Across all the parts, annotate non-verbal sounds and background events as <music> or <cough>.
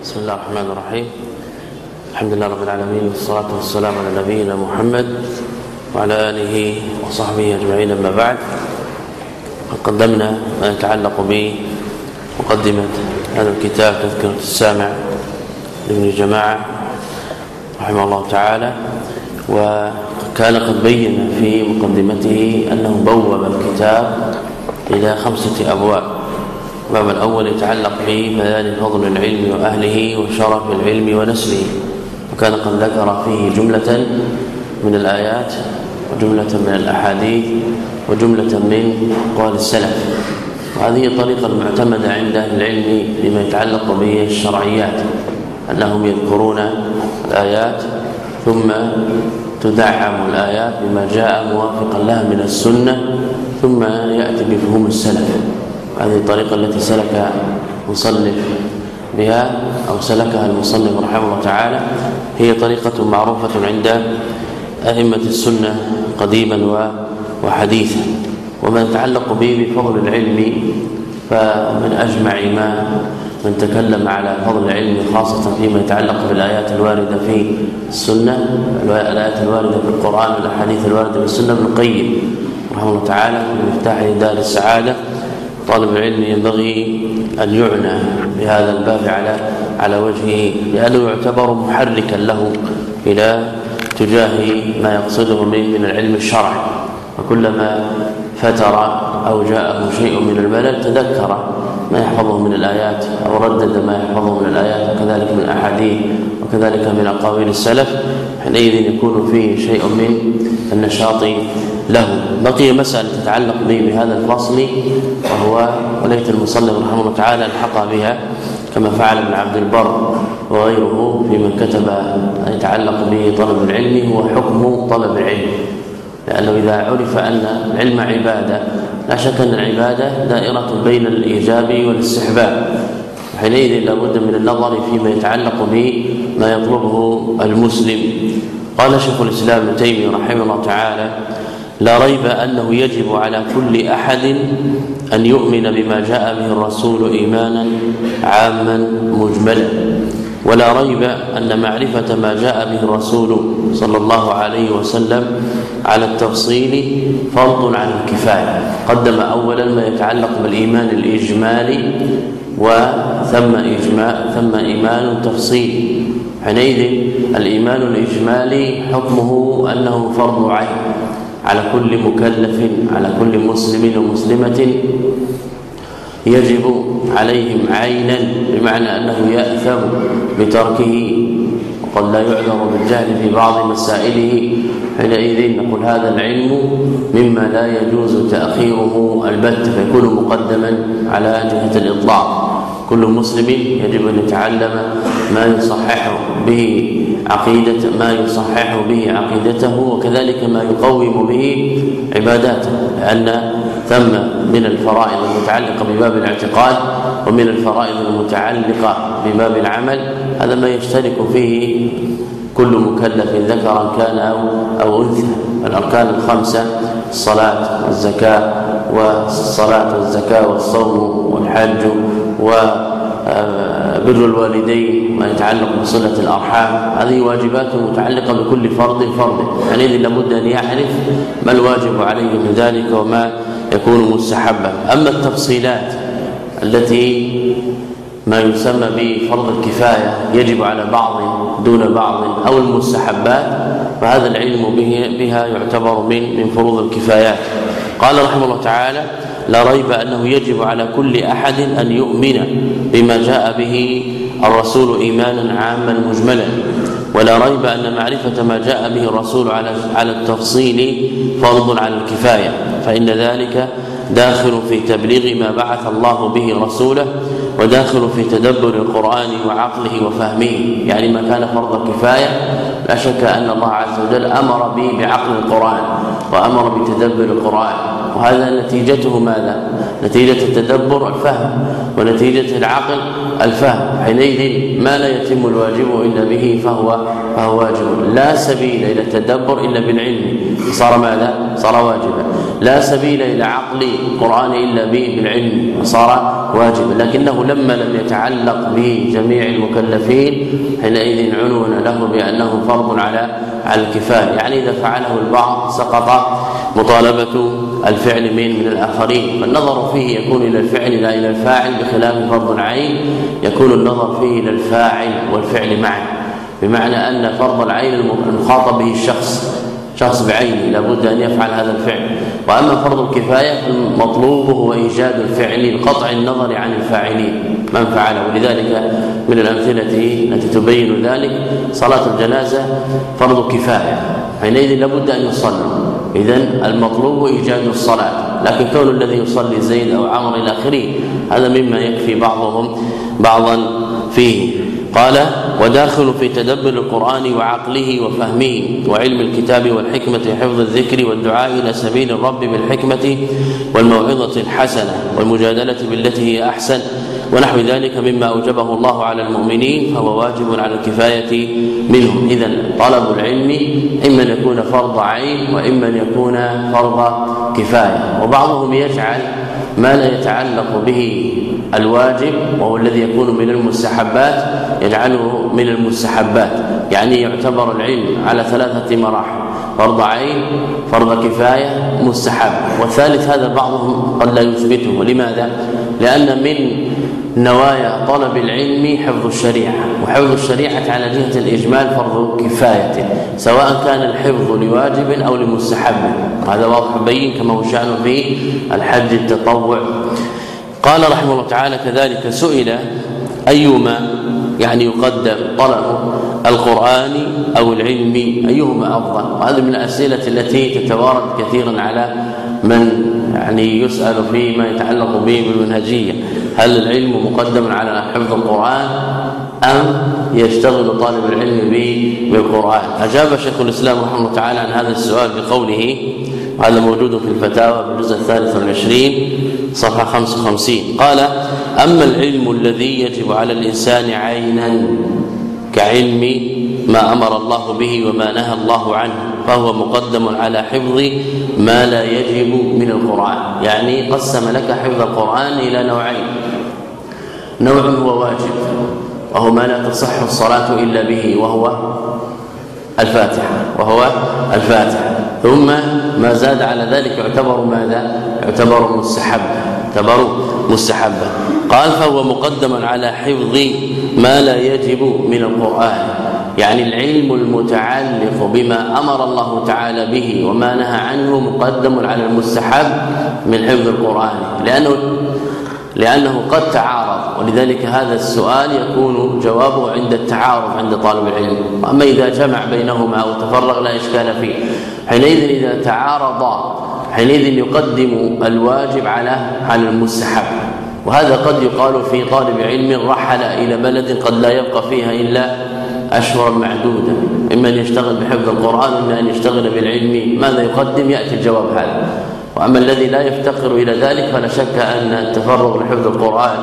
بسم الله الرحمن الرحيم. الحمد لله رب العالمين والصلاة والسلام على نبينا محمد وعلى آله وصحبه أجمعين أما بعد. قدمنا ما يتعلق بمقدمة هذا الكتاب تذكرة السامع لابن جماعة رحمه الله تعالى وكان قد بين في مقدمته أنه بوب الكتاب إلى خمسة أبواب. الباب الأول يتعلق ببيان فضل العلم وأهله وشرف العلم ونسله. وكان قد ذكر فيه جملة من الآيات وجملة من الأحاديث وجملة من قول السلف. وهذه الطريقة المعتمدة عند أهل العلم لما يتعلق به الشرعيات أنهم يذكرون الآيات ثم تدعم الآيات بما جاء موافقا لها من السنة ثم يأتي بفهوم السلف. هذه الطريقة التي سلك مصنف بها أو سلكها المصنف رحمه الله تعالى هي طريقة معروفة عند أئمة السنة قديما وحديثا. وما يتعلق به بفضل العلم فمن أجمع ما من تكلم على فضل العلم خاصة فيما يتعلق بالآيات الواردة في السنة الآيات الواردة في القرآن والأحاديث الواردة في السنة ابن القيم رحمه الله تعالى في مفتاح دار السعادة. طالب العلم ينبغي أن يعنى بهذا الباب على على وجهه لأنه يعتبر محركا له إلى تجاه ما يقصده من العلم الشرعي. وكلما فتر أو جاءه شيء من الملل تذكر ما يحفظه من الآيات أو ردد ما يحفظه من الآيات وكذلك من الأحاديث وكذلك من أقاويل السلف حينئذ يكون فيه شيء من النشاط له. بقي مسألة تتعلق به بهذا الفصل وهو وليت المصنف رحمه الله تعالى الحق بها كما فعل ابن عبد البر وغيره في من كتب يتعلق به طلب العلم هو حكم طلب العلم. لأنه إذا عرف أن العلم عبادة لا شك أن العبادة دائرة بين الإيجاب والاستحباب. حينئذ لابد من النظر فيما يتعلق بما يطلبه المسلم. قال شيخ الإسلام ابن تيمية رحمه الله تعالى لا ريب أنه يجب على كل أحد أن يؤمن بما جاء به الرسول إيمانا عاما مجملا. ولا ريب أن معرفة ما جاء به الرسول صلى الله عليه وسلم على التفصيل فرض عن الكفاية. قدم أولا ما يتعلق بالإيمان الإجمالي وثم إجماع ثم إيمان تفصيلي حينئذ الإيمان الإجمالي حكمه أنه فرض عين على كل مكلف على كل مسلم ومسلمة يجب عليهم عينا بمعنى أنه يأثم بتركه وقد لا يعذر بالجهل في بعض مسائله. حينئذ نقول هذا العلم مما لا يجوز تأخيره البت فيكون مقدما على جهة الإطلاق. كل مسلم يجب أن يتعلم ما يصحح به عقيدة ما يصحح به عقيدته وكذلك ما يقوم به عباداته لأن ثم من الفرائض المتعلقة بباب الاعتقاد ومن الفرائض المتعلقة بباب العمل هذا ما يشترك فيه كل مكلف ذكرا كان أو, أو أنثى. الأركان الخمسة الصلاة والزكاة والصلاة والزكاة والصوم والحج وبر الوالدين ما يتعلق بصلة الأرحام. هذه واجبات متعلقة بكل فرض فرض يعني لابد أن يعرف ما الواجب عليه من ذلك وما يكون مستحبا. أما التفصيلات التي ما يسمى بفرض الكفاية يجب على بعض دون بعض أو المستحبات فهذا العلم به بها يعتبر من من فروض الكفايات. قال رحمه الله تعالى لا ريب أنه يجب على كل أحد أن يؤمن بما جاء به الرسول إيمانا عاما مجملا. ولا ريب أن معرفة ما جاء به الرسول على على التفصيل فرض على الكفاية فإن ذلك داخل في تبليغ ما بعث الله به رسوله وداخل في تدبر القرآن وعقله وفهمه. يعني ما كان فرض الكفاية لا شك أن الله عز وجل أمر به بعقل القرآن وأمر بتدبر القرآن. وهذا نتيجته ماذا؟ نتيجة التدبر الفهم ونتيجة العقل الفهم. حينئذ ما لا يتم الواجب إلا به فهو فهو واجب. لا سبيل إلى التدبر إلا بالعلم. صار ماذا؟ صار واجبا. لا سبيل إلى عقل القرآن إلا به بالعلم صار واجبا. لكنه لما لم يتعلق بجميع المكلفين حينئذ عنون له بأنه فرض على على الكفاية. يعني إذا فعله البعض سقط مطالبة الفعل من من الآخرين. فالنظر فيه يكون إلى الفعل لا إلى الفاعل بخلاف فرض العين يكون النظر فيه إلى الفاعل والفعل معا. بمعنى أن فرض العين المخاطب به الشخص. شخص بعينه لابد أن يفعل هذا الفعل. وأما فرض الكفاية فالمطلوب هو إيجاد الفعل بقطع النظر عن الفاعلين من فعله. ولذلك من الأمثلة التي تبين ذلك صلاة الجنازة فرض كفاية. حينئذ لابد أن يصلوا اذا المطلوب إيجاد الصلاة. لكن كون الذي يصلي زيد أو عمر إلى آخره هذا مما يكفي بعضهم بعضا فيه. قال وداخل في تدبر القرآن وعقله وفهمه وعلم الكتاب والحكمة وحفظ الذكر والدعاء إلى سبيل الرب بالحكمة والموعظة الحسنة والمجادلة بالتي هي أحسن ونحو ذلك مما أوجبه الله على المؤمنين فهو واجب على الكفاية منهم إذا طلب العلم إما أن يكون فرض عين وإما أن يكون فرض كفاية وبعضهم يجعل ما لا يتعلق به الواجب وهو الذي يكون من المستحبات يجعله من المستحبات. يعني يعتبر العلم على ثلاثة مراحل. فرض عين فرض كفاية مستحب. والثالث هذا بعضهم قد لا يثبته. لماذا؟ لأن من نوايا طلب العلم حفظ الشريعة وحفظ الشريعة على جهة الإجمال فرض كفاية سواء كان الحفظ لواجب أو لمستحب. هذا واضح بين كما هو شأنه في الحج التطوع. قال رحمه الله تعالى كذلك سئل ايما يعني يقدم طلب القرآن أو العلم أيهما أفضل. وهذا من الأسئلة التي تتوارد كثيرا على من يعني يسأل فيما يتعلق به بالمنهجية. هل العلم مقدم على حفظ القرآن أم يشتغل طالب العلم بالقرآن؟ أجاب شيخ الإسلام رحمه الله تعالى عن هذا السؤال بقوله وهذا موجود في الفتاوى في الجزء الثالث والعشرين صفحة 55 قال أما العلم الذي يجب على الإنسان عينا كعلم ما أمر الله به وما نهى الله عنه فهو مقدم على حفظ ما لا يجب من القرآن. يعني قسم لك حفظ القرآن إلى نوعين. نوع هو واجب وهو ما لا تصح الصلاة إلا به وهو الفاتحة وهو الفاتحة. ثم ما زاد على ذلك يعتبر ماذا؟ يعتبر مستحبا يعتبر مستحبا. قال فهو مقدم على حفظ ما لا يجب من القرآن. يعني العلم المتعلق بما أمر الله تعالى به وما نهى عنه مقدم على المستحب من حفظ القرآن لأنه لأنه قد تعارض ولذلك هذا السؤال يكون جوابه عند التعارض عند طالب العلم. اما إذا جمع بينهما أو تفرغ لا إشكال فيه حينئذ إذا تعارض حينئذ يقدم الواجب على على المستحب. وهذا قد يقال في طالب علم رحل إلى بلد قد لا يبقى فيها إلا أشهرا معدوده إما أن يشتغل بحفظ القرآن إما أن يشتغل بالعلم. ماذا يقدم؟ يأتي الجواب هذا. وأما الذي لا يفتقر إلى ذلك فلا شك أن التفرغ لحفظ القرآن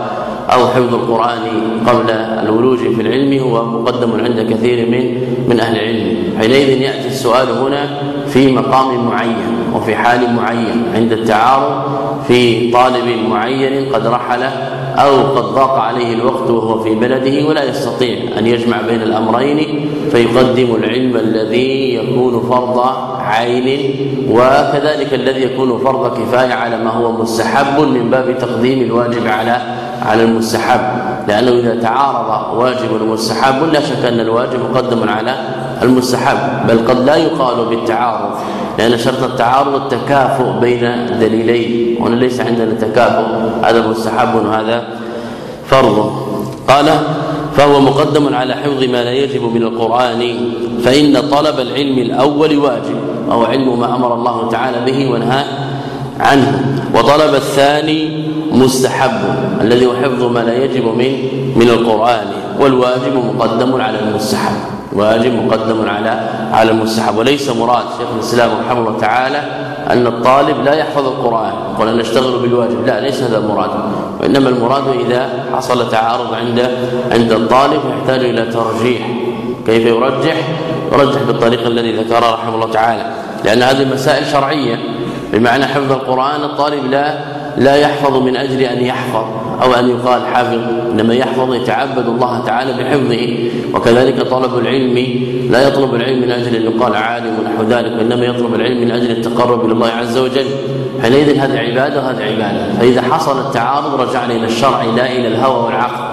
أو حفظ القرآن قبل الولوج في العلم هو مقدم عند كثير من من أهل العلم. حينئذ يأتي السؤال هنا في مقام معين وفي حال معين. عند التعارض في طالب معين قد رحل أو قد ضاق عليه الوقت وهو في بلده ولا يستطيع أن يجمع بين الأمرين فيقدم العلم الذي يكون فرض عين وكذلك الذي يكون فرض كفاية على ما هو مستحب من باب تقديم الواجب على على المستحب. لأنه إذا تعارض واجب ومستحب لا شك أن الواجب مقدم على المستحب بل قد لا يقال بالتعارض. لأن شرط التعارض التكافؤ بين دليلين وهنا ليس عندنا تكافؤ هذا مستحب وهذا فرض. قال فهو مقدم على حفظ ما لا يجب من القرآن فإن طلب العلم الأول واجب أو علم ما أمر الله تعالى به ونهى عنه. وطلب الثاني مستحب الذي هو حفظ ما لا يجب من من القرآن والواجب مقدم على المستحب. واجب مقدم على على المستحب وليس مراد شيخ الإسلام رحمه الله تعالى أن الطالب لا يحفظ القرآن ولا نشتغل بالواجب. لا ليس هذا المراد. وإنما المراد إذا حصل تعارض عند عند الطالب يحتاج إلى ترجيح. كيف يرجح؟ يرجح بالطريقة الذي ذكرها رحمه الله تعالى. لأن هذه مسائل شرعية. بمعنى حفظ القرآن الطالب لا لا يحفظ من أجل أن يحفظ أو أن يقال حافظ إنما يحفظ يتعبد الله تعالى بحفظه. وكذلك طلب العلم لا يطلب العلم من أجل أن يقال عالم ونحو ذلك وإنما يطلب العلم من أجل التقرب إلى الله عز وجل. حينئذ هذا عبادة وهذا عبادة. فإذا حصل التعارض رجعنا إلى الشرع لا إلى الهوى والعقل.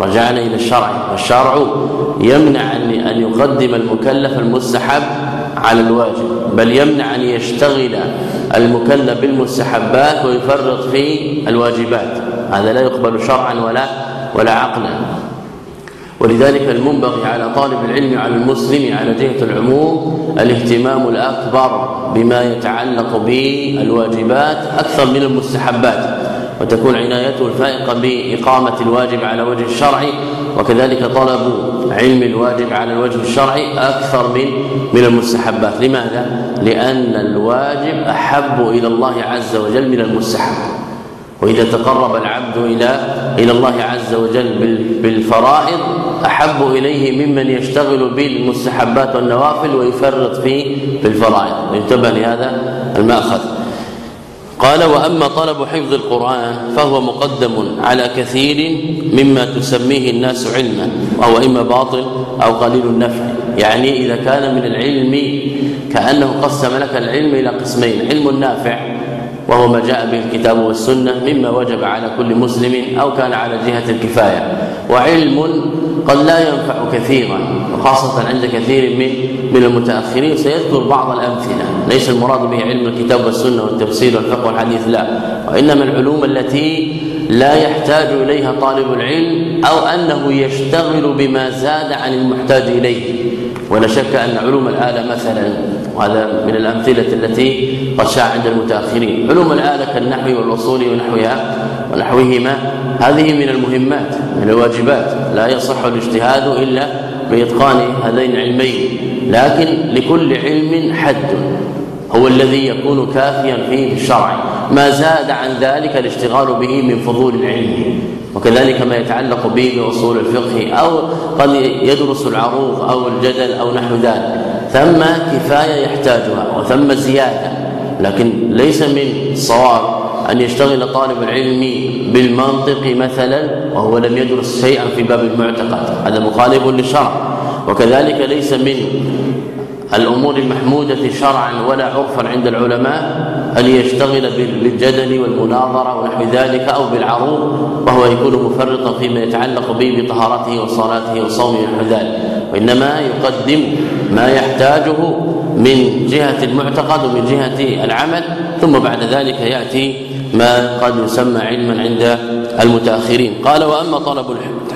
رجعنا إلى الشرع. والشرع يمنع أن يقدم المكلف المستحب على الواجب بل يمنع أن يشتغل المكلف بالمستحبات ويفرط في الواجبات. هذا لا يقبل شرعا ولا ولا عقلا. ولذلك المنبغي على طالب العلم على المسلم على جهة العموم الاهتمام الأكبر بما يتعلق بالواجبات أكثر من المستحبات. وتكون عنايته الفائقة بإقامة الواجب على وجه الشرعي وكذلك طلب علم الواجب على الوجه الشرعي أكثر من من المستحبات. لماذا؟ لأن الواجب أحب إلى الله عز وجل من المستحب. وإذا تقرب العبد إلى إلى الله عز وجل بالفرائض أحب إليه ممن يشتغل بالمستحبات والنوافل ويفرط في في الفرائض انتبه لهذا المأخذ. قال وأما طلب حفظ القرآن فهو مقدم على كثير مما تسميه الناس علما وهو إما باطل أو قليل النفع. يعني إذا كان من العلم كأنه قسم لك العلم إلى قسمين علم نافع وهو ما جاء به الكتاب والسنة مما وجب على كل مسلم أو كان على جهة الكفاية. وعلم قد لا ينفع كثيرا وخاصة عند كثير من من المتأخرين سيذكر بعض الأمثلة. ليس المراد به علم الكتاب والسنة والتفسير والفقه والحديث لا. وإنما العلوم التي لا يحتاج إليها طالب العلم أو أنه يشتغل بما زاد عن المحتاج إليه. ولا شك أن علوم الآلة مثلا وهذا من الأمثلة التي قد شاع عند المتأخرين. علوم الآلة كالنحو والأصول ونحوها ونحوهما هذه من المهمات من الواجبات. لا يصح الاجتهاد إلا بإتقان هذين العلمين. لكن لكل علم حد. هو الذي يكون كافيا فيه في الشرع. ما زاد عن ذلك الاشتغال به من فضول العلم. وكذلك ما يتعلق به بأصول الفقه أو قد يدرس العروض أو الجدل أو نحو ذلك. ثم كفاية يحتاجها وثم زيادة. لكن ليس من الصواب أن يشتغل طالب العلم بالمنطق مثلا وهو لم يدرس شيئا في باب المعتقد. هذا مخالف للشرع. وكذلك ليس من الأمور المحمودة شرعا ولا عرفا عند العلماء أن يشتغل بالجدل والمناظرة ونحو ذلك أو بالعروض وهو يكون مفرطا فيما يتعلق به بطهارته وصلاته وصومه ونحو ذلك. وإنما يقدم ما يحتاجه من جهة المعتقد ومن جهة العمل ثم بعد ذلك يأتي ما قد يسمى علما عند المتأخرين. قال وأما طلب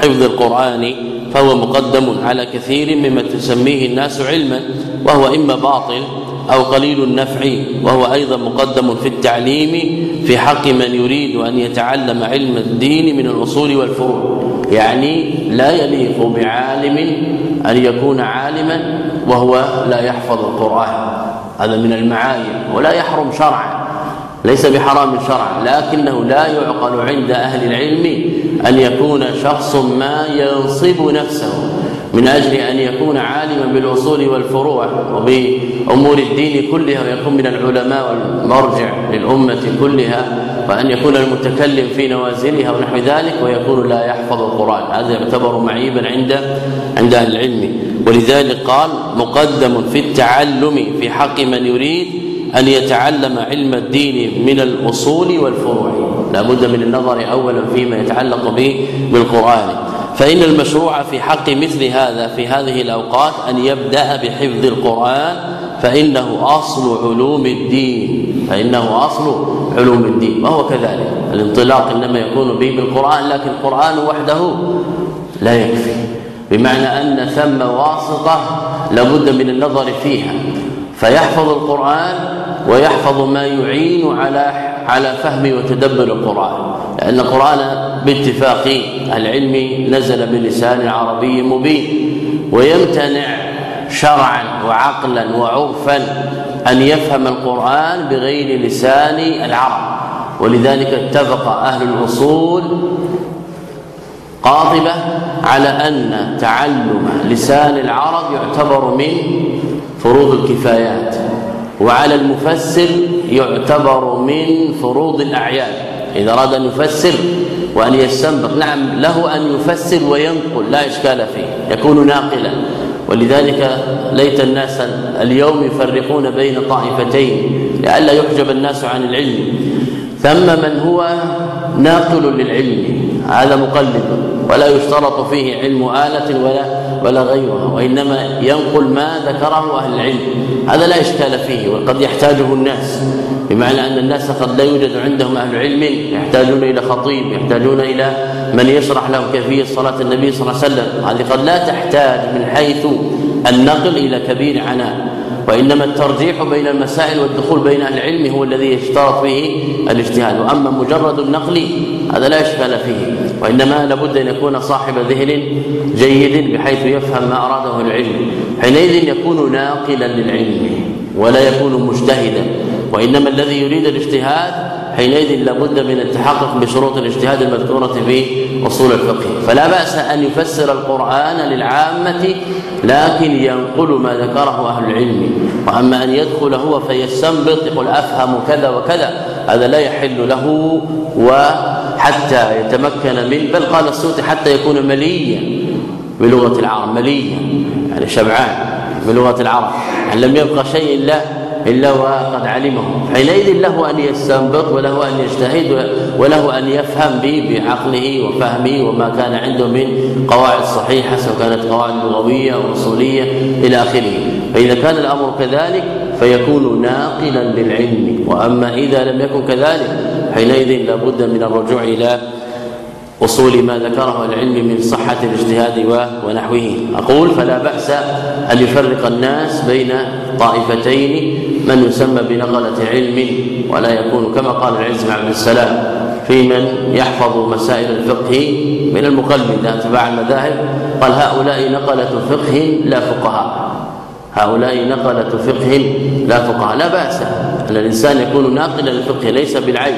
حفظ القرآن فهو مقدم على كثير مما تسميه الناس علما وهو إما باطل أو قليل النفع وهو أيضا مقدم في التعليم في حق من يريد أن يتعلم علم الدين من الأصول والفروع. يعني لا يليق بعالم أن يكون عالما وهو لا يحفظ القرآن. هذا من المعايب ولا يحرم شرعا. ليس بحرام شرعا لكنه لا يعقل عند أهل العلم أن يكون شخص ما ينصب نفسه من أجل أن يكون عالما بالأصول والفروع وبأمور الدين كلها ويكون من العلماء والمرجع للأمة كلها وأن يكون المتكلم في نوازلها ونحو ذلك ويكون لا يحفظ القرآن. هذا يعتبر معيبا عند عند أهل العلم. ولذلك قال مقدم في التعلم في حق من يريد أن يتعلم علم الدين من الأصول والفروع. لا بد من النظر اولا فيما يتعلق به بالقرآن. فإن المشروع في حق مثل هذا في هذه الأوقات أن يبدأ بحفظ القرآن فإنه أصل علوم الدين. فإنه أصل علوم الدين. وهو كذلك. الانطلاق إنما يكون به بالقرآن لكن القرآن وحده لا يكفي. بمعنى أن ثم واسطة لابد من النظر فيها. فيحفظ القرآن ويحفظ ما يعين على على فهم وتدبر القرآن. لأن القرآن باتفاق العلم نزل بلسان عربي مبين. ويمتنع شرعا وعقلا وعرفا أن يفهم القرآن بغير لسان العرب. ولذلك اتفق أهل الأصول قاطبة على أن تعلم لسان العرب يعتبر من فروض الكفايات. وعلى المفسر يعتبر من فروض الأعيان إذا أراد أن يفسر وأن يستنبط نعم له أن يفسر وينقل لا إشكال فيه يكون ناقلا. ولذلك ليت الناس اليوم يفرقون بين طائفتين لئلا يحجب الناس عن العلم. ثم من هو ناقل للعلم؟ هذا مقلد. ولا يشترط فيه علم آلة ولا ولا غيرها وإنما ينقل ما ذكره أهل العلم. هذا لا إشكال فيه وقد يحتاجه الناس بمعنى أن الناس قد لا يوجد عندهم أهل علم يحتاجون إلى خطيب يحتاجون إلى من يشرح لهم كيفية صلاة النبي صلى الله عليه وسلم. هذه قد لا تحتاج من حيث النقل إلى كبير عناء. وإنما الترجيح بين المسائل والدخول بين أهل العلم هو الذي يشترط فيه الاجتهاد. وأما مجرد النقل هذا لا اشكال فيه وإنما لابد أن يكون صاحب ذهن جيد بحيث يفهم ما أراده العلم حينئذ يكون ناقلا للعلم ولا يكون مجتهدا وإنما الذي يريد الاجتهاد حينئذ لابد من التحقق بشروط الاجتهاد المذكورة في أصول الفقه. فلا بأس أن يفسر القرآن للعامة لكن ينقل ما ذكره أهل العلم وأما أن يدخل هو فيستنبط يقول أفهم كذا وكذا هذا لا يحل له وحتى يتمكن من بل قال السوطي حتى يكون مليا بلغة العرب مليا يعني شبعان بلغة العرب يعني لم يبقى شيء إلا إلا وقد علمه. حينئذ له أن يستنبط وله أن يجتهد وله أن يفهم به بعقله وفهمه وما كان عنده من قواعد صحيحة سواء كانت قواعد لغوية أو أصولية إلى آخره. فإذا كان الأمر كذلك فيكون ناقلا للعلم. وأما إذا لم يكن كذلك حينئذ لابد من الرجوع إلى أصول ما ذكره العلم من صحة الاجتهاد ونحوه. أقول فلا بأس أن يفرق الناس بين طائفتين من يسمى بنقلة علم ولا يكون كما قال العز بن عبد السلام في من يحفظ مسائل الفقه من المقلد اتباع المذاهب قال هؤلاء نقلة فقه لا فقهاء. هؤلاء نقلة فقه لا فقهاء لا بأس أن الإنسان يكون ناقلا للفقه ليس بالعيب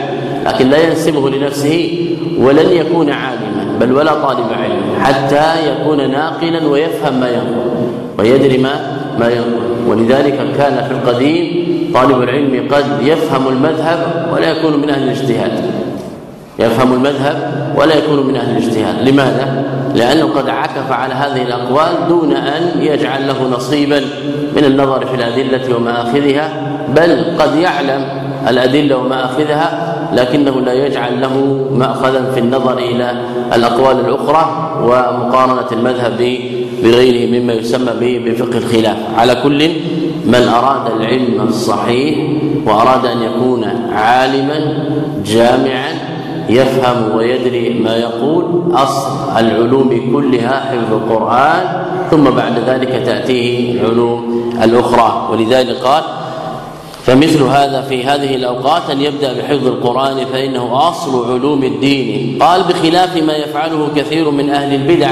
لكن لا ينسبه لنفسه ولن يكون عالما بل ولا طالب علم حتى يكون ناقلا ويفهم ما ينقل ويدري ما ما ينقل ولذلك كان في القديم طالب العلم قد يفهم المذهب ولا يكون من أهل الاجتهاد. يفهم المذهب ولا يكون من أهل الاجتهاد. لماذا؟ لأنه قد عكف على هذه الأقوال دون أن يجعل له نصيبا من النظر في الأدلة ومآخذها بل قد يعلم الأدلة ومآخذها لكنه لا يجعل له ماخذا في النظر إلى الأقوال الأخرى ومقارنة المذهب بغيره مما يسمى بفقه الخلاف. على كل من أراد العلم الصحيح وأراد أن يكون عالما جامعا يفهم ويدري ما يقول أصل العلوم كلها حفظ القرآن ثم بعد ذلك تأتيه العلوم الأخرى. ولذلك قال فمثل هذا في هذه الأوقات أن يبدأ بحفظ القرآن فإنه أصل علوم الدين. قال بخلاف ما يفعله كثير من أهل البدع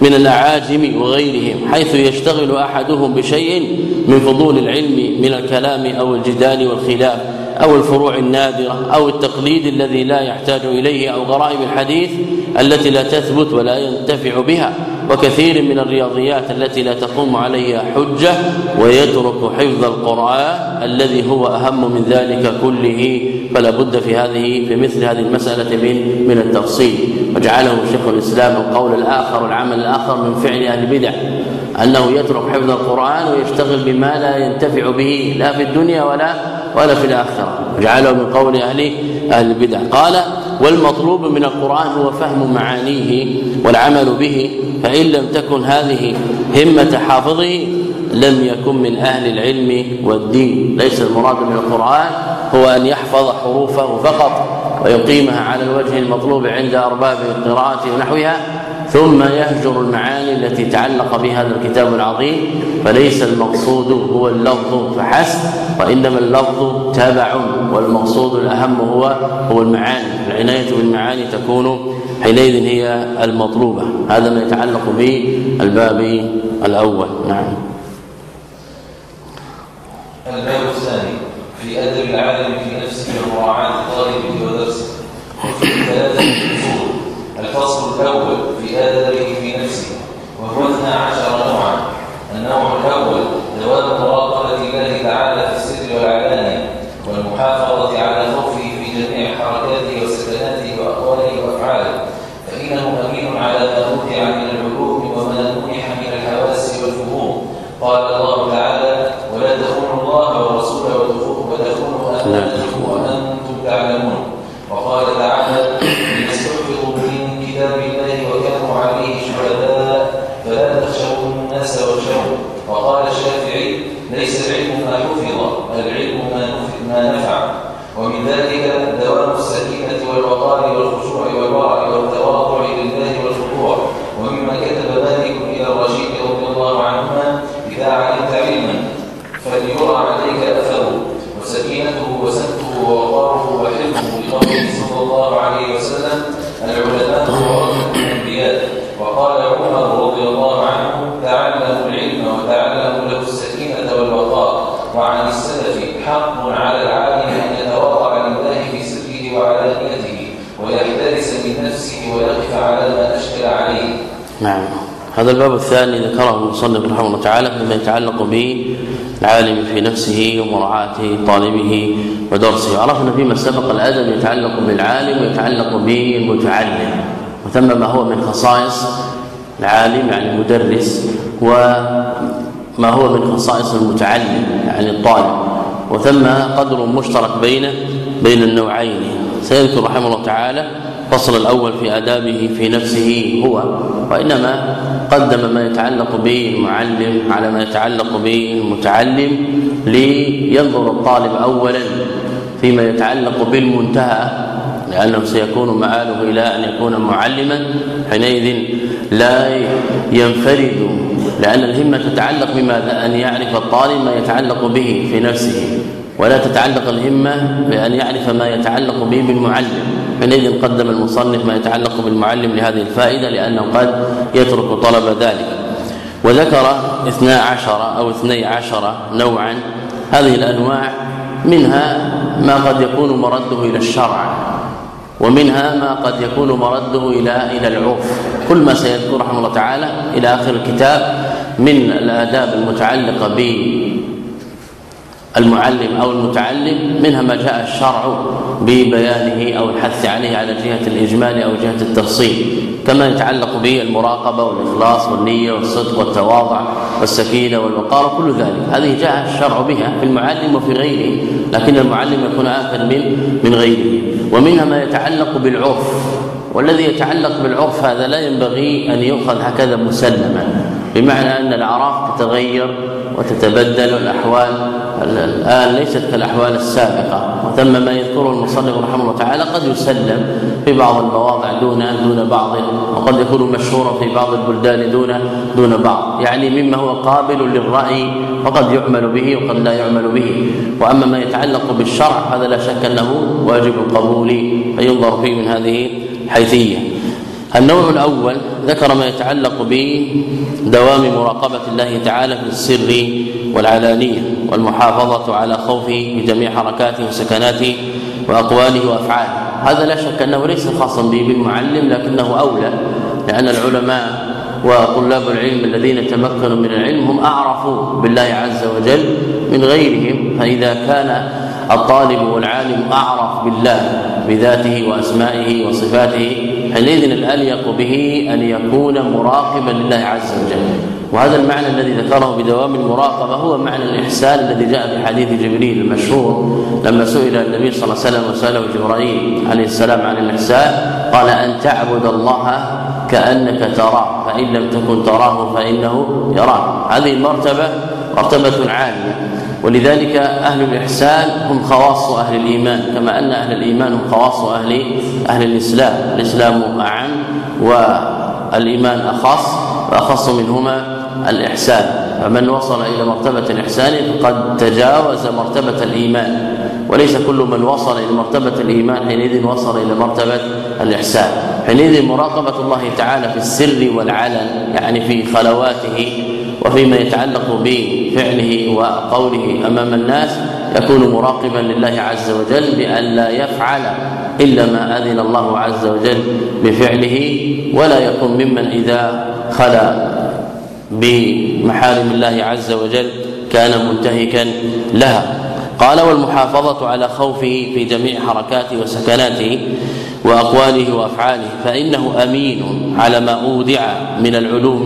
من الأعاجم وغيرهم حيث يشتغل أحدهم بشيء من فضول العلم من الكلام أو الجدال والخلاف أو الفروع النادرة أو التقليد الذي لا يحتاج إليه أو غرائب الحديث التي لا تثبت ولا ينتفع بها. وكثير من الرياضيات التي لا تقوم عليها حجة ويترك حفظ القرآن الذي هو أهم من ذلك كله فلا بد في هذه في مثل هذه المسألة من من التفصيل. وجعله شيخ الإسلام القول الآخر والعمل الآخر من فعل أهل البدع أنه يترك حفظ القرآن ويشتغل بما لا ينتفع به لا في الدنيا ولا ولا في الآخرة. وجعله من قول أهل أهل البدع. قال والمطلوب من القرآن هو فهم معانيه والعمل به فإن لم تكن هذه همة حافظه لم يكن من أهل العلم والدين. ليس المراد من القرآن هو أن يحفظ حروفه فقط ويقيمها على الوجه المطلوب عند أرباب القراءة ونحوها ثم يهجر المعاني التي تعلق بها هذا الكتاب العظيم. فليس المقصود هو اللفظ فحسب وإنما اللفظ تبع والمقصود الأهم هو هو المعاني. العناية بالمعاني تكون حينئذ هي المطلوبة. هذا ما يتعلق بالباب الأول. نعم. الباب الثاني في أدب العالم في نفسه ومراعاة طالبه ودرسه. ثلاثة اصول الفصل الأول في أدبه في نفسه وهو 12 نوعا. النوع الأول دوام مراقبة الله تعالى في والعلانية والمحافظة على خوفه في جميع حركاته وسكناته وأقواله وأفعاله. فإنه أمين على ما نوحي من العلوم وما منح من الحواس والفهوم. قال الله تعالى ولا تخونوا الله ورسوله وتخونوا أمانتكم وأنتم تعلمون. وقال تعالى والورع والتواضع لله والخضوع. ومما كتب مالك إلى الرشيد رضي الله عنهما إذا علمت علما فليرى عليك أثره وسكينته وسكته ووقاره وحلمه لقوله صلى الله عليه وسلم العلماء ورثة الأنبياء وقال عمر رضي الله عنه تعلموا العلم وتعلموا له السكينة والوقار وعن السلف حق على العالم أن يتواضع لله في سره وعلانيته من نفسه ويقف على ما أشكل عليه. نعم. هذا الباب الثاني ذكره المصنف رحمه الله تعالى فيما يتعلق بالعالم في نفسه ومراعاة طالبه ودرسه. عرفنا فيما سبق الأدب يتعلق بالعالم ويتعلق بالمتعلم وثم ما هو من خصائص العالم يعني المدرس وما هو من خصائص المتعلم يعني الطالب. وثم قدر مشترك بين بين النوعين. سيذكر رحمه الله تعالى الفصل الأول في آدابه في نفسه هو وإنما قدم ما يتعلق بالمعلم على ما يتعلق بالمتعلم لينظر الطالب اولا فيما يتعلق بالمنتهى لأنه سيكون مآله إلى أن يكون معلما حينئذ لا ينفرد لأن الهمة تتعلق بماذا؟ أن يعرف الطالب ما يتعلق به في نفسه ولا تتعلق الهمة بأن يعرف ما يتعلق به بالمعلم. حينئذ قدم المصنف ما يتعلق بالمعلم لهذه الفائدة لأنه قد يترك طلب ذلك. وذكر اثنا عشر أو اثني عشر نوعا. هذه الأنواع منها ما قد يكون مرده إلى الشرع ومنها ما قد يكون مرده إلى إلى العرف. كل ما سيذكر رحمه الله تعالى إلى آخر الكتاب من الآداب المتعلقة بالمعلم أو المتعلم منها ما جاء الشرع ببيانه أو الحث عليه على جهة الإجمال أو جهة التفصيل. كما يتعلق بالمراقبه والإخلاص والنية والصدق والتواضع والسكينة والوقار كل ذلك. هذه جاء الشرع بها في المعلم وفي غيره لكن المعلم يكون آخر من من غيره. ومنها ما يتعلق بالعرف. والذي يتعلق بالعرف هذا لا ينبغي أن يؤخذ هكذا مسلما بمعنى أن الأعراف تتغير وتتبدل الأحوال الآن ليست كالأحوال السابقة. وثم ما يذكره المصنف رحمه الله تعالى قد يسلم في بعض المواضع دون دون بعض وقد يكون مشهورا في بعض البلدان دون دون بعض. يعني مما هو قابل للرأي فقد يعمل به وقد لا يعمل به. وأما ما يتعلق بالشرع هذا لا شك أنه واجب القبول فينظر فيه من هذه الحيثية. النوع الأول ذكر ما يتعلق بدوام مراقبة الله تعالى في السر والعلانية والمحافظة على خوفه بجميع حركاته وسكناته وأقواله وأفعاله. هذا لا شك أنه ليس خاصا به بالمعلم لكنه أولى لأن العلماء وطلاب العلم الذين تمكنوا من العلم هم اعرفوا بالله عز وجل من غيرهم فإذا كان الطالب والعالم أعرف بالله بذاته وأسمائه وصفاته حينئذ الاليق به أن يكون مراقبا لله عز وجل. وهذا المعنى الذي ذكره بدوام المراقبة هو معنى الإحسان الذي جاء في حديث جبريل المشهور لما سئل النبي صلى الله عليه وسلم وسأله جبرائيل عليه السلام عن الإحسان قال أن تعبد الله كأنك تراه فإن لم تكن تراه فإنه يراك. هذه المرتبه مرتبة عالية. ولذلك أهل الإحسان هم خواص أهل الإيمان كما أن أهل الإيمان هم خواص أهل أهل الإسلام. الإسلام اعم والإيمان أخص وأخص منهما الإحسان. فمن وصل إلى مرتبة الإحسان فقد تجاوز مرتبة الإيمان. وليس كل من وصل إلى مرتبة الإيمان حينئذ وصل إلى مرتبة الإحسان. حينئذ مراقبة الله تعالى في السر والعلن يعني في خلواته وفيما يتعلق بفعله وقوله أمام الناس يكون مراقبا لله عز وجل بأن لا يفعل إلا ما أذن الله عز وجل بفعله ولا يكون ممن إذا خلا بمحارم الله عز وجل كان منتهكا لها. قال والمحافظة على خوفه في جميع حركاته وسكناته وأقواله وأفعاله فإنه أمين على ما أودع من العلوم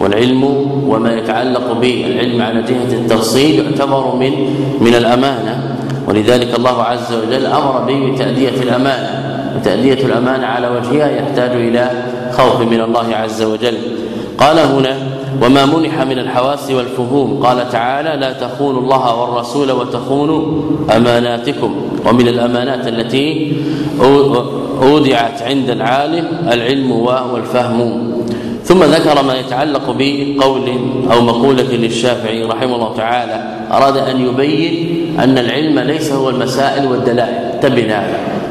والعلم وما يتعلق به العلم على جهة التفصيل يعتبر من من الأمانة ولذلك الله عز وجل أمر به بتأدية الأمانة وتأدية الأمانة على وجهها يحتاج إلى خوف من الله عز وجل قال هنا وما منح من الحواس والفهوم قال تعالى لا تخونوا الله والرسول وتخونوا اماناتكم ومن الامانات التي اودعت عند العالم العلم والفهم ثم ذكر ما يتعلق بقول أو مقولة للشافعي رحمه الله تعالى أراد أن يبين أن العلم ليس هو المسائل والدلائل. انتبه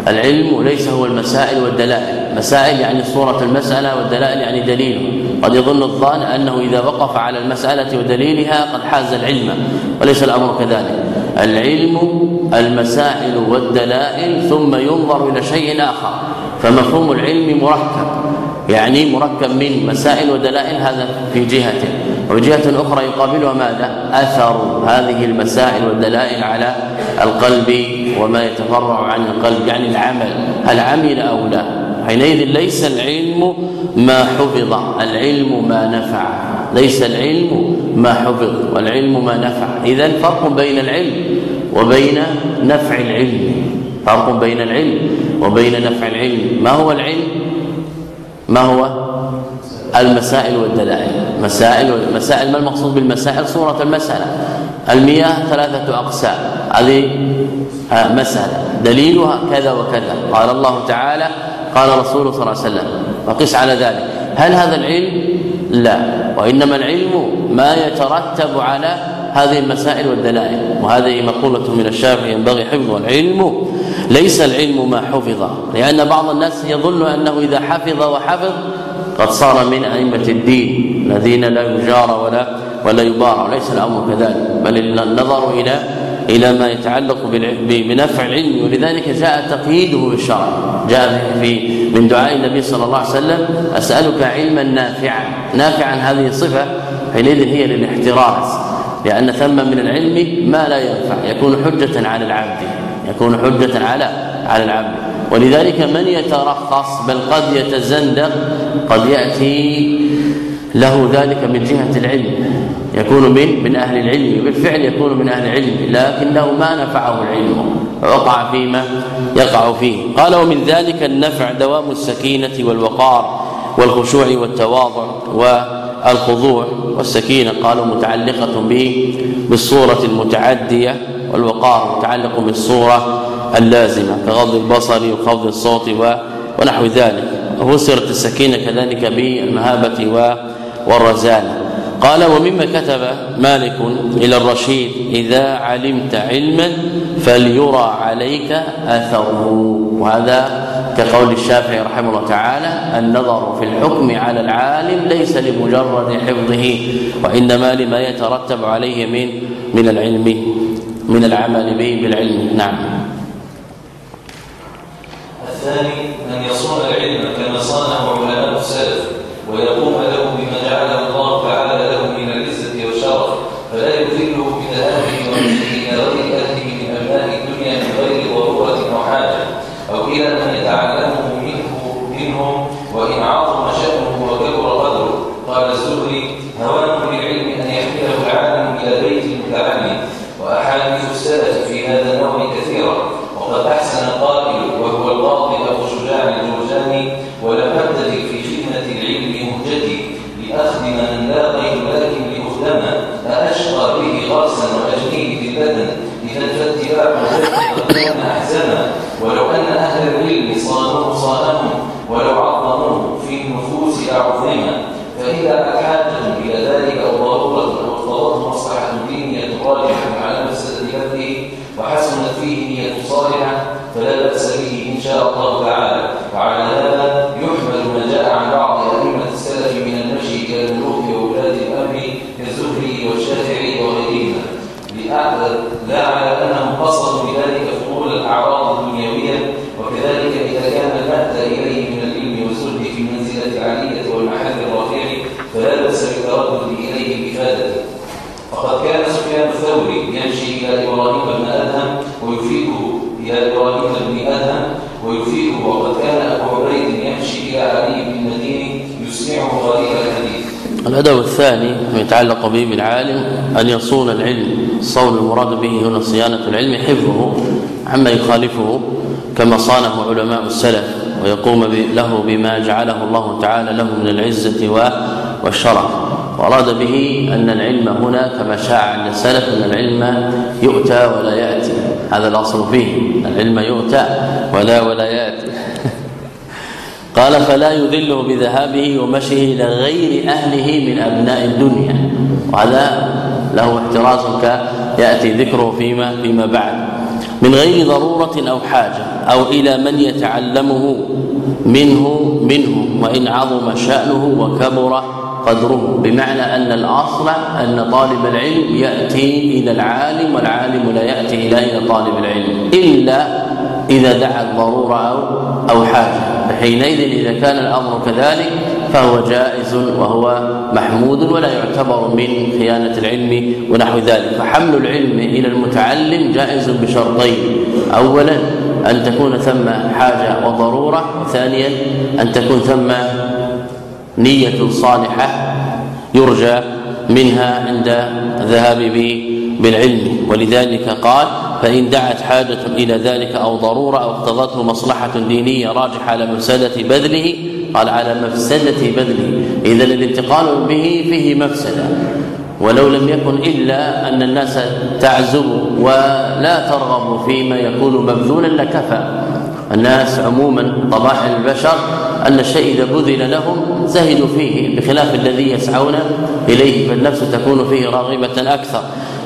العلم ليس هو المسائل والدلائل. مسائل يعني صورة المسألة والدلائل يعني دليل قد يظن الظان أنه إذا وقف على المسألة ودليلها قد حاز العلم وليس الأمر كذلك. العلم المسائل والدلائل ثم ينظر إلى شيء آخر. فمفهوم العلم مركب. يعني مركب من مسائل ودلائل هذا في جهة. وجهة أخرى يقابلها ماذا؟ أثر هذه المسائل والدلائل على القلب وما يتفرع عن القلب يعني العمل. هل عمل أو لا؟ حينئذ ليس العلم ما حفظ العلم ما نفع. ليس العلم ما حفظ والعلم ما نفع. إذا فرق بين العلم وبين نفع العلم. فرق بين العلم وبين نفع العلم. ما هو العلم؟ ما هو؟ المسائل والدلائل. مسائل مسائل ما المقصود بالمسائل؟ صورة المسألة. المياه ثلاثة أقسام. هذه مسألة. دليلها كذا وكذا. قال الله تعالى قال رسوله صلى الله عليه وسلم. وقس على ذلك. هل هذا العلم؟ لا. وإنما العلم ما يترتب على هذه المسائل والدلائل. وهذه مقولة من الشافعي ينبغي حفظ العلم ليس العلم ما حفظ. لأن بعض الناس يظن أنه إذا حفظ وحفظ قد صار من أئمة الدين الذين لا يجار ولا ولا يبارى ليس الأمر كذلك بل النظر إلى إلى ما يتعلق بنفع العلم. ولذلك جاء تقييده بالشرع. جاء في من دعاء النبي صلى الله عليه وسلم أسألك علما نافعا. نافعا هذه صفه حينئذ هي للاحتراز. لأن ثم من العلم ما لا ينفع يكون حجة على العبد. يكون حجة على على العبد. ولذلك من يترخص بل قد يتزندق قد يأتي له ذلك من جهة العلم. يكون من من أهل العلم بالفعل يكون من أهل العلم لكنه ما نفعه العلم. وقع فيما يقع فيه. قال ومن ذلك النفع دوام السكينة والوقار والخشوع والتواضع والخضوع والسكينة. قالوا متعلقة به بالصورة المتعدية والوقار متعلق بالصورة اللازمة كغض البصر وخفض الصوت ونحو ذلك. وفسرت السكينة كذلك بالمهابة والرزانه قال ومما كتب مالك إلى الرشيد إذا علمت علما فليرى عليك أثره. وهذا كقول الشافعي رحمه الله تعالى النظر في الحكم على العالم ليس لمجرد حفظه وإنما لما يترتب عليه من من العلم. من العمل به بالعلم. نعم. الثاني أن يصون العلم كما صانه علماء السلف ويقوم له بما جعله الله تعالى له من العزة والشرف فلا يذله من أهله ونفسه إلى غير أهله من أبناء الدنيا من غير ضرورة أو حاجة أو إلى من يتعلمه منه منهم وإن عظم شأنه وكبر قدره قال الزهري هوان للعلم أن يحمله العالم إلى بيت المتعلم وأحاديث السلف في هذا النوع كثيرة وقد أحسن القائل وهو القاضي أبو شجاع الجرجاني ولم أبتدئ في فتنة العلم مهجتي لأخذ من لا غير لكن لأخدم أأشقى به غرسا وأجنيه في البدن إذا فاتباع قد كان أحزنا ولو أن أهل العلم صانوه صانهم ولو عظموه في النفوس أعظما فإذا حاجة إلى ذلك أو ضرورة أو اقتضته مصلحة دينية راجحة على مفسدة نفسه وحسنت فيه نية صالحة فلا بأس به إن شاء الله تعالى وعلى هذا يحمل ما جاء عن بعض أئمة السلف من المشي إلى الملوك وولاة الأمر كالزهري والشافعي وغيرهما لا على أنهم قصدوا بذلك فضول الأعراض الدنيوية وكذلك إذا كان المأتى إليه من العلم المدين يسمعه غريب الحديث الأدب الثاني يتعلق به بالعالم أن يصون العلم. الصون المراد به هنا صيانة العلم حفظه عما يخالفه كما صانه علماء السلف ويقوم له بما جعله الله تعالى له من العزة والشرف. وأراد به أن العلم هنا كما شاع عند السلف أن العلم يؤتى ولا يأتي. هذا الأصل فيه العلم يؤتى ولا ولا يأتي. <laughs> قال فلا يذله بذهابه ومشيه إلى غير أهله من أبناء الدنيا. وهذا له احتراز ياتي ذكره فيما فيما بعد. من غير ضرورة أو حاجة أو إلى من يتعلمه منه منه وإن عظم شأنه وكبر قدره. بمعنى أن الأصل أن طالب العلم يأتي إلى العالم والعالم لا يأتي إلى إلى طالب العلم إلا إذا دعا الضرورة أو أو حاجة. فحينئذ إذا كان الأمر كذلك فهو جائز وهو محمود ولا يعتبر من خيانة العلم ونحو ذلك. فحمل العلم إلى المتعلم جائز بشرطين. أولا أن تكون ثم حاجة وضرورة وثانيا أن تكون ثم نية صالحة يرجى منها عند الذهاب بالعلم. ولذلك قال فإن دعت حاجة إلى ذلك أو ضرورة أو اقتضته مصلحة دينية راجحة على مفسدة بذله قال على مفسدة بذله إذا الانتقال به فيه مفسدة. ولو لم يكن إلا أن الناس تعزب ولا ترغب فيما يكون مبذولا لكفى. الناس عموما طبائع البشر أن الشيء إذا بذل لهم زهدوا فيه بخلاف الذي يسعون إليه فالنفس تكون فيه راغبة أكثر.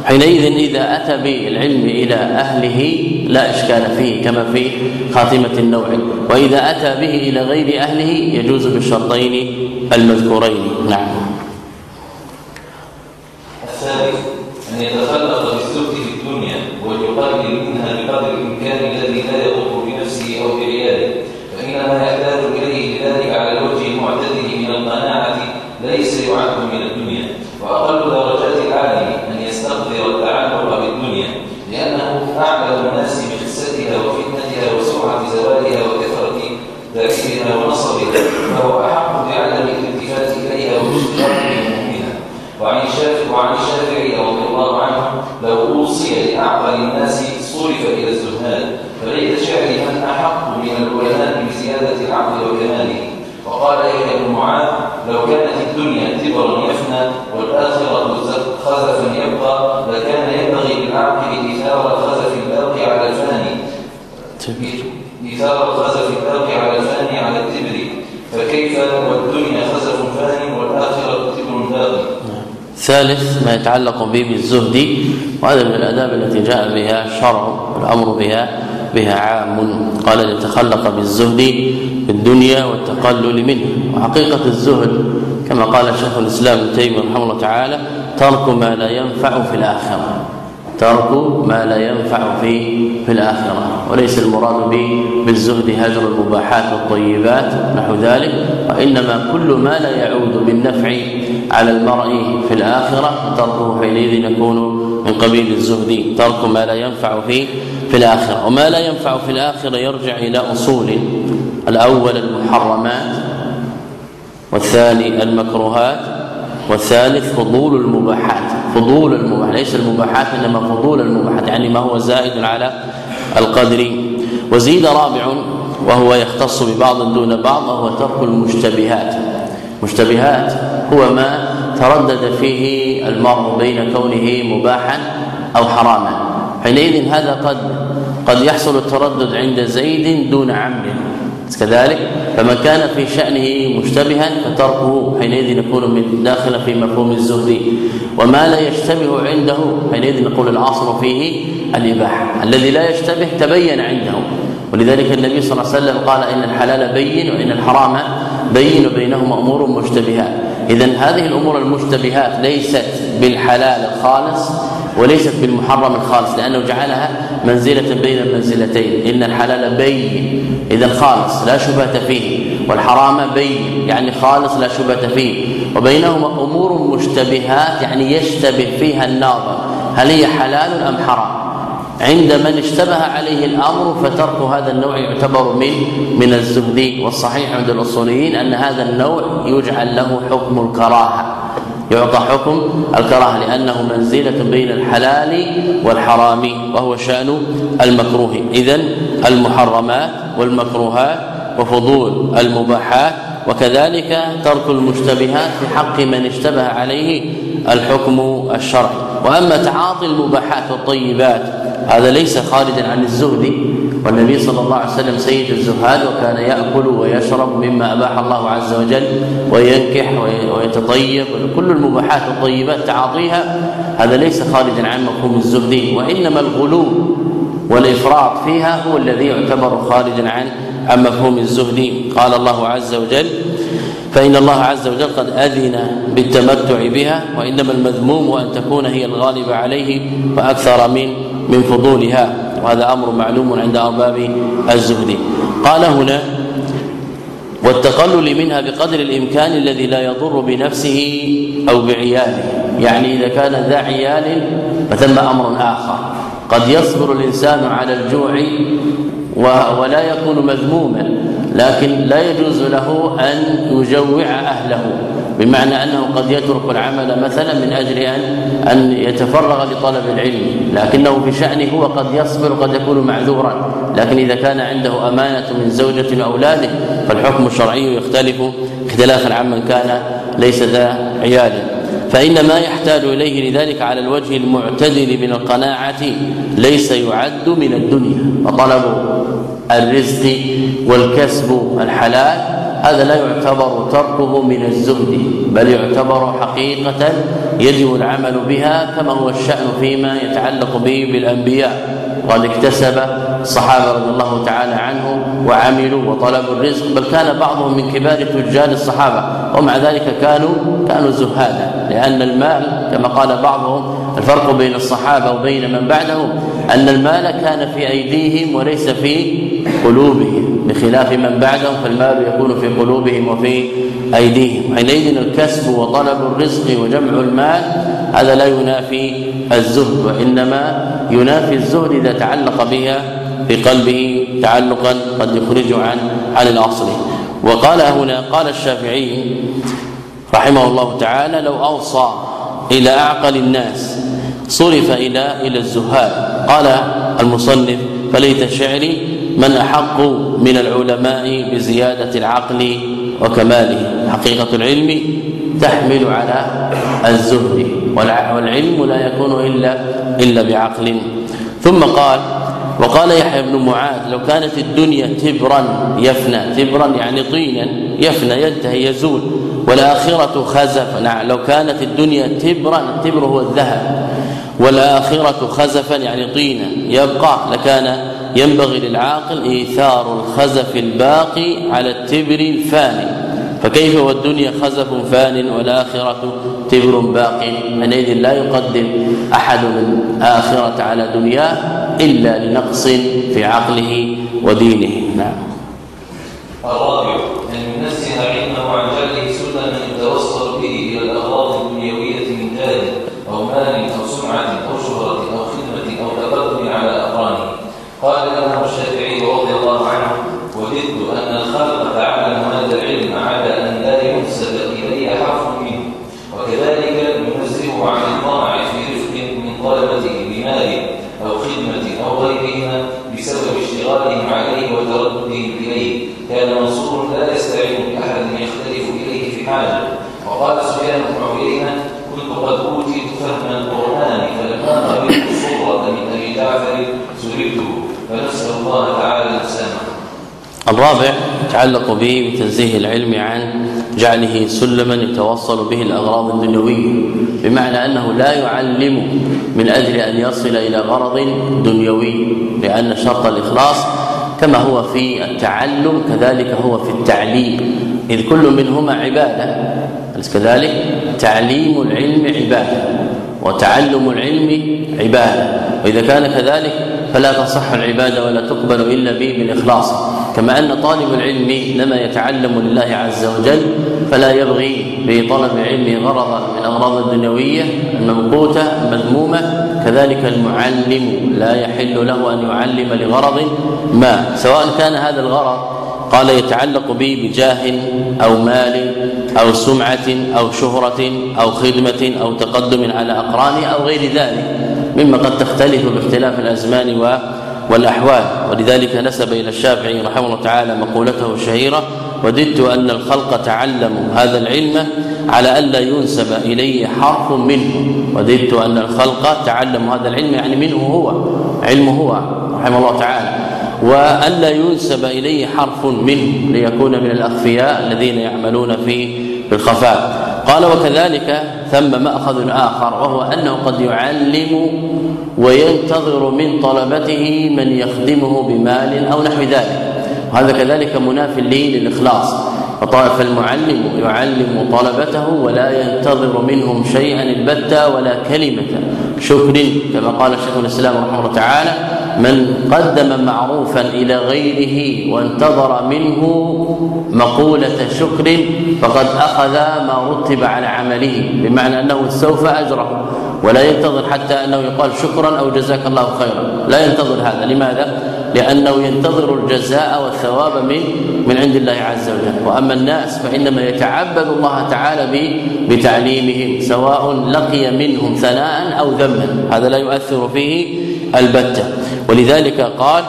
حينئذ إذا أتى بالعلم إلى أهله لا إشكال فيه كما في خاتمة النوع. وإذا أتى به إلى غير أهله يجوز بالشرطين المذكورين. نعم الثالث أن يتخلق بالزهد في الدنيا ويقلل منها بقدر الإمكان الذي لا يضر بنفسه أو بعياله فإنما يحتاج إليه بذلك على الوجه المعتدل من القناعة ليس يعد من الدنيا وأقل درجات العالم أن يستغفر التعلق بالدنيا لأنه أعلى الناس بخستها وفتنتها وسرعة زوالها وكثرة ذكرها ونصبها فهو أحق بعدم الالتفات إليها والاشتغال بها وعن الشافعي وعن الشافعي رضي الله عنه لو أوصي لأعقل الناس صرف إلى الزهاد فليت شعري من أحق من العلماء بزيادة العقل وكماله وقال يحيى بن معاذ لو كانت الدنيا تبرا يفنى والآخرة خزفا يبقى لكان ينبغي للعاقل إيثار الخزف الباقي على الفاني إيثار الخزف الباقي على الفاني على التبر فكيف والدنيا خزف فان والآخرة تبر باقي ثالث به بالزهد وهذا من الأداب التي جاء بها الشرع والأمر بها بها عام. قال ليتخلق بالزهد في الدنيا والتقلل منه. وحقيقة الزهد كما قال شيخ الإسلام ابن تيمية رحمه الله تعالى ترك ما لا ينفع في الآخرة. ترك ما لا ينفع في في الآخرة. وليس المراد به بالزهد هجر المباحات والطيبات نحو ذلك. وإنما كل ما لا يعود بالنفع على المرء في الآخرة تركه حينئذ يكون من قبيل الزهد ترك ما لا ينفع في في الآخرة. وما لا ينفع في الآخرة يرجع إلى أصول الأول المحرمات والثاني المكروهات والثالث فضول المباحات. فضول المباحات ليس المباحات إنما فضول المباحات يعني ما هو زائد على القدر. وزيد رابع وهو يختص ببعض دون بعض وهو ترك المشتبهات. مشتبهات هو ما تردد فيه المرء بين كونه مباحا أو حراما. حينئذ هذا قد قد يحصل التردد عند زيد دون عمرو كذلك فمن كان في شأنه مشتبها فتركه حينئذ يكون من داخل في مفهوم الزهد. وما لا يشتبه عنده حينئذ نقول الاصل فيه الإباحة. الذي لا يشتبه تبين عنده. ولذلك النبي صلى الله عليه وسلم قال إن الحلال بين وإن الحرام بين بينهما أمور مشتبهات اذا هذه الأمور المشتبهات ليست بالحلال الخالص وليست بالمحرم الخالص لأنه جعلها منزلة بين المنزلتين. إن الحلال بين اذا خالص لا شبهة فيه والحرام بين يعني خالص لا شبهة فيه. وبينهما أمور مشتبهات يعني يشتبه فيها الناظر هل هي حلال أم حرام. عند من اشتبه عليه الأمر فترك هذا النوع يعتبر من من الزهد والصحيح عند الأصوليين أن هذا النوع يجعل له حكم الكراهة. يعطى حكم الكراهة لأنه منزلة بين الحلال والحرام وهو شأن المكروه. اذا المحرمات والمكروهات وفضول المباحات وكذلك ترك المشتبهات في حق من اشتبه عليه الحكم الشرعي. وأما تعاطي المباحات والطيبات هذا ليس خارجا عن الزهد. والنبي صلى الله عليه وسلم سيد الزهاد وكان يأكل ويشرب مما أباح الله عز وجل وينكح ويتطيب. كل المباحات والطيبات تعاطيها هذا ليس خارجا عن مفهوم الزهد. وإنما الغلو والإفراط فيها هو الذي يعتبر خارجا عن عن مفهوم الزهد. قال الله عز وجل فإن الله عز وجل قد أذن بالتمتع بها وإنما المذموم أن تكون هي الغالبة عليه فأكثر من من فضولها. وهذا أمر معلوم عند أرباب الزهد. قال هنا والتقلل منها بقدر الإمكان الذي لا يضر بنفسه أو بعياله. يعني إذا كان ذا عيال فثم أمر آخر. قد يصبر الإنسان على الجوع ولا يكون مذموما. لكن لا يجوز له أن يجوع أهله بمعنى أنه قد يترك العمل مثلا من أجل أن أن يتفرغ لطلب العلم لكنه في شأنه هو قد يصبر قد يكون معذورا لكن إذا كان عنده أمانة من زوجة وأولاده فالحكم الشرعي يختلف اختلافا عمن كان ليس ذا عيال. فإن ما يحتاج إليه لذلك على الوجه المعتدل من القناعة ليس يعد من الدنيا. وطلب الرزق والكسب الحلال هذا لا يعتبر تركه من الزهد بل يعتبر حقيقة يجب العمل بها كما هو الشأن فيما يتعلق به بالأنبياء. وقد اكتسب الصحابة رضي الله تعالى عنهم وعملوا وطلبوا الرزق بل كان بعضهم من كبار تجار الصحابة ومع ذلك كانوا كانوا زهادا. لأن المال كما قال بعضهم الفرق بين الصحابة وبين من بعدهم أن المال كان في أيديهم وليس في قلوبهم بخلاف من بعدهم فالمال يكون في قلوبهم وفي أيديهم. حينئذ الكسب وطلب الرزق وجمع المال هذا لا ينافي الزهد وإنما ينافي الزهد إذا تعلق بها في قلبه تعلقا قد يخرجه عن عن الاصل وقال هنا قال الشافعي رحمه الله تعالى لو أوصى إلى أعقل الناس صرف إلى إلى الزهاد. قال المصنف فليت شعري من أحق من العلماء بزيادة العقل وكماله. حقيقة العلم تحمل على الزهد والعلم لا يكون إلا إلا بعقل. ثم قال وقال يحيى بن معاذ لو كانت الدنيا تبرا يفنى تبرا يعني طينا يفنى ينتهي يزول. والآخرة خزفا نعم لو كانت الدنيا تبرا التبر هو الذهب. والآخرة خزفا يعني طينا يبقى لكان ينبغي للعاقل إيثار الخزف الباقي على التبر الفاني. فكيف والدنيا خزف فان والآخرة تبر باق حينئذ لا يقدم أحد الآخرة على دنياه إلا لنقص في عقله ودينه. نعم الرابع ان ينزه علمه عن جهله سنه يتوصل به إلى الاغراض الدنيويه من جاه أو مال أو سمعه أو شهره أو خدمه أو تقدم على اقرانه قال الامام الشافعي رضي الله عنه وددت ان الخلق تعلم هذا العلم على ان لا ينسب اليه حرف منه وكذلك ينزه عن الطمع في رفق من طلبته بمال أو خدمه أو غيرهما بسبب اشتغالهم عليه وترددهم اليه كان منصور لا يستعين باحد يختلف اليه في حاجة وقال سفيان بن عيينه كنت قد اوتيت فهم القران فلما قبلت الصورة من ابي جعفر سربته فنسال الله تعالى السلامه الرابع يتعلق به بتنزيه العلم عن جعله سلما يتوصل به الأغراض الدنيوية بمعنى أنه لا يعلم من أجل أن يصل إلى غرض دنيوي لأن شرط الإخلاص كما هو في التعلم كذلك هو في التعليم. إذ كل منهما عبادة أليس كذلك؟ تعليم العلم عبادة وتعلم العلم عبادة. وإذا كان كذلك فلا تصح العبادة ولا تقبل إلا به بالإخلاص. كما أن طالب العلم لما يتعلم لله عز وجل فلا يبغي بطلب العلم غرضا من الأغراض الدنيوية الممقوتة المذمومة كذلك المعلم لا يحل له أن يعلم لغرض ما. سواء كان هذا الغرض قال يتعلق به بجاه أو مال أو سمعة أو شهرة أو خدمة أو تقدم على أقران أو غير ذلك مما قد تختلف باختلاف الأزمان والأحوال. ولذلك نسب إلى الشافعي رحمه الله تعالى مقولته الشهيرة وددت أن الخلق تعلموا هذا العلم على ألا ينسب إليه حرف منه. وددت أن الخلق تعلموا هذا العلم يعني منه هو علمه هو رحمه الله تعالى. والا ينسب إليه حرف منه ليكون من الأخفياء الذين يعملون في الخفاء. قال وكذلك ثم مأخذ اخر وهو أنه قد يعلم وينتظر من طلبته من يخدمه بمال أو نحو ذلك. وهذا كذلك مناف للإخلاص. فالمعلم يعلم طلبته ولا ينتظر منهم شيئا البتة ولا كلمة شكر كما قال شيخ الإسلام رحمه الله تعالى من قدم معروفا إلى غيره وانتظر منه مقولة شكر فقد أخذ ما رتب على عمله بمعنى أنه سوف أجره. ولا ينتظر حتى أنه يقال شكرا أو جزاك الله خيرا. لا ينتظر هذا. لماذا؟ لأنه ينتظر الجزاء والثواب من من عند الله عز وجل. وأما الناس فإنما يتعبد الله تعالى بتعليمهم سواء لقي منهم ثناء أو ذما. هذا لا يؤثر فيه البتة. ولذلك قال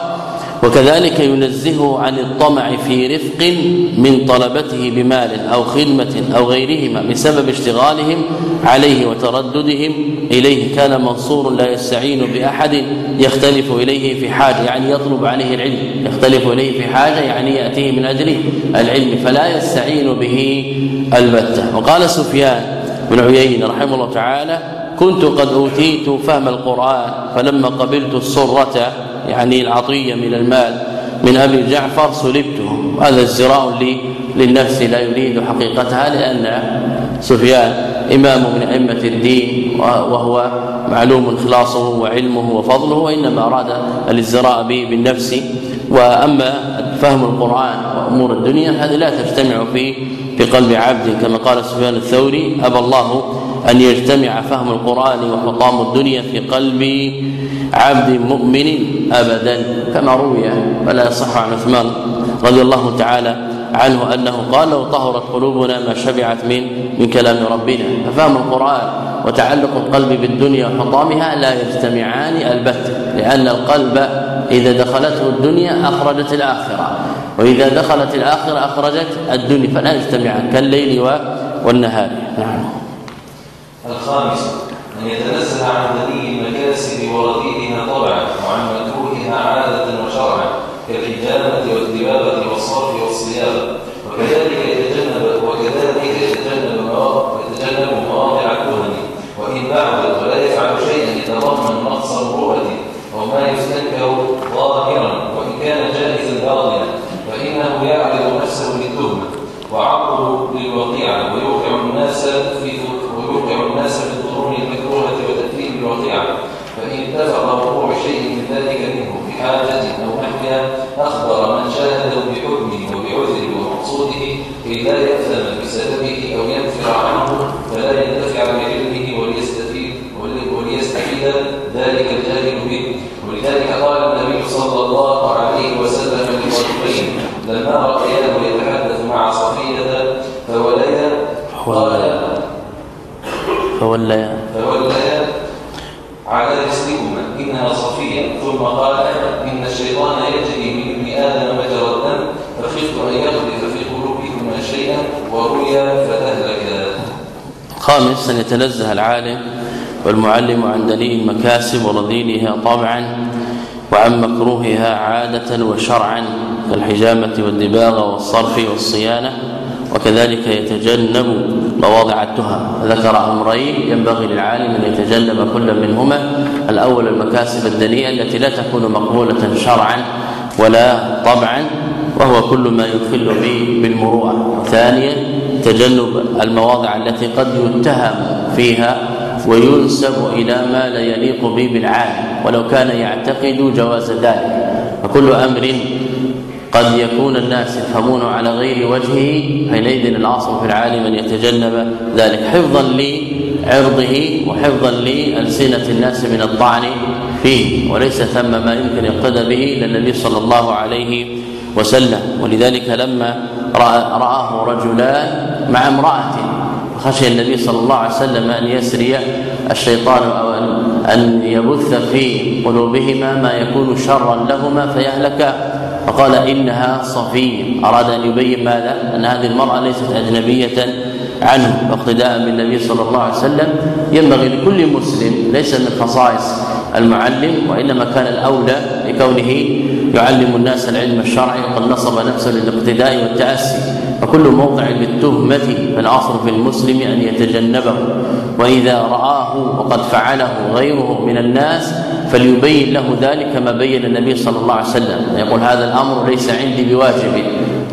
وكذلك ينزهه عن الطمع في رفق من طلبته بمال أو خدمة أو غيرهما بسبب اشتغالهم عليه وترددهم إليه كان منصور لا يستعين بأحد يختلف إليه في حاجة. يعني يطلب عليه العلم يختلف إليه في حاجة يعني يأتيه من أجل العلم فلا يستعين به البتة. وقال سفيان بن عيين رحمه الله تعالى كنت قد أوتيت فهم القرآن فلما قبلت السرة يعني العطية من المال من أبي جعفر سلبته هذا الزراء لي للنفس لا يريد حقيقتها لأن سفيان إمام من أئمة الدين وهو معلوم إخلاصه وعلمه وفضله وإنما أراد الازراء به بالنفس. وأما فهم القرآن وأمور الدنيا هذه لا تجتمع في في قلب عبد كما قال سفيان الثوري أبى الله أن يجتمع فهم القرآن وحطام الدنيا في قلب عبد مؤمن أبدا. كما روي فلا يصح عن عثمان رضي الله تعالى عنه أنه قال لو طهرت قلوبنا ما شبعت من من كلام ربنا. ففهم القرآن وتعلق القلب بالدنيا وحطامها لا يجتمعان البتة لأن القلب إذا دخلته الدنيا أخرجت الآخرة. وإذا دخلت الآخرة أخرجت الدنيا فلا يجتمعان كالليل والنهار. نعم. الخامس أن يتنزه عن هذه المكاسب ورديئها طبعا وعن مكروهها عادة وشرعا كالحجامة والدبابة والصرف والصياغة وكذلك يتجنب وكذلك يتجنب يتجنب مواضع الكهن وإن بعد ولا يفعل شيئا يتضمن نقص المروءة أو ما يستنكر ظاهرا وإن كان جائزا باطنا فإنه يعرض نفسه للتهمة وعرضه للوقيعة ويوقع الناس في يوقع الناس بالظنون المكروهة وتأثير الواقعة فإن اتفق وقوع شيء من ذلك منه بحاجة أو نحوها أخبر من شاهده بحكمه وبعذره ومقصوده إلا يأثم بسببه أو ينفر عنه فلا ينتفع بعلمه وليستفيد وليستفيد ذلك الجاهل به ولذلك قال النبي صلى الله عليه وسلم للرجلين لما رأياه يتحدث مع صفية فوليا قال فوليا فوليا على رسلهما إنها صفية ثم قال إن الشيطان يجري من ابن آدم مجرى الدم فخفت أن يقذف في قلوبكما شيئا وروي فتهلكا خامس أن يتنزه العالم والمعلم عن دليل المكاسب ورذيلها طبعا وعن مكروهها عادة وشرعا كالحجامة والدباغة والصرف والصيانة وكذلك يتجنب مواضع التهم. ذكر أمرين ينبغي للعالم أن يتجنب كل منهما. الأول المكاسب الدنيئة التي لا تكون مقبولة شرعا ولا طبعا وهو كل ما يخل به بالمروءة. ثانيا تجنب المواضع التي قد يتهم فيها وينسب إلى ما لا يليق به بالعالم ولو كان يعتقد جواز ذلك. فكل أمر قد يكون الناس يفهمونه على غير وجهه حينئذ الاصل في العالم أن يتجنب ذلك. حفظا لعرضه وحفظا لألسنة الناس من الطعن فيه وليس ثم ما يمكن يقتدى به إلا النبي صلى الله عليه وسلم. ولذلك لما رآه رجلان مع امرأة خشي النبي صلى الله عليه وسلم أن يسري الشيطان أو أن يبث في قلوبهما ما يكون شرا لهما فيهلكا فقال إنها صفية أراد أن يبين ماذا؟ أن هذه المرأة ليست أجنبية عنه. واقتداء بالنبي صلى الله عليه وسلم. ينبغي لكل مسلم ليس من خصائص المعلم وإنما كان الأولى لكونه يعلم الناس العلم الشرعي وقد نصب نفسه للاقتداء والتأسي. فكل موضع للتهمه فالاصل في المسلم أن يتجنبه وإذا رآه وقد فعله غيره من الناس فليبين له ذلك كما بين النبي صلى الله عليه وسلم. يقول هذا الأمر ليس عندي بواجب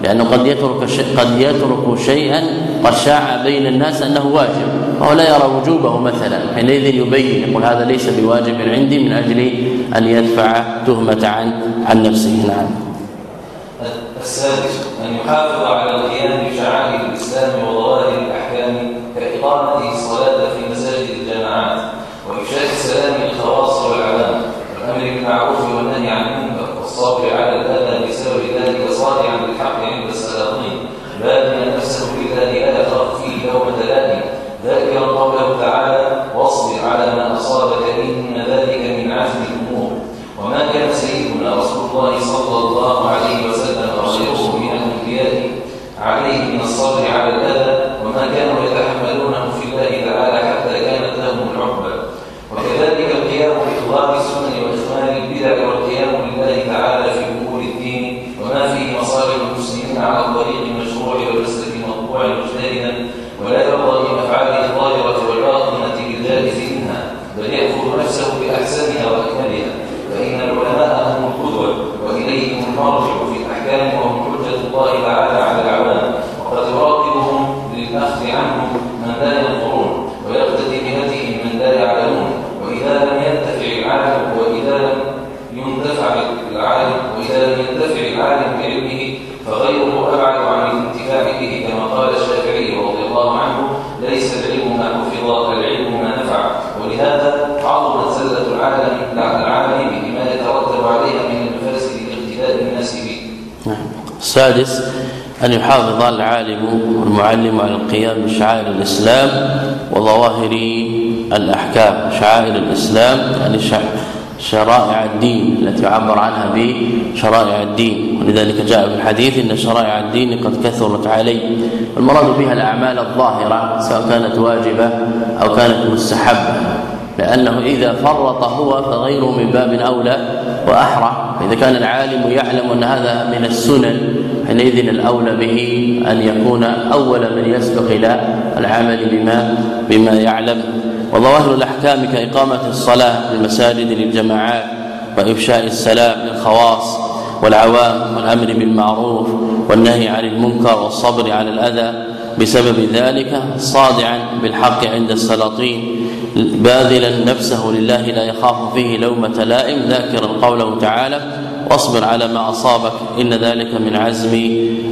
لأنه قد يترك شيء قد يترك شيئا قد شاع بين الناس أنه واجب وهو لا يرى وجوبه مثلا. حينئذ يبين يقول هذا ليس بواجب عندي من أجل أن يدفع تهمة عن عن نفسه. نعم. السادس أن يحافظ على القيام بشعائر الإسلام وظواهر الاحكام كإقامة الصلاة في مساجد الجماعات وإفشاء السلام للخواص والعلام والأمر بالمعروف والنهي عن المنكر والصبر على الاذى بسبب ذلك صادعا بالحق عند السلاطين باديا نفسه لله لا يخاف فيه لومه لائم ذاكرا قوله تعالى واصبر على ما اصابك ان ذلك من عزم الأمور وما كان سيدنا رسول الله صلى الله عليه وسلم وغيره من الانبياء عليه من الصبر على الاذى وما كانوا يتحملونه في الله تعالى حتى كانت لهم العقبه وكذلك القيام باخبار السنن واخمال البدع والقيام لله تعالى في امور الدين وما فيه مصالح المسلمين على الطريق المشروع والمسلك المطبوع مجتهدا ولا يرضى بافعاله الظاهره والباطنه بالجائز منها بل ياخذ نفسه باحسنها واكملها فان العلماء هم القدوه واليهم المرجع في الاحكام وهم حجه الله تعالى على العوام وقد يراقبهم للاخذ عنهم من لا ينظرون ويقتدي بهديهم من لا يعلمون واذا لم ينتفع العالم واذا لم ينتفع العالم واذا لم ينتفع العالم بعلمه فغيره ابعد عن الانتفاع به كما قال الشافعي رضي الله عنه ليس العلم ما حفظ العلم ما نفع ولهذا عظمت زله العالم العالم بما يترتب عليها من المفاسد لاقتداء الناس به نعم. السادس أن يحافظ العالم والمعلم على القيام بشعائر الإسلام وظواهر الأحكام شعائر الإسلام يعني شرائع الدين التي يعبر عنها بشرائع الدين. ولذلك جاء في الحديث إن شرائع الدين قد كثرت علي. المراد بها الأعمال الظاهرة سواء كانت واجبة أو كانت مستحبة. لأنه إذا فرط هو فغيره من باب أولى وأحرى. اذا كان العالم يعلم أن هذا من السنن حينئذ الأولى به أن يكون أول من يسبق إلى العمل بما بما يعلم. وظواهر الأحكام كإقامة الصلاة في المساجد للجماعات وإفشاء السلام للخواص والعوام والأمر بالمعروف والنهي عن المنكر والصبر على الأذى. بسبب ذلك صادعا بالحق عند السلاطين باذلا نفسه لله لا يخاف فيه لومة لائم. ذاكرا قوله تعالى واصبر على ما أصابك إن ذلك من عزم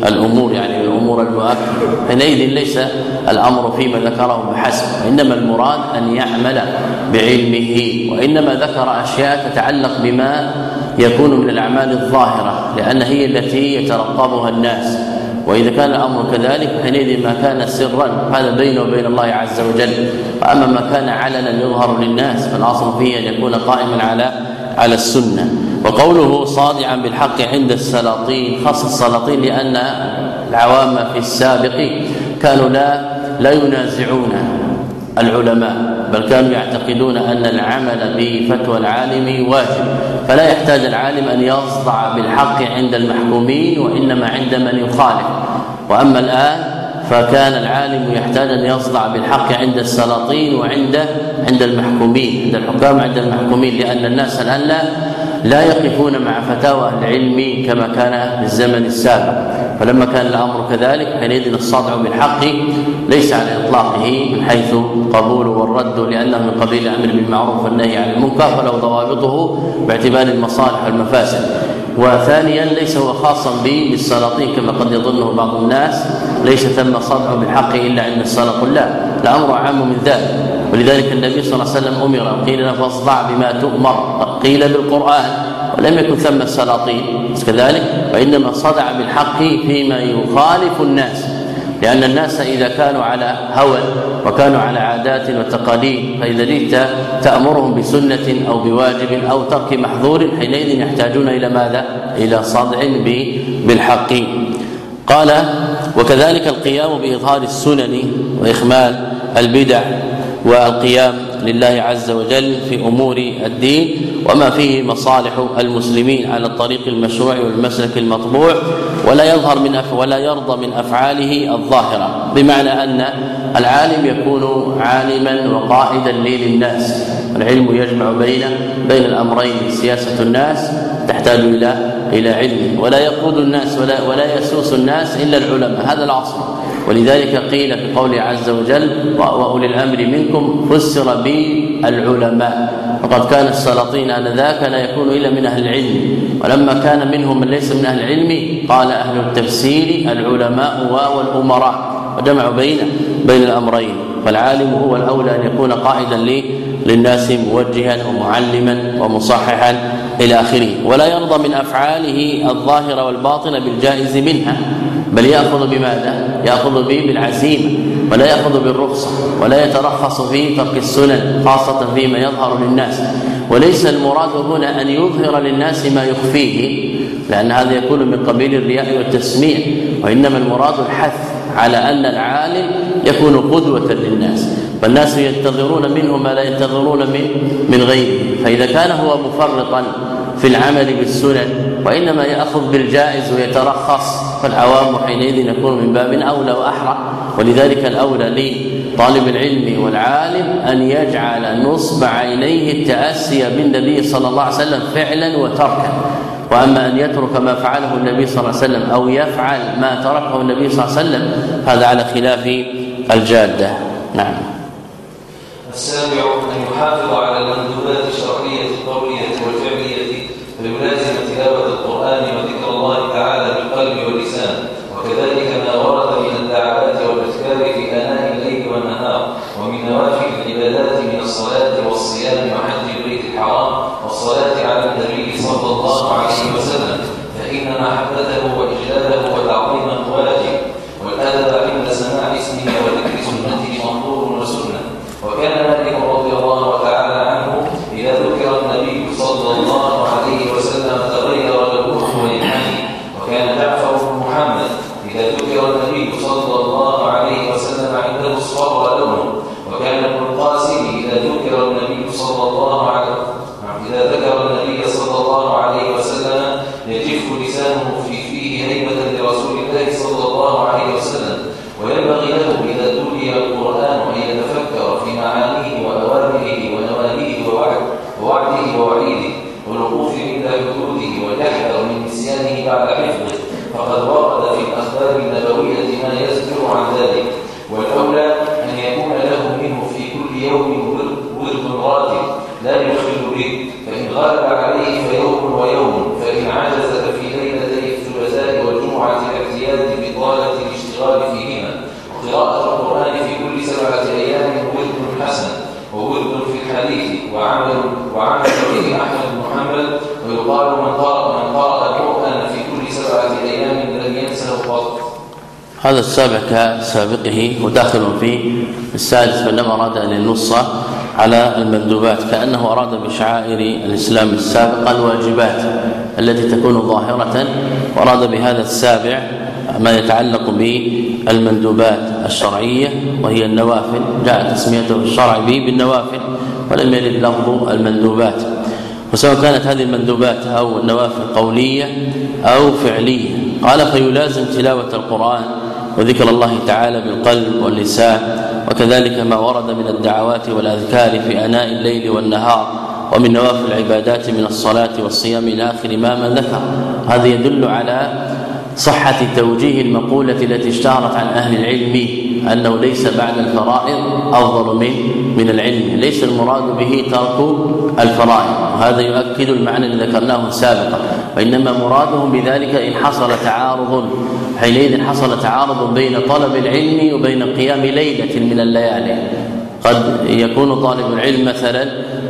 الأمور يعني الأمور المؤكدة. حينئذ ليس الأمر فيما ذكره بحسب انما المراد أن يعمل بعلمه وإنما ذكر أشياء تتعلق بما يكون من الأعمال الظاهرة لأن هي التي يترقبها الناس. وإذا كان الأمر كذلك حينئذ ما كان سرا هذا بينه وبين الله عز وجل. وأما ما كان علنا يظهر للناس فالأصل فيه أن يكون قائما على على السنة. وقوله صادعا بالحق عند السلاطين خاص السلاطين لأن العوام في السابق كانوا لا لا ينازعون العلماء بل كانوا يعتقدون أن العمل بفتوى العالم واجب. فلا يحتاج العالم أن يصدع بالحق عند المحكومين وإنما عند من يخالف. وأما الآن فكان العالم يحتاج أن يصدع بالحق عند السلاطين وعند عند المحكومين عند الحكام عند المحكومين لأن الناس الآن لا لا يقفون مع فتاوى العلم كما كان في الزمن السابق. فلما كان الأمر كذلك حينئذ الصدع بالحق ليس على إطلاقه من حيث قبول والرد لأنه من قبيل الأمر بالمعروف والنهي عن المنكر فله ضوابطه باعتبار المصالح والمفاسد. وثانيا ليس هو خاصا بالسلاطين كما قد يظنه بعض الناس ليس ثم صدع بالحق إلا عند السلاطين لا الأمر عام من ذلك. ولذلك النبي صلى الله عليه وسلم أمر قيل له فاصدع بما تؤمر قيل بالقرآن ولم يكن ثم السلاطين. كذلك وإنما صدع بالحق فيما يخالف الناس. لأن الناس إذا كانوا على هوى وكانوا على عادات وتقاليد فإذا جئت تأمرهم بسنة أو بواجب أو ترك محظور حينئذ يحتاجون إلى ماذا؟ إلى صدع بالحق. قال وكذلك القيام بإظهار السنن وإخمال البدع والقيام لله عز وجل في أمور الدين وما فيه مصالح المسلمين على الطريق المشروع والمسلك المطبوع ولا يظهر من أف ولا يرضى من أفعاله الظاهرة. بمعنى أن العالم يكون عالما وقائدا للناس. العلم يجمع بين بين الأمرين سياسة الناس تحتاج إلى إلى علم. ولا يقود الناس ولا ولا يسوس الناس إلا العلماء. هذا الاصل ولذلك قيل في قوله عز وجل وأولي الأمر منكم فسر بالعلماء وقد كان السلاطين آنذاك لا يكون إلا من أهل العلم. ولما كان منهم من ليس من أهل العلم قال أهل التفسير العلماء والأمراء. وجمعوا بين بين الأمرين. فالعالم هو الأولى أن يكون قائدا للناس موجها ومعلما ومصححا. إلى آخره. ولا يرضى من أفعاله الظاهره والباطنه بالجائز منها بل يأخذ بماذا؟ يأخذ به بالعزيمة ولا يأخذ بالرخصة ولا يترخص في ترك السنن خاصة فيما يظهر للناس. وليس المراد هنا أن يظهر للناس ما يخفيه لأن هذا يكون من قبيل الرياء والتسميع. وإنما المراد الحث على أن العالم يكون قدوة للناس. والناس ينتظرون منه ما لا ينتظرون من من غيره. فإذا كان هو مفرطا في العمل بالسنن وإنما يأخذ بالجائز ويترخص فالعوام حينئذ يكون من باب أولى وأحرى. ولذلك الأولى لطالب العلم والعالم أن يجعل نصب عينيه التأسي بالنبي صلى الله عليه وسلم فعلا وتركا. وأما أن يترك ما فعله النبي صلى الله عليه وسلم أو يفعل ما تركه النبي صلى الله عليه وسلم هذا على خلاف الجادة. نعم. السابع أن يحافظ على المندوبات الشرعية القوليه والفعلية فيلازم تلاوة القرآن وذكر الله تعالى بالقلب واللسان. وكذلك ما ورد من الدعوات والاذكار في آناء الليل والنهار ومن نوافل العبادات من الصلاة والصيام وحج البيت الحرام والصلاة على النبي صلى الله عليه وسلم. فإن محبته وإجلاله وتعظيمه واجب والادب عند سماع اسمه وذكر سنته مطلوب وسنه وكان مالك رضي الله تعالى عنه اذا ذكر النبي صلى الله عليه وسلم تغير له وينحني وكان جعفر بن محمد اذا ذكر النبي صلى الله عليه وسلم عنده اصفر لونه وكان ابن القاسم اذا ذكر النبي صلى الله عليه اذا ذكر النبي صلى الله عليه وسلم يجف لسانه في فيه هيبه لرسول الله صلى الله عليه وسلم وينبغي له اذا تلي القران ان يتفكر في معانيه واوامره ونواهيه ووعد ووعده ووعيده والوقوف عند حدوده ويحذر من نسيانه بعد حفظه فقد ورد في الاخبار النبويه ما يزجر عن ذلك والاولى ان يكون له منه في كل يوم ورد راتب لا يخل به فان غلب عليه فيوم ويوم فان عجز ففي ليلتي الثلاثاء والجمعه الاعتياد بطاله الاشتغال فيهما وقراءه القران في كل سبعه أيام ورد حسن وورد في الحديث وعمل وعمل به احمد بن محمد ويقال من قرأ من قرأ القرآن في كل سبعة أيام لم ينسه قط هذا السابع كسابقه وداخل في السادس بينما أراد أن ينص على المندوبات كأنه أراد بشعائر الإسلام السابقة الواجبات التي تكون ظاهرة وأراد بهذا السابع ما يتعلق بالمندوبات الشرعية وهي النوافل. جاء تسميته الشرع به بالنوافل ولم يرد لفظ المندوبات. وسواء كانت هذه المندوبات أو النوافل قولية أو فعلية. قال فيلازم تلاوة القرآن وذكر الله تعالى بالقلب واللسان وكذلك ما ورد من الدعوات والأذكار في آناء الليل والنهار ومن نوافل العبادات من الصلاة والصيام إلى آخر ما ما ذكر. هذا يدل على صحة توجيه المقولة التي اشتهرت عن أهل العلم أنه ليس بعد الفرائض أفضل من من العلم ليس المراد به ترك الفرائض. وهذا يؤكد المعنى الذي ذكرناه سابقا. وإنما مرادهم بذلك إن حصل تعارض حينئذ حصل تعارض بين طلب العلم وبين قيام ليلة من الليالي. قد يكون طالب العلم مثلا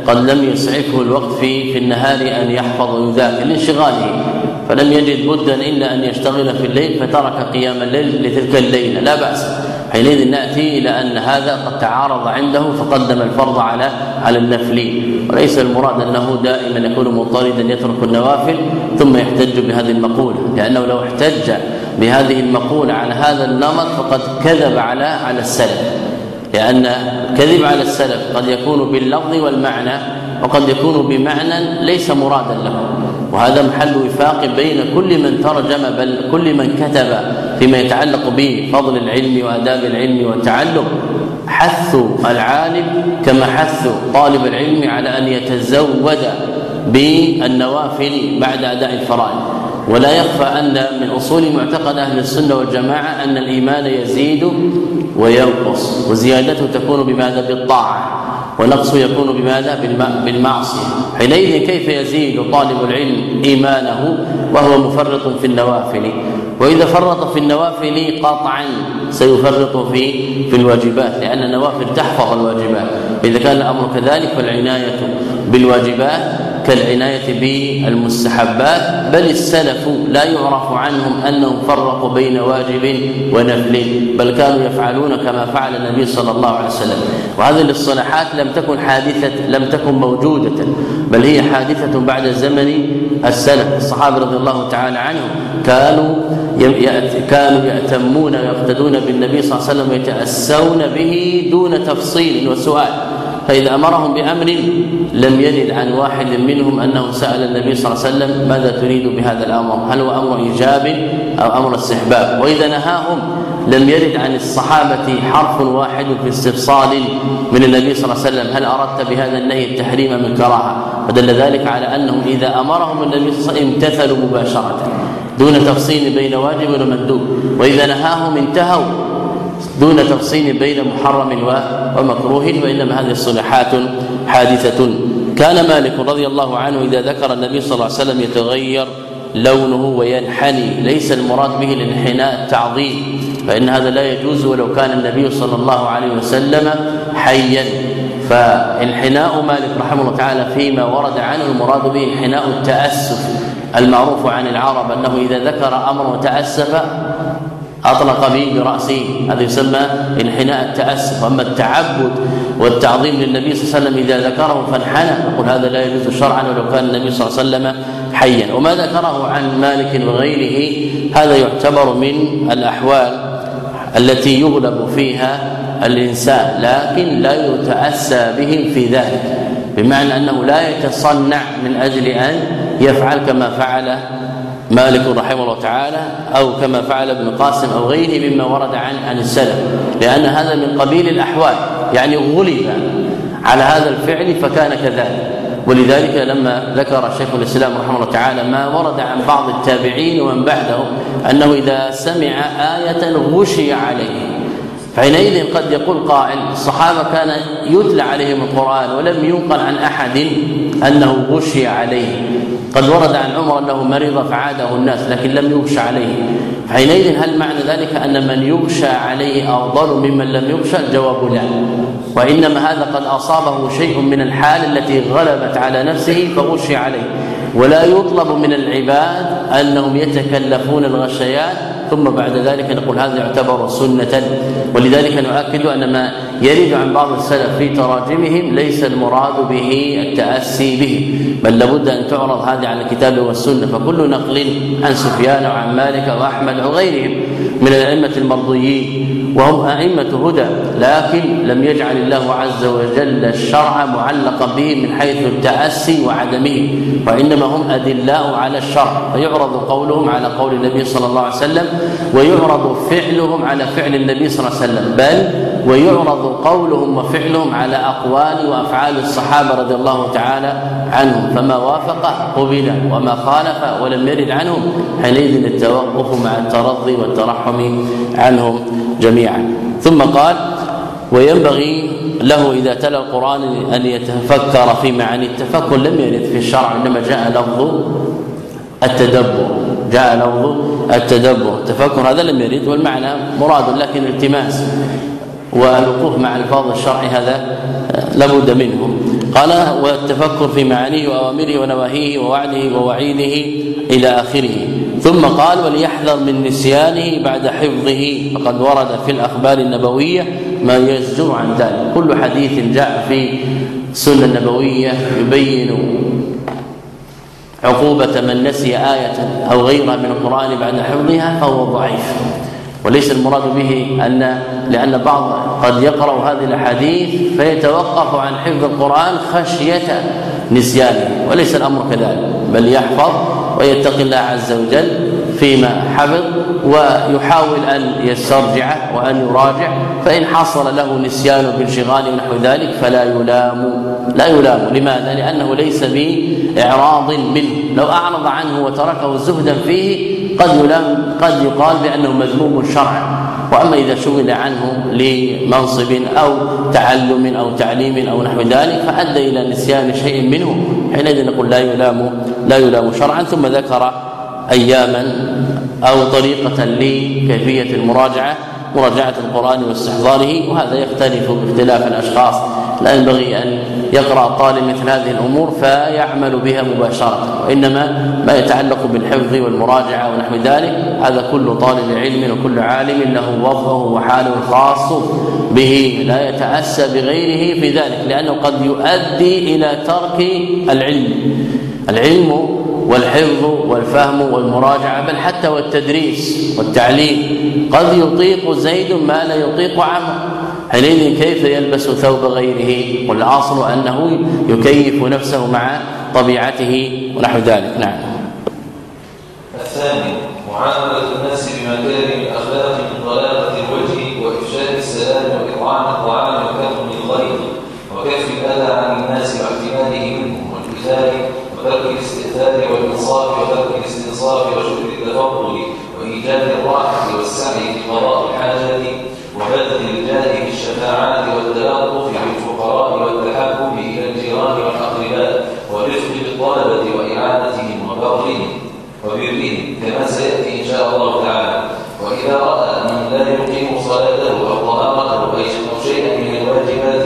قد لم يسعفه الوقت في في النهار أن يحفظ ويذاكر لانشغاله فلم يجد بدا إلا أن يشتغل في الليل فترك قيام الليل لتلك الليلة. لا بأس. حينئذ نأتي إلى أن هذا قد تعارض عنده فقدم الفرض على على النفل. وليس المراد أنه دائما يكون مضطردا يترك النوافل ثم يحتج بهذه المقولة لأنه لو احتج بهذه المقولة على هذا النمط فقد كذب على على السلف لأن الكذب على السلف قد يكون باللفظ والمعنى وقد يكون بمعنى ليس مرادا له. وهذا محل وفاق بين كل من ترجم بل كل من كتب فيما يتعلق بفضل العلم وآداب العلم والتعلم. حث العالم كما حث طالب العلم على أن يتزود بالنوافل بعد أداء الفرائض. ولا يخفى أن من أصول معتقد أهل السنة والجماعة أن الإيمان يزيد وينقص وزيادته تكون بماذا؟ بالطاعة ونقصه يكون بماذا؟ بالمعصية. حينئذ كيف يزيد طالب العلم إيمانه؟ وهو مفرط في النوافل. وإذا فرط في النوافل قطعا سيفرط في في الواجبات لأن النوافل تحفظ الواجبات. إذا كان الأمر كذلك فالعناية بالواجبات كالعناية بالمستحبات بل السلف لا يعرف عنهم أنهم فرقوا بين واجب ونفل بل كانوا يفعلون كما فعل النبي صلى الله عليه وسلم. وهذه الاصطلاحات لم تكن حادثة لم تكن موجودة بل هي حادثة بعد زمن السلف. الصحابة رضي الله تعالى عنهم كانوا كانوا يأتمون ويقتدون بالنبي صلى الله عليه وسلم ويتأسون به دون تفصيل وسؤال. فإذا أمرهم بأمر لم يرد عن واحد منهم أنه سأل النبي صلى الله عليه وسلم ماذا تريد بهذا الأمر؟ هل هو أمر إيجاب أو أمر استحباب؟ وإذا نهاهم لم يرد عن الصحابة حرف واحد في استفصال من النبي صلى الله عليه وسلم. هل أردت بهذا النهي التحريم من كراهة؟ فدل ذلك على أنهم إذا أمرهم النبي صلى الله عليه وسلم امتثلوا مباشرة دون تفصيل بين واجب ومندوب. وإذا نهاهم انتهوا. دون تفصيل بين محرم ومكروه وإنما هذه الصلاحات حادثة. كان مالك رضي الله عنه إذا ذكر النبي صلى الله عليه وسلم يتغير لونه وينحني ليس المراد به الانحناء التعظيم. فإن هذا لا يجوز ولو كان النبي صلى الله عليه وسلم حيا. فانحناء مالك رحمه الله تعالى فيما ورد عنه المراد به انحناء التأسف المعروف عن العرب أنه إذا ذكر أمر تاسف أطلق به براسه هذا يسمى انحناء التأسف. اما التعبد والتعظيم للنبي صلى الله عليه وسلم إذا ذكره فانحنى. نقول هذا لا يجوز شرعا ولو كان النبي صلى الله عليه وسلم حيا. وما ذكره عن مالك وغيره هذا يعتبر من الأحوال التي يغلب فيها الإنسان لكن لا يتأسى بهم في ذلك. بمعنى أنه لا يتصنع من أجل أن يفعل كما فعل مالك رحمه الله تعالى أو كما فعل ابن قاسم أو غيره مما ورد عن عن السلف. لأن هذا من قبيل الأحوال. يعني غلب على هذا الفعل فكان كذلك. ولذلك لما ذكر شيخ الإسلام رحمه الله تعالى ما ورد عن بعض التابعين ومن بعده أنه إذا سمع آية غشي عليه. فحينئذ قد يقول قائل الصحابة كان يتلى عليهم القرآن ولم ينقل عن أحد أنه غشي عليه. قد ورد عن عمر أنه مرض فعاده الناس لكن لم يغشى عليه. حينئذ هل معنى ذلك أن من يغشى عليه أفضل ممن لم يغشى الجواب لا. وإنما هذا قد أصابه شيء من الحال التي غلبت على نفسه فغشي عليه. ولا يطلب من العباد أنهم يتكلفون الغشيات ثم بعد ذلك نقول هذا يعتبر سنة. ولذلك نؤكد أن ما يرد عن بعض السلف في تراجمهم ليس المراد به التأسي به بل لابد أن تعرض هذه على الكتاب والسنة. فكل نقل عن سفيان وعن مالك واحمد وغيرهم من الأئمة المرضيين وهم أئمة هدى لكن لم يجعل الله عز وجل الشرع معلقا به من حيث التأسي وعدمه وإنما هم أدلاء على الشرع. فيعرض قولهم على قول النبي صلى الله عليه وسلم ويعرض فعلهم على فعل النبي صلى الله عليه وسلم. بل ويعرض قولهم وفعلهم على أقوال وأفعال الصحابة رضي الله تعالى عنهم. فما وافق قبل وما خالف ولم يرد عنهم. حينئذ التوقف مع الترضي والترحم عنهم جميعا. ثم قال وينبغي له إذا تلا القرآن أن يتفكر في معاني التفكر. لم يرد في الشرع إنما جاء لفظ التدبر. جاء لفظ التدبر. التفكر هذا لم يرد والمعنى مراد لكن التماس. والوقوف مع الفاظ الشرع هذا لابد منه. قال والتفكر في معانيه وأوامره ونواهيه ووعده ووعيده إلى آخره. ثم قال وليحذر من نسيانه بعد حفظه. فقد ورد في الأخبار النبوية ما يزجر عن ذلك. كل حديث جاء في السنة النبوية يبين عقوبة من نسي آية أو غيرها من القرآن بعد حفظها فهو ضعيف. وليس المراد به أن لأن بعض قد يقرأ هذه الأحاديث فيتوقف عن حفظ القرآن خشية نسيانه وليس الأمر كذلك بل يحفظ ويتقي الله عز وجل فيما حفظ ويحاول أن يسترجع وأن يراجع فإن حصل له نسيان بانشغال ونحو ذلك فلا يلام لا يلام. لماذا؟ لأنه ليس بإعراض منه. لو أعرض عنه وتركه زهدا فيه قد يلام قد يقال بأنه مذموم شرعا. وأما إذا شغل عنه لمنصب أو تعلم أو تعليم أو نحو ذلك فأدى إلى نسيان شيء منه. حينئذ نقول لا يلام لا يلام شرعا ثم ذكر اياما أو طريقة لكيفية المراجعة مراجعة القرآن واستحضاره وهذا يختلف باختلاف الأشخاص. لا ينبغي أن يقرأ الطالب مثل هذه الأمور فيعمل بها مباشرة وإنما ما يتعلق بالحفظ والمراجعة ونحو ذلك هذا كل طالب علم وكل عالم له وضعه وحاله الخاص به لا يتأسى بغيره في ذلك لأنه قد يؤدي إلى ترك العلم العلم والحفظ والفهم والمراجعة بل حتى والتدريس والتعليم قد يطيق زيد ما لا يطيق عمرو. حينئذ كيف يلبس ثوب غيره؟ والاصل أنه يكيف نفسه مع طبيعته ونحو ذلك. نعم. الثاني معاملة الناس بمكارم الاخلاق من طلاقه الوجه وإفشاء السلام وإطعام الطعام وكظم الغيظ وكف الاذى عن الناس واعتماده منهم والكتاب وترك الاستئثار والإنصاف وترك الاستنصاف وشكر التفضل وإيجاد الراحة والسعي في قضاء وبذل الجاه في الشفاعات والتلطف بالفقراء والتحبب إلى الجيران والأقرباء والرفق بالطلبه واعانتهم وبرهم وبرهم كما سيأتي إن شاء الله تعالى. وإذا رأى من لا يقيم صلاته أو طهارته أو شيئا من الواجبات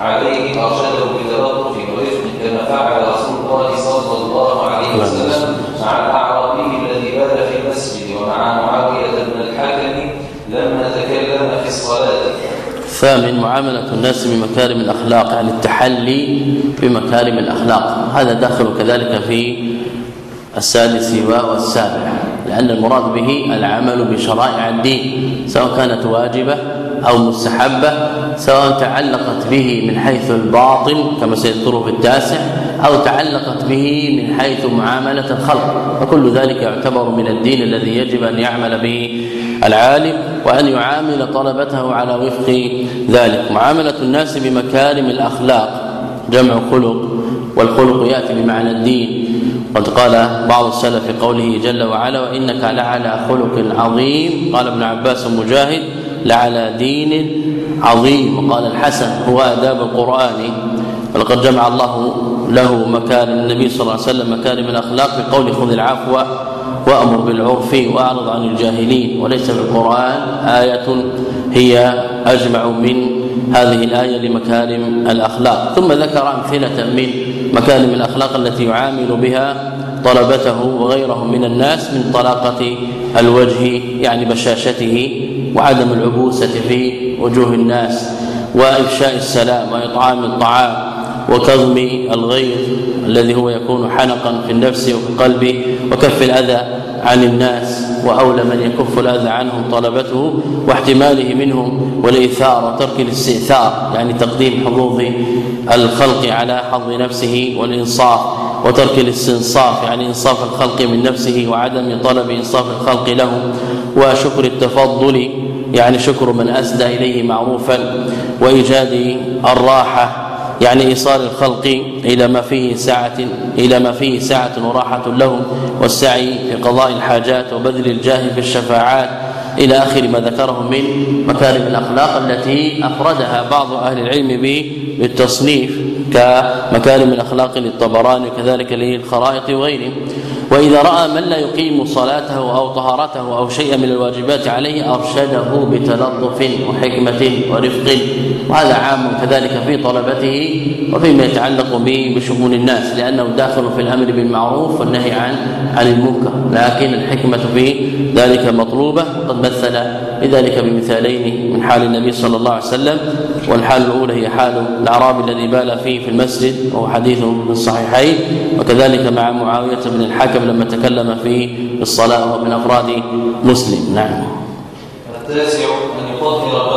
عليه أرشده بتلطف ورفق كما فعل رسول الله صلى الله عليه وسلم مع الاعرابي الذي بات في المسجد ومع معاويه بن الحكم لما الصلاه الثامن معاملة الناس بمكارم الأخلاق يعني التحلي بمكارم الأخلاق. هذا داخل كذلك في السادس والسابع لأن المراد به العمل بشرائع الدين سواء كانت واجبة أو مستحبة سواء تعلقت به من حيث الباطن كما سيذكره في التاسع. أو تعلقت به من حيث معاملة الخلق. فكل ذلك يعتبر من الدين الذي يجب أن يعمل به العالم وأن يعامل طلبته على وفق ذلك. معاملة الناس بمكارم الأخلاق جمع خلق والخلق يأتي بمعنى الدين. قد قال بعض السلف في قوله جل وعلا وإنك لعلى خلق عظيم قال ابن عباس مجاهد لعلى دين عظيم وقال الحسن هو آداب القرآن ولقد جمع الله له مكارم النبي صلى الله عليه وسلم مكارم الأخلاق بقول خذ العفو وأمر بالعرف وأعرض عن الجاهلين وليس في القرآن آية هي أجمع من هذه الآية لمكارم الأخلاق. ثم ذكر أمثلة من مكارم الأخلاق التي يعامل بها طلبته وغيرهم من الناس من طلاقة الوجه يعني بشاشته وعدم العبوسة في وجوه الناس وإفشاء السلام وإطعام الطعام. وكظم الغيظ الذي هو يكون حنقا في النفس وفي القلب وكف الأذى عن الناس وأولى من يكف الأذى عنهم طلبته واحتماله منهم والإيثار وترك الاستئثار يعني تقديم حظوظ الخلق على حظ نفسه والإنصاف وترك الاستنصاف يعني إنصاف الخلق من نفسه وعدم طلب إنصاف الخلق له وشكر التفضل يعني شكر من أسدى إليه معروفا وإيجاد الراحة يعني إيصال الخلق إلى ما فيه سعة إلى ما فيه سعة وراحة لهم والسعي في قضاء الحاجات وبذل الجاه في الشفاعات إلى آخر ما ذكره من مكارم الأخلاق التي أفردها بعض أهل العلم بالتصنيف كمكارم الأخلاق للطبراني وكذلك للخرائط وغيره وإذا رأى من لا يقيم صلاته أو طهارته أو شيئا من الواجبات عليه أرشده بتلطف وحكمة ورفق وهذا عام كذلك في طلبته وفيما يتعلق به بشؤون الناس لأنه داخل في الأمر بالمعروف والنهي عن عن المنكر. لكن الحكمة في ذلك مطلوبة قد مثل لذلك بمثالين من حال النبي صلى الله عليه وسلم والحال الأولى هي حال الأعرابي الذي بال فيه في المسجد وهو حديث من الصحيحين. وكذلك مع معاوية بن الحكم لما تكلم في الصلاه وهو من افراد مسلم. نعم. التاسع أن يطهر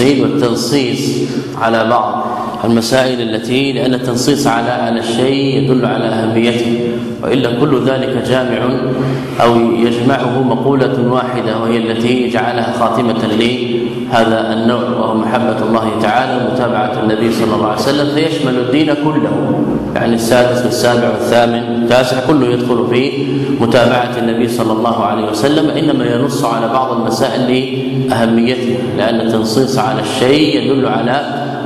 التفصيل والتنصيص على بعض المسائل التي لأن التنصيص على على الشيء يدل على أهميته وإلا كل ذلك جامع أو يجمعه مقولة واحدة وهي التي جعلها خاتمة لهذا النوع وهو محبة الله تعالى ومتابعة النبي صلى الله عليه وسلم فيشمل الدين كله يعني السادس والسابع والثامن والتاسع كله يدخل في متابعة النبي صلى الله عليه وسلم إنما ينص على بعض المسائل لأهميته لأن التنصيص على الشيء يدل على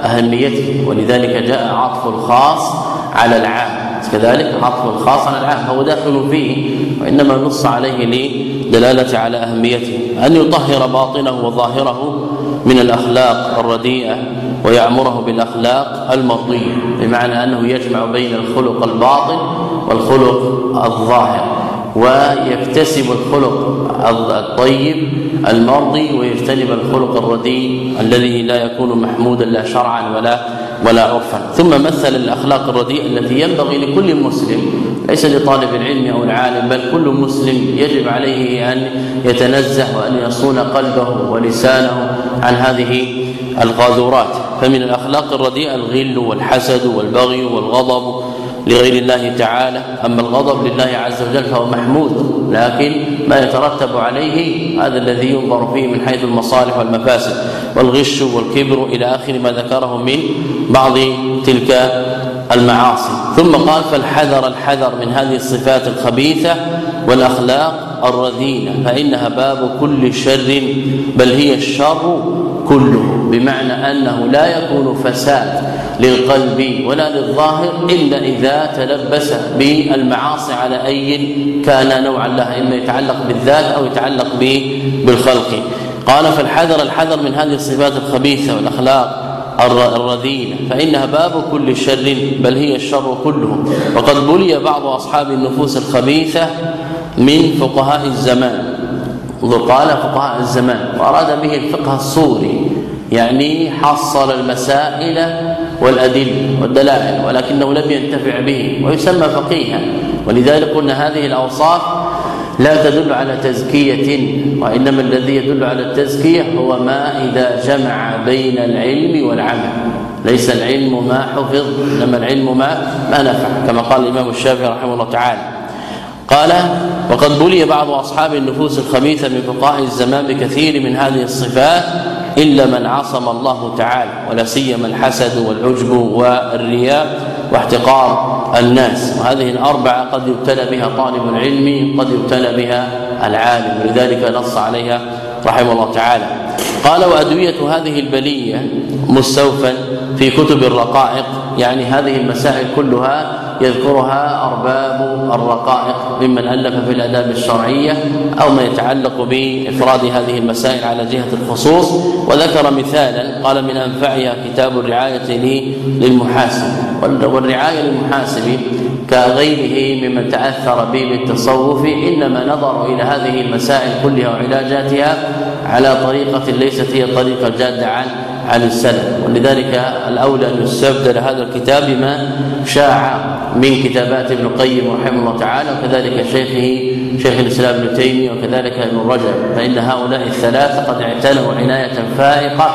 أهميته ولذلك جاء عطف الخاص على العام. كذلك عطف الخاص على العام فهو داخل فيه وإنما نص عليه لدلالة على أهميته. أن يطهر باطنه وظاهره من الأخلاق الرديئة ويعمره بالأخلاق المرضيه بمعنى أنه يجمع بين الخلق الباطن والخلق الظاهر ويكتسب الخلق الطيب المرضي ويجتنب الخلق الرديء الذي لا يكون محمودا لا شرعا ولا ولا عرفا. ثم مثل الأخلاق الرديئه التي ينبغي لكل مسلم ليس لطالب العلم أو العالم بل كل مسلم يجب عليه أن يتنزه وأن يصون قلبه ولسانه عن هذه القاذورات فمن الأخلاق الرديئه الغل والحسد والبغي والغضب لغير الله تعالى. أما الغضب لله عز وجل فهو محمود. لكن ما يترتب عليه هذا الذي ينظر فيه من حيث المصالح والمفاسد والغش والكبر إلى آخر ما ذكره من بعض تلك المعاصي. ثم قال فالحذر الحذر من هذه الصفات الخبيثة والأخلاق الرذينه فإنها باب كل شر بل هي الشر كله بمعنى أنه لا يكون فساد للقلب ولا للظاهر إلا إذا تلبس بالمعاصي على أي كان نوعا لها إما يتعلق بالذات أو يتعلق بالخلق. قال فالحذر الحذر من هذه الصفات الخبيثة والأخلاق الرذيلة فإنها باب كل شر بل هي الشر كله. وقد بلي بعض أصحاب النفوس الخبيثة من فقهاء الزمان. قال فقهاء الزمان وأراد به الفقه الصوري يعني حصل المسائل والأدلة والدلائل ولكنه لم ينتفع به ويسمى فقيها. ولذلك قلنا هذه الأوصاف لا تدل على تزكية وإنما الذي يدل على التزكية هو ما إذا جمع بين العلم والعمل. ليس العلم ما حفظ إنما العلم ما ما نفع كما قال الإمام الشافعي رحمه الله تعالى. قال وقد بلي بعض أصحاب النفوس الخبيثة من فقهاء الزمان بكثير من هذه الصفات إلا من عصم الله تعالى ولا سيما الحسد والعجب والرياء واحتقار الناس. وهذه الأربعة قد يبتلى بها طالب العلم قد يبتلى بها العالم ولذلك نص عليها رحمه الله تعالى. قال وأدوية هذه البلية مستوفى في كتب الرقائق يعني هذه المسائل كلها يذكرها أرباب الرقائق ممن ألف في الأداب الشرعية أو ما يتعلق بإفراد هذه المسائل على جهة الخصوص. وذكر مثالا قال من أنفعها كتاب الرعاية للمحاسب. والرعاية للمحاسب كغيره ممن تأثر به بالتصوف إنما نظروا إلى هذه المسائل كلها وعلاجاتها على طريقة ليست هي الطريقة الجادة عن عن السلف ولذلك الأولى أن يستبدل هذا الكتاب بما شاع من كتابات ابن القيم رحمه الله تعالى وكذلك شيخه شيخ الإسلام ابن تيمية وكذلك ابن رجب. فإن هؤلاء الثلاثة قد اعتنوا عناية فائقة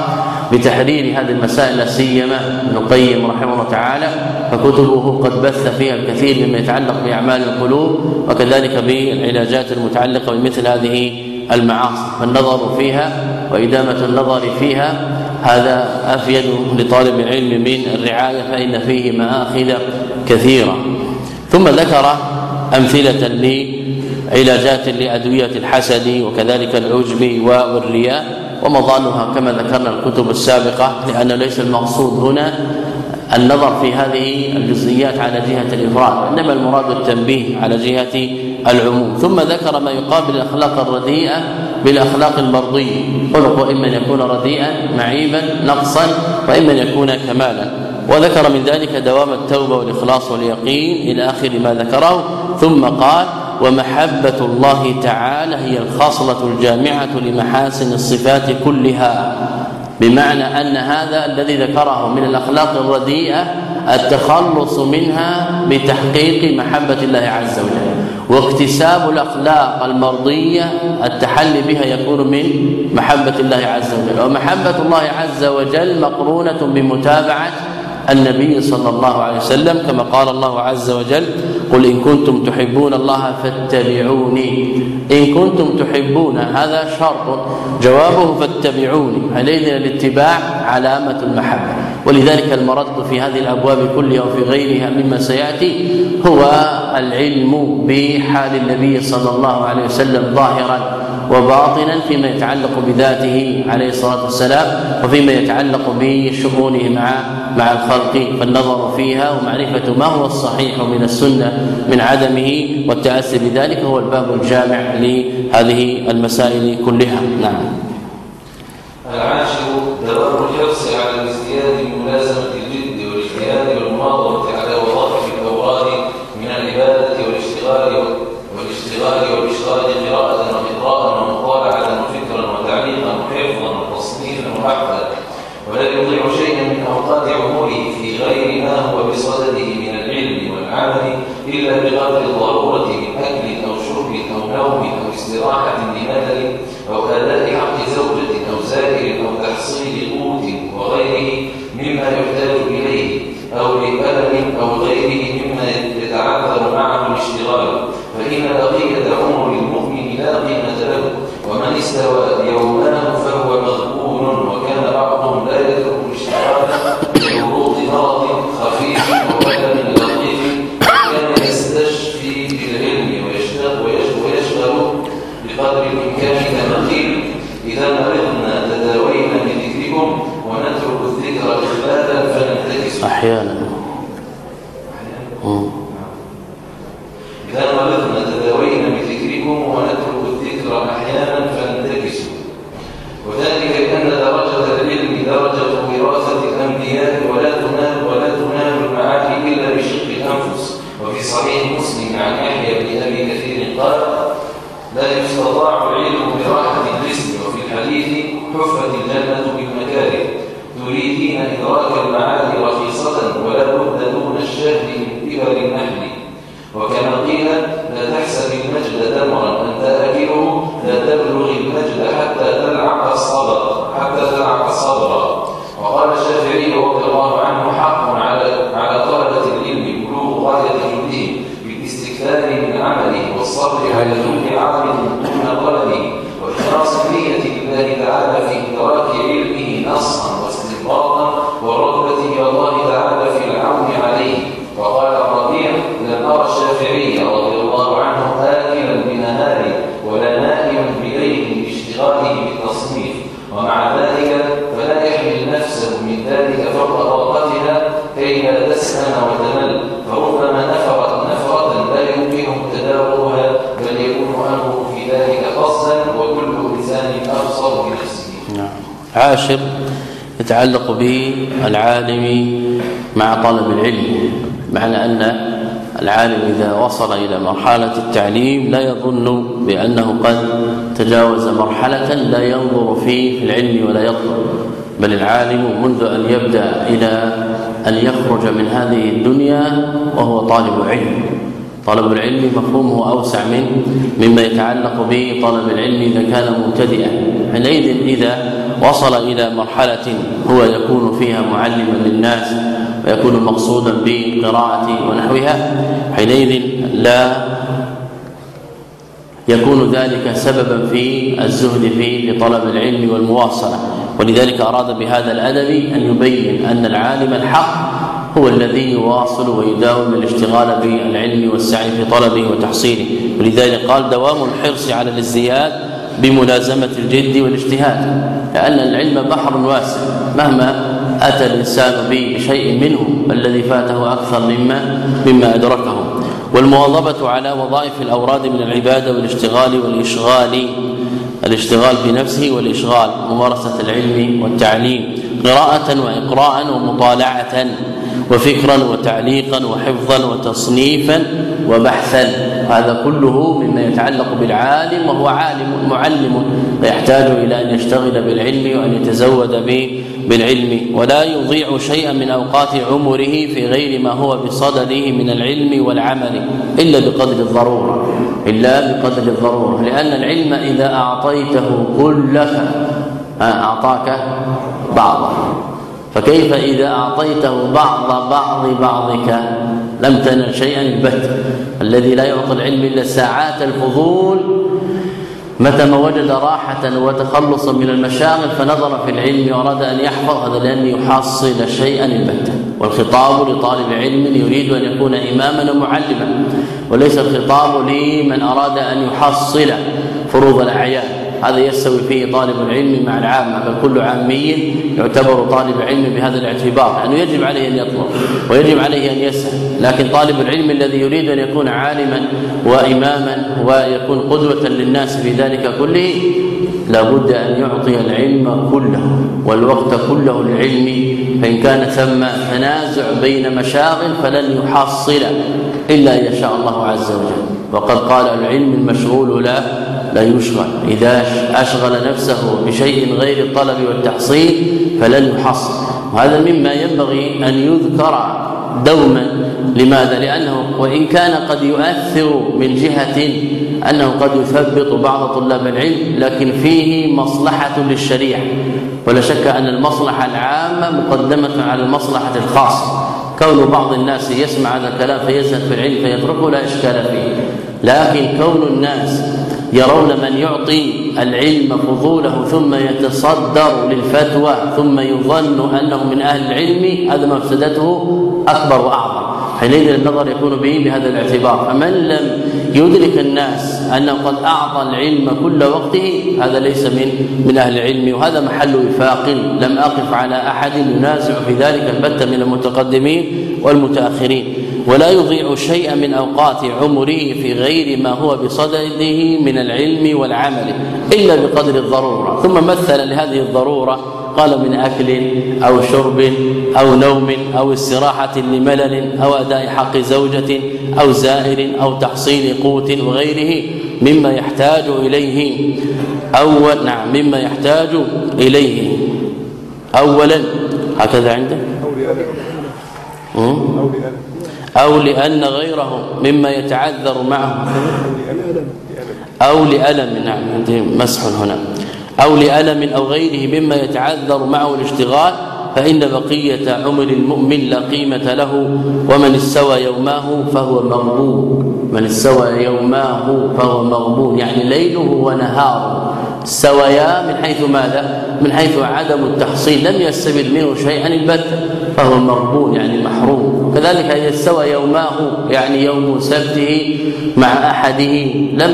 بتحرير هذه المسائل لا سيما ابن القيم رحمه الله تعالى. فكتبه قد بث فيها الكثير مما يتعلق بأعمال القلوب وكذلك بالعلاجات المتعلقة بمثل هذه المعاصي. فالنظر فيها وإدامة النظر فيها هذا أفيد لطالب العلم من الرعاية فإن فيه مآخذ كثيرة. ثم ذكر أمثلة لعلاجات لأدوية الحسد وكذلك العجب والرياء ومضانها كما ذكرنا الكتب السابقة لأن ليس المقصود هنا النظر في هذه الجزئيات على جهة الإفراد إنما المراد التنبيه على جهة العموم. ثم ذكر ما يقابل الأخلاق الرديئة بالأخلاق المرضيه خلق إما أن يكون رديئا معيبا نقصا وإما أن يكون كمالا. وذكر من ذلك دوام التوبة والإخلاص واليقين إلى آخر ما ذكره ثم قال ومحبة الله تعالى هي الخاصلة الجامعة لمحاسن الصفات كلها. بمعنى أن هذا الذي ذكره من الأخلاق الرديئة التخلص منها بتحقيق محبة الله عز وجل. واكتساب الأخلاق المرضية التحلي بها يكون من محبة الله عز وجل. ومحبة الله عز وجل مقرونة بمتابعة النبي صلى الله عليه وسلم كما قال الله عز وجل قل إن كنتم تحبون الله فاتبعوني. إن كنتم تحبون هذا شرط. جوابه فاتبعوني حينئذ الاتباع علامة المحبة. ولذلك المرد في هذه الأبواب كلها وفي غيرها مما سيأتي هو العلم بحال النبي صلى الله عليه وسلم ظاهرا. وباطنا فيما يتعلق بذاته عليه الصلاة والسلام وفيما يتعلق بشؤونه مع مع الخلق فالنظر فيها ومعرفة ما هو الصحيح من السنة من عدمه والتأسي بذلك هو الباب الجامع لهذه المسائل كلها. نعم. وصل إلى مرحلة التعليم لا يظن بأنه قد تجاوز مرحلة لا ينظر في العلم ولا يطلب. بل العالم منذ أن يبدأ إلى أن يخرج من هذه الدنيا وهو طالب علم. طلب العلم مفهومه أوسع من مما يتعلق بطلب العلم إذا كان مبتدئا. حينئذ إذا وصل إلى مرحلة هو يكون فيها معلما للناس ويكون مقصودا بقراءة ونحوها حينئذ لا يكون ذلك سببا في الزهد في طلب العلم والمواصلة. ولذلك أراد بهذا الأدب أن يبين أن العالم الحق هو الذي يواصل ويداوم الاشتغال بالعلم والسعي في طلبه وتحصيله. ولذلك قال دوام الحرص على الازدياد بملازمة الجد والاجتهاد. لأن العلم بحر واسع. مهما أتى الإنسان بشيء منه الذي فاته أكثر مما مما أدركه. والمواظبة على وظائف الأوراد من العبادة والاشتغال والإشغال الاشتغال بنفسه والإشغال ممارسة العلم والتعليم قراءة وإقراء ومطالعة وفكرا وتعليقا وحفظا وتصنيفا وبحثا. هذا كله مما يتعلق بالعالم وهو عالم معلم فيحتاج إلى أن يشتغل بالعلم وأن يتزود به بالعلم ولا يضيع شيئا من أوقات عمره في غير ما هو بصدده من العلم والعمل إلا بقدر الضرورة إلا بقدر الضرورة لأن العلم إذا أعطيته كلك أعطاك بعضه فكيف إذا أعطيته بعض بعض بعضك لم تنل شيئا البت؟ الذي لا يعطي العلم إلا ساعات الفضول متى ما وجد راحة وتخلصا من المشاغل فنظر في العلم وأراد أن يحفظ هذا لأن يحصل شيئا البتة. والخطاب لطالب علم يريد أن يكون اماما ومعلما وليس الخطاب لمن أراد أن يحصل فروض الأعيان. هذا يستوي فيه طالب العلم مع العامة بل كل عامي يعتبر طالب علم بهذا الاعتبار لأنه يجب عليه أن يطلب ويجب عليه أن يسأل لكن طالب العلم الذي يريد أن يكون عالما وإماما ويكون قدوة للناس في ذلك كله لابد أن يعطي العلم كله والوقت كله للعلم فإن كان ثم تنازع بين مشاغل فلن يحصل إلا إن شاء الله عز وجل. وقد قال العلم المشغول لا لا يشغل. إذا أشغل نفسه بشيء غير الطلب والتحصيل فلن يحصل. وهذا مما ينبغي أن يذكر دوما. لماذا؟ لأنه وإن كان قد يؤثر من جهة أنه قد يثبط بعض طلاب العلم لكن فيه مصلحة للشريعة. ولا شك أن المصلحة العامة مقدمة على المصلحة الخاصة. كون بعض الناس يسمع هذا الكلام فيزهد في العلم فيتركه لا إشكال فيه. لكن كون الناس يرون من يعطي العلم فضوله ثم يتصدر للفتوى ثم يظن أنه من أهل العلم هذا مفسدته أكبر وأعظم. حينئذ النظر يكون به بهذا الاعتبار. فمن لم يدرك الناس أنه قد أعطى العلم كل وقته هذا ليس من من أهل العلم وهذا محل وفاق لم أقف على أحد ينازع في ذلك البتة من المتقدمين والمتأخرين. ولا يضيع شيئا من أوقات عمره في غير ما هو بصدده من العلم والعمل إلا بقدر الضرورة. ثم مثل لهذه الضرورة قال من أكل أو شرب أو نوم أو استراحة لملل أو أداء حق زوجة أو زائر أو تحصيل قوت وغيره مما يحتاج إليه. اول نعم مما يحتاج إليه. اولا هكذا عندك؟ أو لأن غيره مما يتعذر معه أو لألم نعم مسح هنا. أو لألم أو غيره مما يتعذر معه الاشتغال فإن بقية عمر المؤمن لا قيمة له ومن استوى يوماه فهو مغبون من استوى يوماه فهو مغبون يعني ليله ونهاره. سويا من حيث ماذا؟ من حيث عدم التحصيل. لم يستفد منه شيئا البتة فهو مغبون يعني محروم. كذلك إذا استوى يوماه يعني يوم سبته مع أحده لم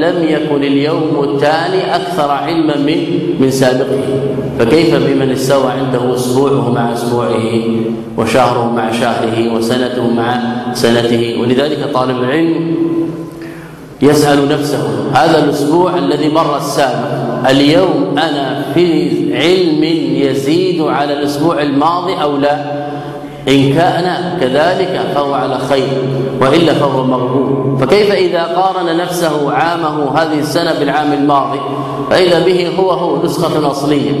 لم يكن اليوم التالي أكثر علما من من سابقه. فكيف بمن استوى عنده أسبوعه مع أسبوعه وشهره مع شهره وسنته مع سنته؟ ولذلك طالب العلم يسأل نفسه هذا الأسبوع الذي مر السابق اليوم أنا في علم يزيد على الأسبوع الماضي أو لا؟ إن كان كذلك فهو على خير وإلا فهو مغبون فكيف إذا قارن نفسه عامه هذه السنة بالعام الماضي؟ فإذا به هو هو نسخة أصلية.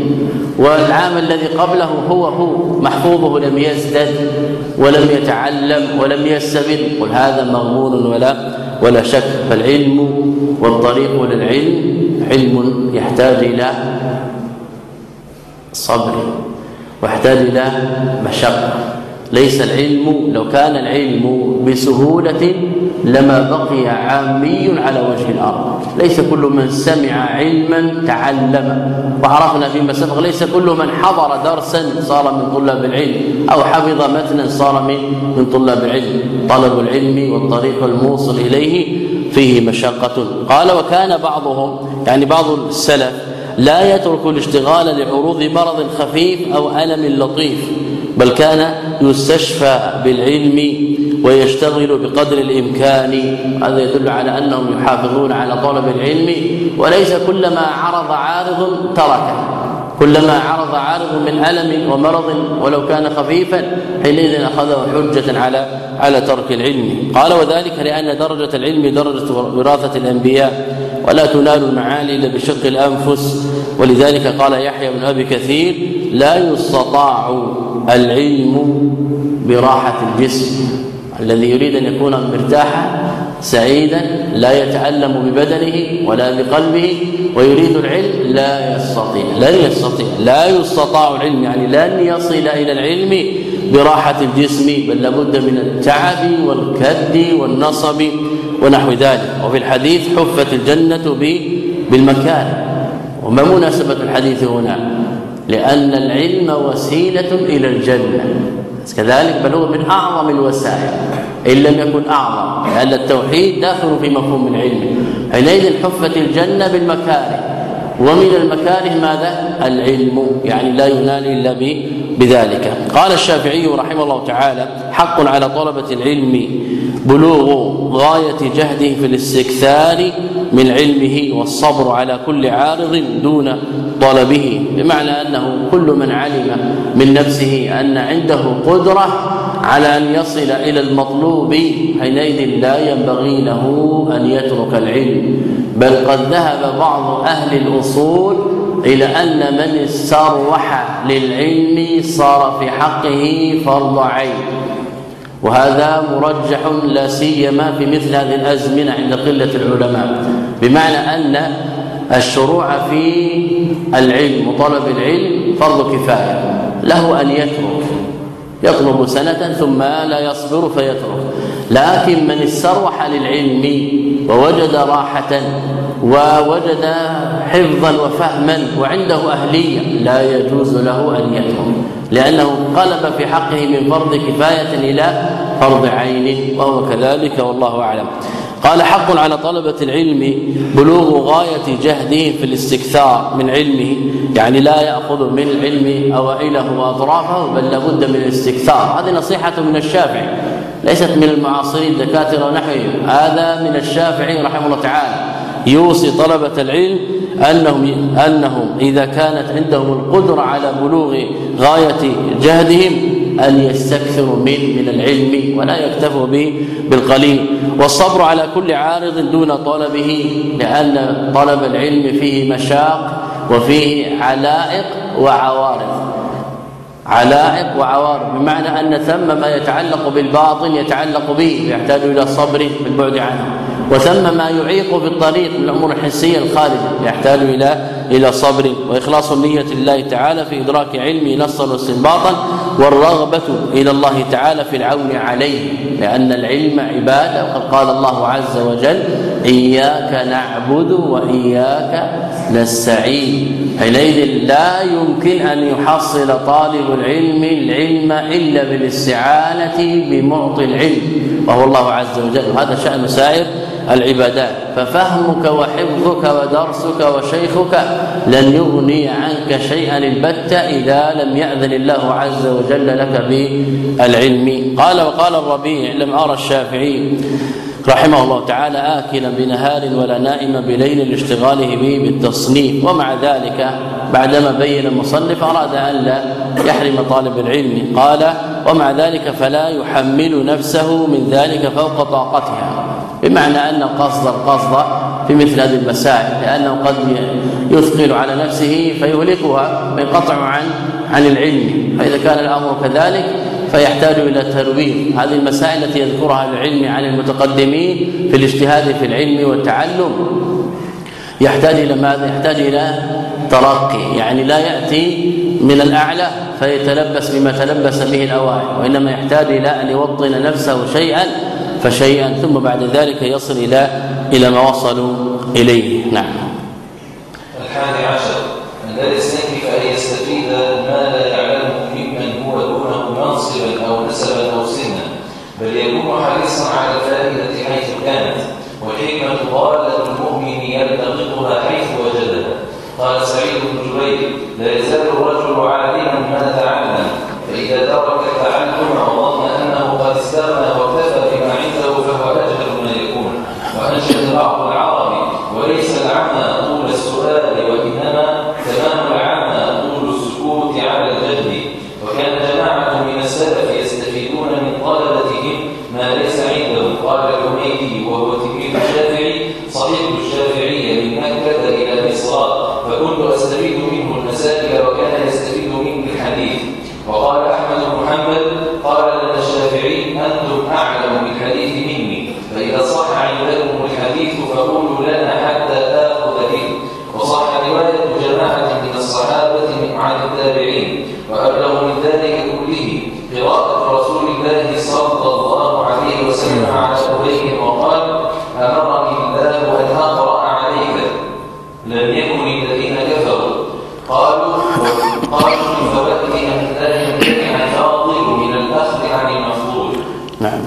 والعام الذي قبله هو هو محفوظه لم يزدد ولم يتعلم ولم يستبد قل هذا مغبون ولا ولا شك. فالعلم والطريق للعلم علم يحتاج إلى صبر ويحتاج إلى مشقة. ليس العلم لو كان العلم بسهولة لما بقي عامي على وجه الأرض. ليس كل من سمع علما تعلم. وعرفنا فيما سبق ليس كل من حضر درسا صار من طلاب العلم أو حفظ متنا صار من من طلاب العلم. طلب العلم والطريق الموصل إليه فيه مشقة. قال وكان بعضهم يعني بعض السلف لا يترك الاشتغال لعروض مرض خفيف أو ألم لطيف. بل كان يستشفى بالعلم ويشتغل بقدر الإمكان. هذا يدل على أنهم يحافظون على طلب العلم وليس كلما عرض عارض تركه كلما عرض عارض من ألم ومرض ولو كان خفيفا حينئذ أخذه حجة على على ترك العلم. قال وذلك لأن درجة العلم درجة وراثة الأنبياء ولا تنال المعالي إلا بشق الأنفس. ولذلك قال يحيى بن أبي كثير لا يستطاع العلم براحة الجسم. الذي يريد أن يكون مرتاحا سعيدا لا يتألم ببدنه ولا بقلبه ويريد العلم لا يستطيع لن يستطيع لا يستطاع العلم. يعني لن يصل إلى العلم براحة الجسم بل لابد من التعب والكد والنصب ونحو ذلك. وفي الحديث حفت الجنة بالمكان وما مناسبة الحديث هنا؟ لأن العلم وسيلة إلى الجنة. كذلك بل هو من أعظم الوسائل. إن لم يكن أعظم لأن التوحيد داخل في مفهوم العلم. حينئذ حفت الجنة بالمكاره. ومن المكاره ماذا؟ العلم. يعني لا ينال إلا بذلك. قال الشافعي رحمه الله تعالى حق على طلبة العلم بلوغ غاية جهده في الاستكثار من علمه والصبر على كل عارض دون طلبه بمعنى أنه كل من علم من نفسه أن عنده قدرة على أن يصل إلى المطلوب حينئذ لا ينبغي له أن يترك العلم. بل قد ذهب بعض أهل الأصول إلى أن من استروح للعلم صار في حقه فرض عين. وهذا مرجح لا سيما في مثل هذه الأزمنة عند قلة العلماء بمعنى أن الشروع في العلم وطلب العلم فرض كفاية له أن يترك يطلب سنة ثم لا يصبر فيترك. لكن من استروح للعلم ووجد راحة ووجد حفظا وفهما وعنده أهلية لا يجوز له أن يترك. لأنه قلب في حقه من فرض كفاية إلى فرض عين وهو كذلك والله أعلم. قال حق على طلبة العلم بلوغ غاية جهده في الاستكثار من علمه يعني لا يأخذ من العلم أوائله وأطرافه بل لابد من الاستكثار. هذه نصيحة من الشافعي ليست من المعاصرين الدكاترة ونحوهم هذا من الشافعي رحمه الله تعالى. يوصي طلبة العلم انهم أنهم إذا كانت عندهم القدرة على بلوغ غاية جهدهم أن يستكثروا من من العلم ولا يكتفوا به بالقليل. والصبر على كل عارض دون طلبه لأن طلب العلم فيه مشاق وفيه علائق وعوارض. علائق وعوارض بمعنى أن ثم ما يتعلق بالباطن يتعلق به يحتاج إلى صبر في البعد عنه. وثم ما يعيق في الطريق من الأمور الحسية الخارجه يحتاج إلى إلى صبر وإخلاص النيه لله تعالى في إدراك علمه نصا واستنباطا والرغبة إلى الله تعالى في العون عليه لأن العلم عباده وقد قال الله عز وجل إياك نعبد وإياك نستعين حينئذ لا يمكن أن يحصل طالب العلم العلم إلا بالاستعانة بمعطي العلم وهو الله عز وجل. وهذا شأن سائر العبادات. ففهمك وحفظك ودرسك وشيخك لن يغني عنك شيئا البتة إذا لم يأذن الله عز وجل لك بالعلم. قال وقال الربيع لم أرى الشافعي رحمه الله تعالى آكلا بنهار ولا نائما بليل لاشتغاله به بالتصنيف. ومع ذلك بعدما بين المصنف أراد أن لا يحرم طالب العلم. قال ومع ذلك فلا يحمل نفسه من ذلك فوق طاقتها. بمعنى أن القصد القصد في مثل هذه المسائل لأنه قد يثقل على نفسه فيهلكها وينقطع عن عن العلم. فإذا كان الأمر كذلك فيحتاج إلى ترويض هذه المسائل التي يذكرها العلم عن المتقدمين في الاجتهاد في العلم والتعلم. يحتاج إلى ماذا؟ يحتاج إلى ترقي. يعني لا يأتي من الأعلى فيتلبس بما تلبس به الأوائل وإنما يحتاج إلى أن يوطن نفسه شيئا فشيئا ثم بعد ذلك يصل إلى إلى ما وصلوا إليه. نعم. الحادي عشر الذي يستنكف ان يستفيد ما لا يعلمه ممن هو دونه منصبا أو نسبا أو سنا بل يكون حريصا على الفائدة حيث كانت والحكمه ضالة المؤمن يلتقطها حيث وجدها. قال سعيد بن جبير لا يزال الرجل عالما ما تعلم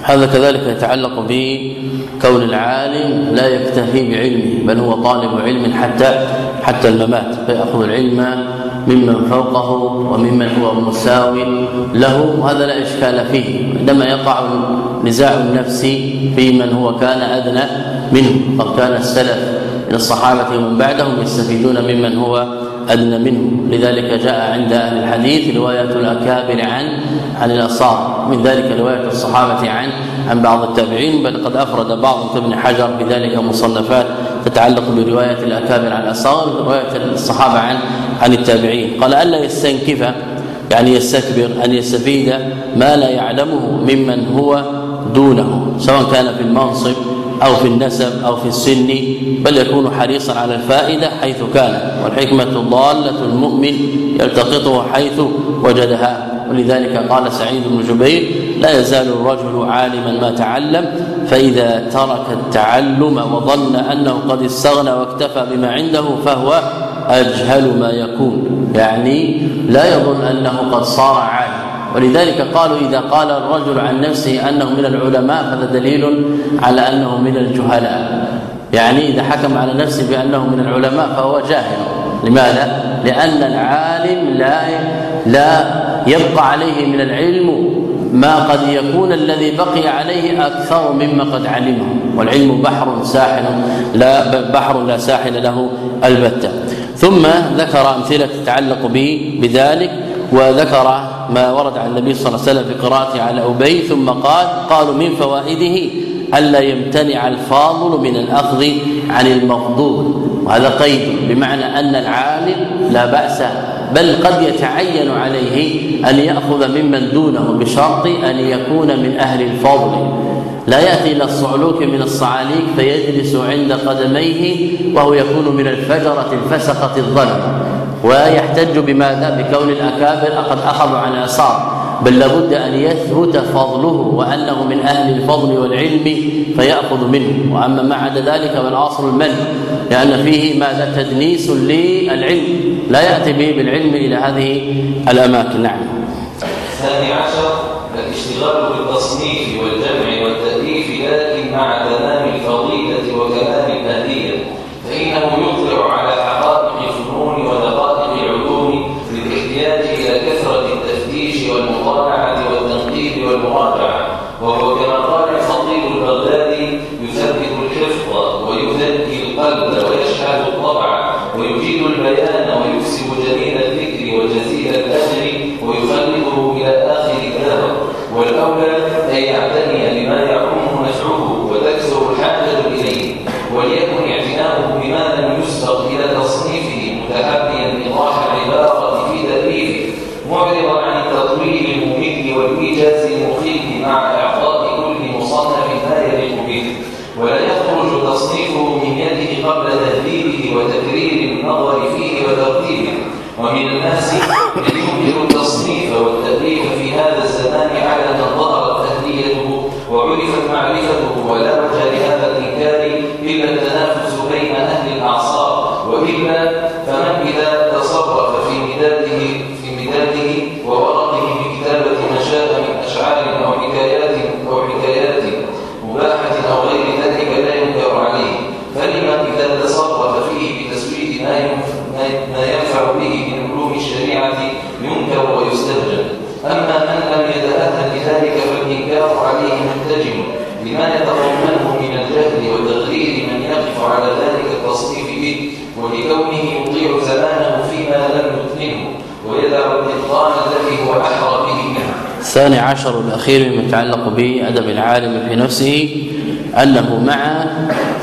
هذا كذلك يتعلق بكون العالم لا يكتفي بعلمه بل هو طالب علم حتى حتى الممات فيأخذ العلم ممن فوقه وممن هو مساو له وهذا لا إشكال فيه عندما يقع نزاع النفس في من هو كان أدنى منه قد كان السلف من الصحابة ومن بعدهم يستفيدون ممن هو أدنى منه. لذلك جاء عند أهل الحديث رواية الأكابر عن عن الاصار من ذلك رواية الصحابة عن عن بعض التابعين بل قد أفرد بعض ابن حجر بذلك مصنفات تتعلق برواية الأكابر عن الاصار رواية الصحابة عن عن التابعين. قال ألا يستنكف يعني يستكبر أن يستفيد ما لا يعلمه ممن هو دونه سواء كان في المنصب أو في النسب أو في السن بل يكون حريصا على الفائدة حيث كان والحكمة ضالة المؤمن يلتقطه حيث وجدها. ولذلك قال سعيد بن جبير لا يزال الرجل عالما ما تعلم فإذا ترك التعلم وظن أنه قد استغنى واكتفى بما عنده فهو أجهل ما يكون. يعني لا يظن أنه قد صار عالما. ولذلك قالوا إذا قال الرجل عن نفسه أنه من العلماء فهذا دليل على أنه من الجهلاء. يعني إذا حكم على نفسه بأنه من العلماء فهو جاهل. لماذا؟ لأن العالم لا لا يبقى عليه من العلم ما قد يكون الذي بقي عليه أكثر مما قد علمه. والعلم بحر ساحل لا بحر لا ساحل له البتة. ثم ذكر أمثلة تتعلق به بذلك وذكر ما ورد عن النبي صلى الله عليه وسلم في قراءته على أبي ثم قال قالوا من فوائده الا يمتنع الفاضل من الأخذ عن المفضول. وهذا قيد بمعنى أن العالم لا بأس بل قد يتعين عليه أن يأخذ ممن دونه بشرط أن يكون من أهل الفضل. لا يأتي إلى الصعلوك من الصعاليك فيجلس عند قدميه وهو يكون من الفجرة الفسقة الظلمه ويحتج بماذا؟ بكون الأكابر قد أخذوا عن آثار. بل لابد أن يثبت فضله وأنه من أهل الفضل والعلم فيأخذ منه. وأما ما عدا ذلك فالاصل المنع لأن فيه ماذا؟ تدنيس للعلم. لا يأتي به بالعلم إلى هذه الأماكن. نعم. الثاني عشر الاشتغال بالتصنيف والجمع والتأليف لكن مع تمام وليكن اعتناؤه بما لم يسبق إلى تصنيفه متحريا إيضاح العبارة في تأليفه معرضا عن التطويل الممل والإيجاز المخيف مع إعطاء كل مصنف ما يليق به. ولا يخرج تصنيفه من يده قبل تهذيبه وتكرير النظر فيه وترتيبه. ومن الناس من ينكر التصنيف والتأليف في هذا الزمان على من ظهرت أهليته وعرفت معرفته ولا الإنكار إلا التنافس بين أهل الأعصار وإلا فمن إذا تصرف في مداده في مداده وورقه بكتابة ما شاء من أشعار أو حكايات أو حكايات مباحة أو غير ذلك لا ينكر عليه. فلمن إذا تصرف فيه بتسويد ما ما ينفع به من علوم الشريعة ينكر ويستهجن أما من لم يتأهل لذلك فالإنكار عليه محتجم. الثاني عشر الأخير مما يتعلق بأدب العالم في نفسه أنه مع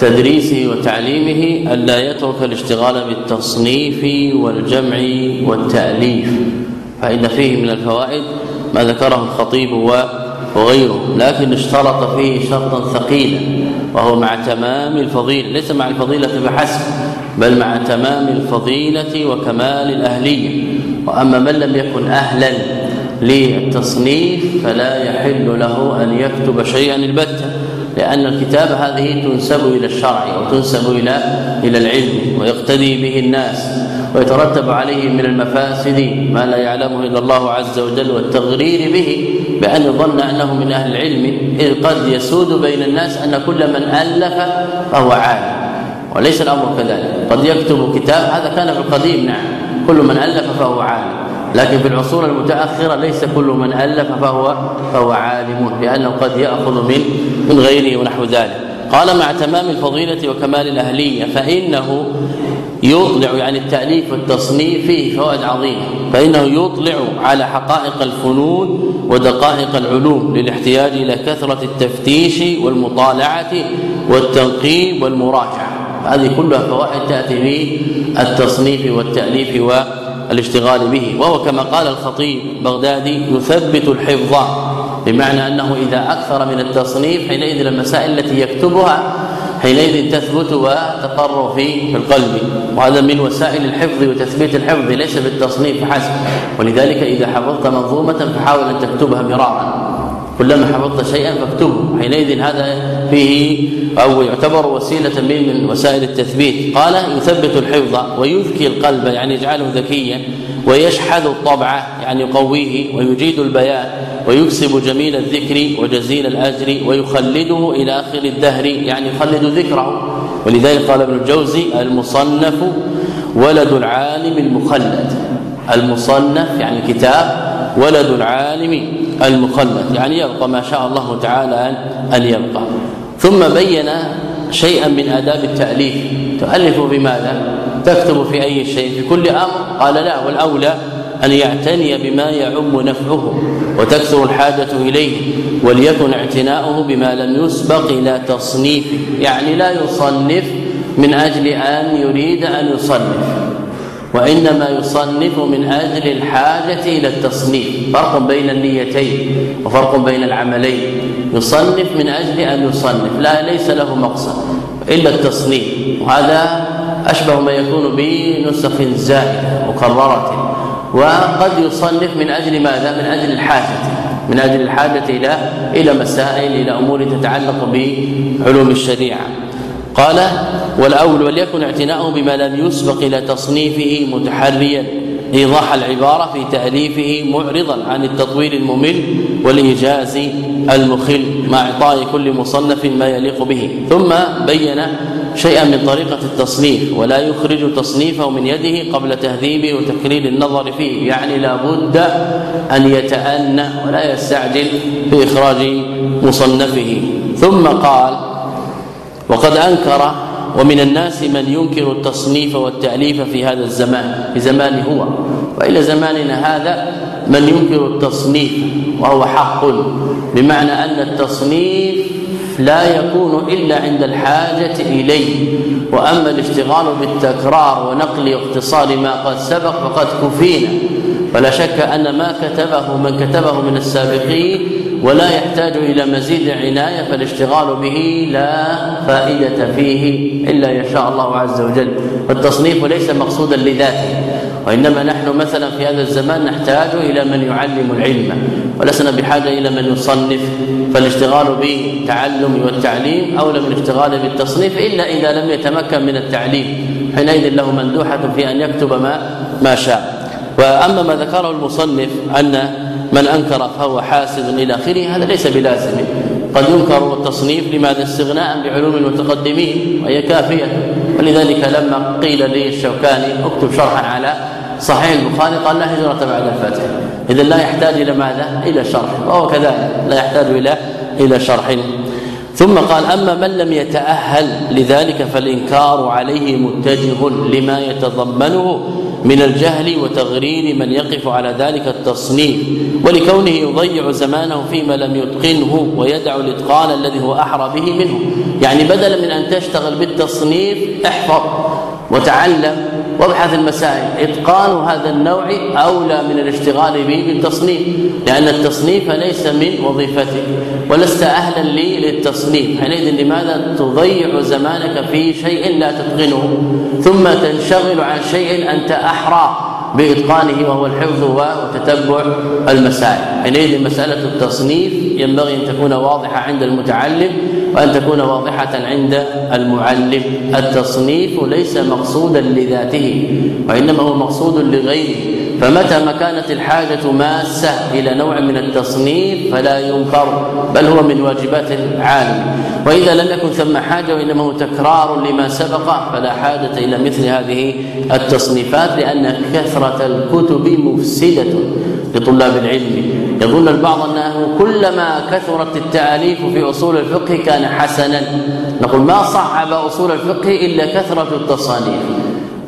تدريسه وتعليمه ألا يترك الاشتغال بالتصنيف والجمع والتأليف. فإن فيه من الفوائد ما ذكره الخطيب وغيره لكن اشترط فيه شرطا ثقيلا وهو مع تمام الفضيلة ليس مع الفضيلة فحسب بل مع تمام الفضيلة وكمال الأهلية. وأما من لم يكن أهلا للتصنيف فلا يحل له أن يكتب شيئا البتة لأن الكتابة هذه تنسب إلى الشرع وتنسب إلى إلى العلم ويقتدي به الناس ويترتب عليه من المفاسد ما لا يعلمه إلا الله عز وجل والتغرير به بأن يظن أنه من أهل العلم إذ قد يسود بين الناس أن كل من ألف فهو عالم وليس الأمر كذلك. قد يكتب كتاب هذا كان في القديم نعم. كل من ألف فهو عالم. لكن في العصور المتأخرة ليس كل من ألف فهو فهو عالم لأنه قد يأخذ من من غيره ونحو ذلك. قال مع تمام الفضيلة وكمال الأهلية فإنه يطلع يعني التأليف والتصنيف فيه فوائد عظيمة. فإنه يطلع على حقائق الفنون ودقائق العلوم للاحتياج إلى كثرة التفتيش والمطالعة والتنقيب والمراجعة. هذه كلها فوائد تأتي في التصنيف والتأليف و الاشتغال به وهو كما قال الخطيب بغدادي يثبت الحفظ. بمعنى أنه إذا أكثر من التصنيف حينئذ المسائل التي يكتبها حينئذ تثبت وتقر في القلب. وهذا من وسائل الحفظ وتثبيت الحفظ ليس بالتصنيف فحسب ولذلك إذا حفظت منظومة فحاول أن تكتبها مرارا. كلما حفظت شيئا فاكتبه. حينئذ هذا فيه أو يعتبر وسيلة من وسائل التثبيت. قال يثبت الحفظ ويذكي القلب يعني يجعله ذكيا ويشحذ الطبع يعني يقويه ويجيد البيان ويكسب جميل الذكر وجزيل الأجر ويخلده إلى آخر الدهر يعني يخلد ذكره. ولذلك قال ابن الجوزي المصنف ولد العالم المخلد. المصنف يعني كتاب ولد العالم المخلد يعني يبقى ما شاء الله تعالى أن يبقى. ثم بين شيئا من آداب التأليف. تؤلف بماذا؟ تكتب في أي شيء في كل أمر. قال لا والأولى أن يعتني بما يعم نفعه وتكثر الحاجة إليه وليكن اعتناؤه بما لم يسبق إلى تصنيفه. يعني لا يصنف من أجل أن يريد أن يصنف. وإنما يصنف من أجل الحاجة إلى التصنيف. فرق بين النيتين وفرق بين العملين. يصنف من أجل أن يصنف. لا ليس له مقصد إلا التصنيف. وهذا أشبه ما يكون بنسخ زائدة مكررة. وقد يصنف من أجل ماذا؟ من أجل الحاجة. من أجل الحاجة إلى إلى مسائل إلى أمور تتعلق بعلوم الشريعة. قال والأول وليكن اعتناؤه بما لم يسبق إلى تصنيفه متحريا إيضاح العبارة في تأليفه معرضا عن التطويل الممل والإيجاز المخل مع إعطاء كل مصنف ما يليق به. ثم بين شيئا من طريقة التصنيف ولا يخرج تصنيفه من يده قبل تهذيبه وتكرير النظر فيه. يعني لا بد أن يتأنى ولا يستعجل في اخراج مصنفه. ثم قال وقد أنكر ومن الناس من ينكر التصنيف والتأليف في هذا الزمان في زمان هو. وإلى زماننا هذا من ينكر التصنيف وهو حق بمعنى أن التصنيف لا يكون إلا عند الحاجة إليه. وأما الاشتغال بالتكرار ونقل واختصار ما قد سبق فقد كفينا ولا شك أن ما كتبه من كتبه من السابقين ولا يحتاج إلى مزيد عناية فالاشتغال به لا فائدة فيه إلا يشاء الله عز وجل. والتصنيف ليس مقصودا لذاته وإنما نحن مثلا في هذا الزمان نحتاج إلى من يعلم العلم ولسنا بحاجة إلى من يصنف. فالاشتغال بالتعلم والتعليم أولى من الاشتغال بالتصنيف إلا إذا لم يتمكن من التعليم. حينئذ له مندوحة في أن يكتب ما ما شاء. وأما ما ذكره المصنف أن من أنكر فهو حاسد إلى آخره هذا ليس بلازم. قد ينكر التصنيف لماذا؟ استغناء بعلوم المتقدمين وهي كافية. ولذلك لما قيل للشوكاني اكتب شرحا على صحيح البخاري قال لا هجرة بعد الفتح اذا لا يحتاج إلى ماذا؟ إلى شرح وهو كذلك لا يحتاج إلى إلى شرح. ثم قال أما من لم يتأهل لذلك فالإنكار عليه متجه لما يتضمنه من الجهل وتغرير من يقف على ذلك التصنيف ولكونه يضيع زمانه فيما لم يتقنه ويدع الإتقان الذي هو أحرى به منه. يعني بدلا من أن تشتغل بالتصنيف احفظ وتعلم. وابحث المسائل إتقان هذا النوع أولى من الاشتغال به بالتصنيف لأن التصنيف ليس من وظيفتك ولست أهلا لي للتصنيف حينئذ لماذا تضيع زمانك في شيء لا تتقنه؟ ثم تنشغل عن شيء أنت أحرى بإتقانه وهو الحفظ وتتبع المسائل حينئذ مسألة التصنيف ينبغي أن تكون واضحة عند المتعلم وأن تكون واضحة عند المعلم. التصنيف ليس مقصودا لذاته وإنما هو مقصود لغيره. فمتى ما كانت الحاجة ماسة إلى نوع من التصنيف فلا ينكر بل هو من واجبات العالم. وإذا لم يكن ثم حاجة وإنما هو تكرار لما سبق فلا حاجة إلى مثل هذه التصنيفات لأن كثرة الكتب مفسدة لطلاب العلم. يظن البعض أنه كلما كثرت التآليف في أصول الفقه كان حسنا. نقول ما صعب أصول الفقه إلا كثرة التصانيف.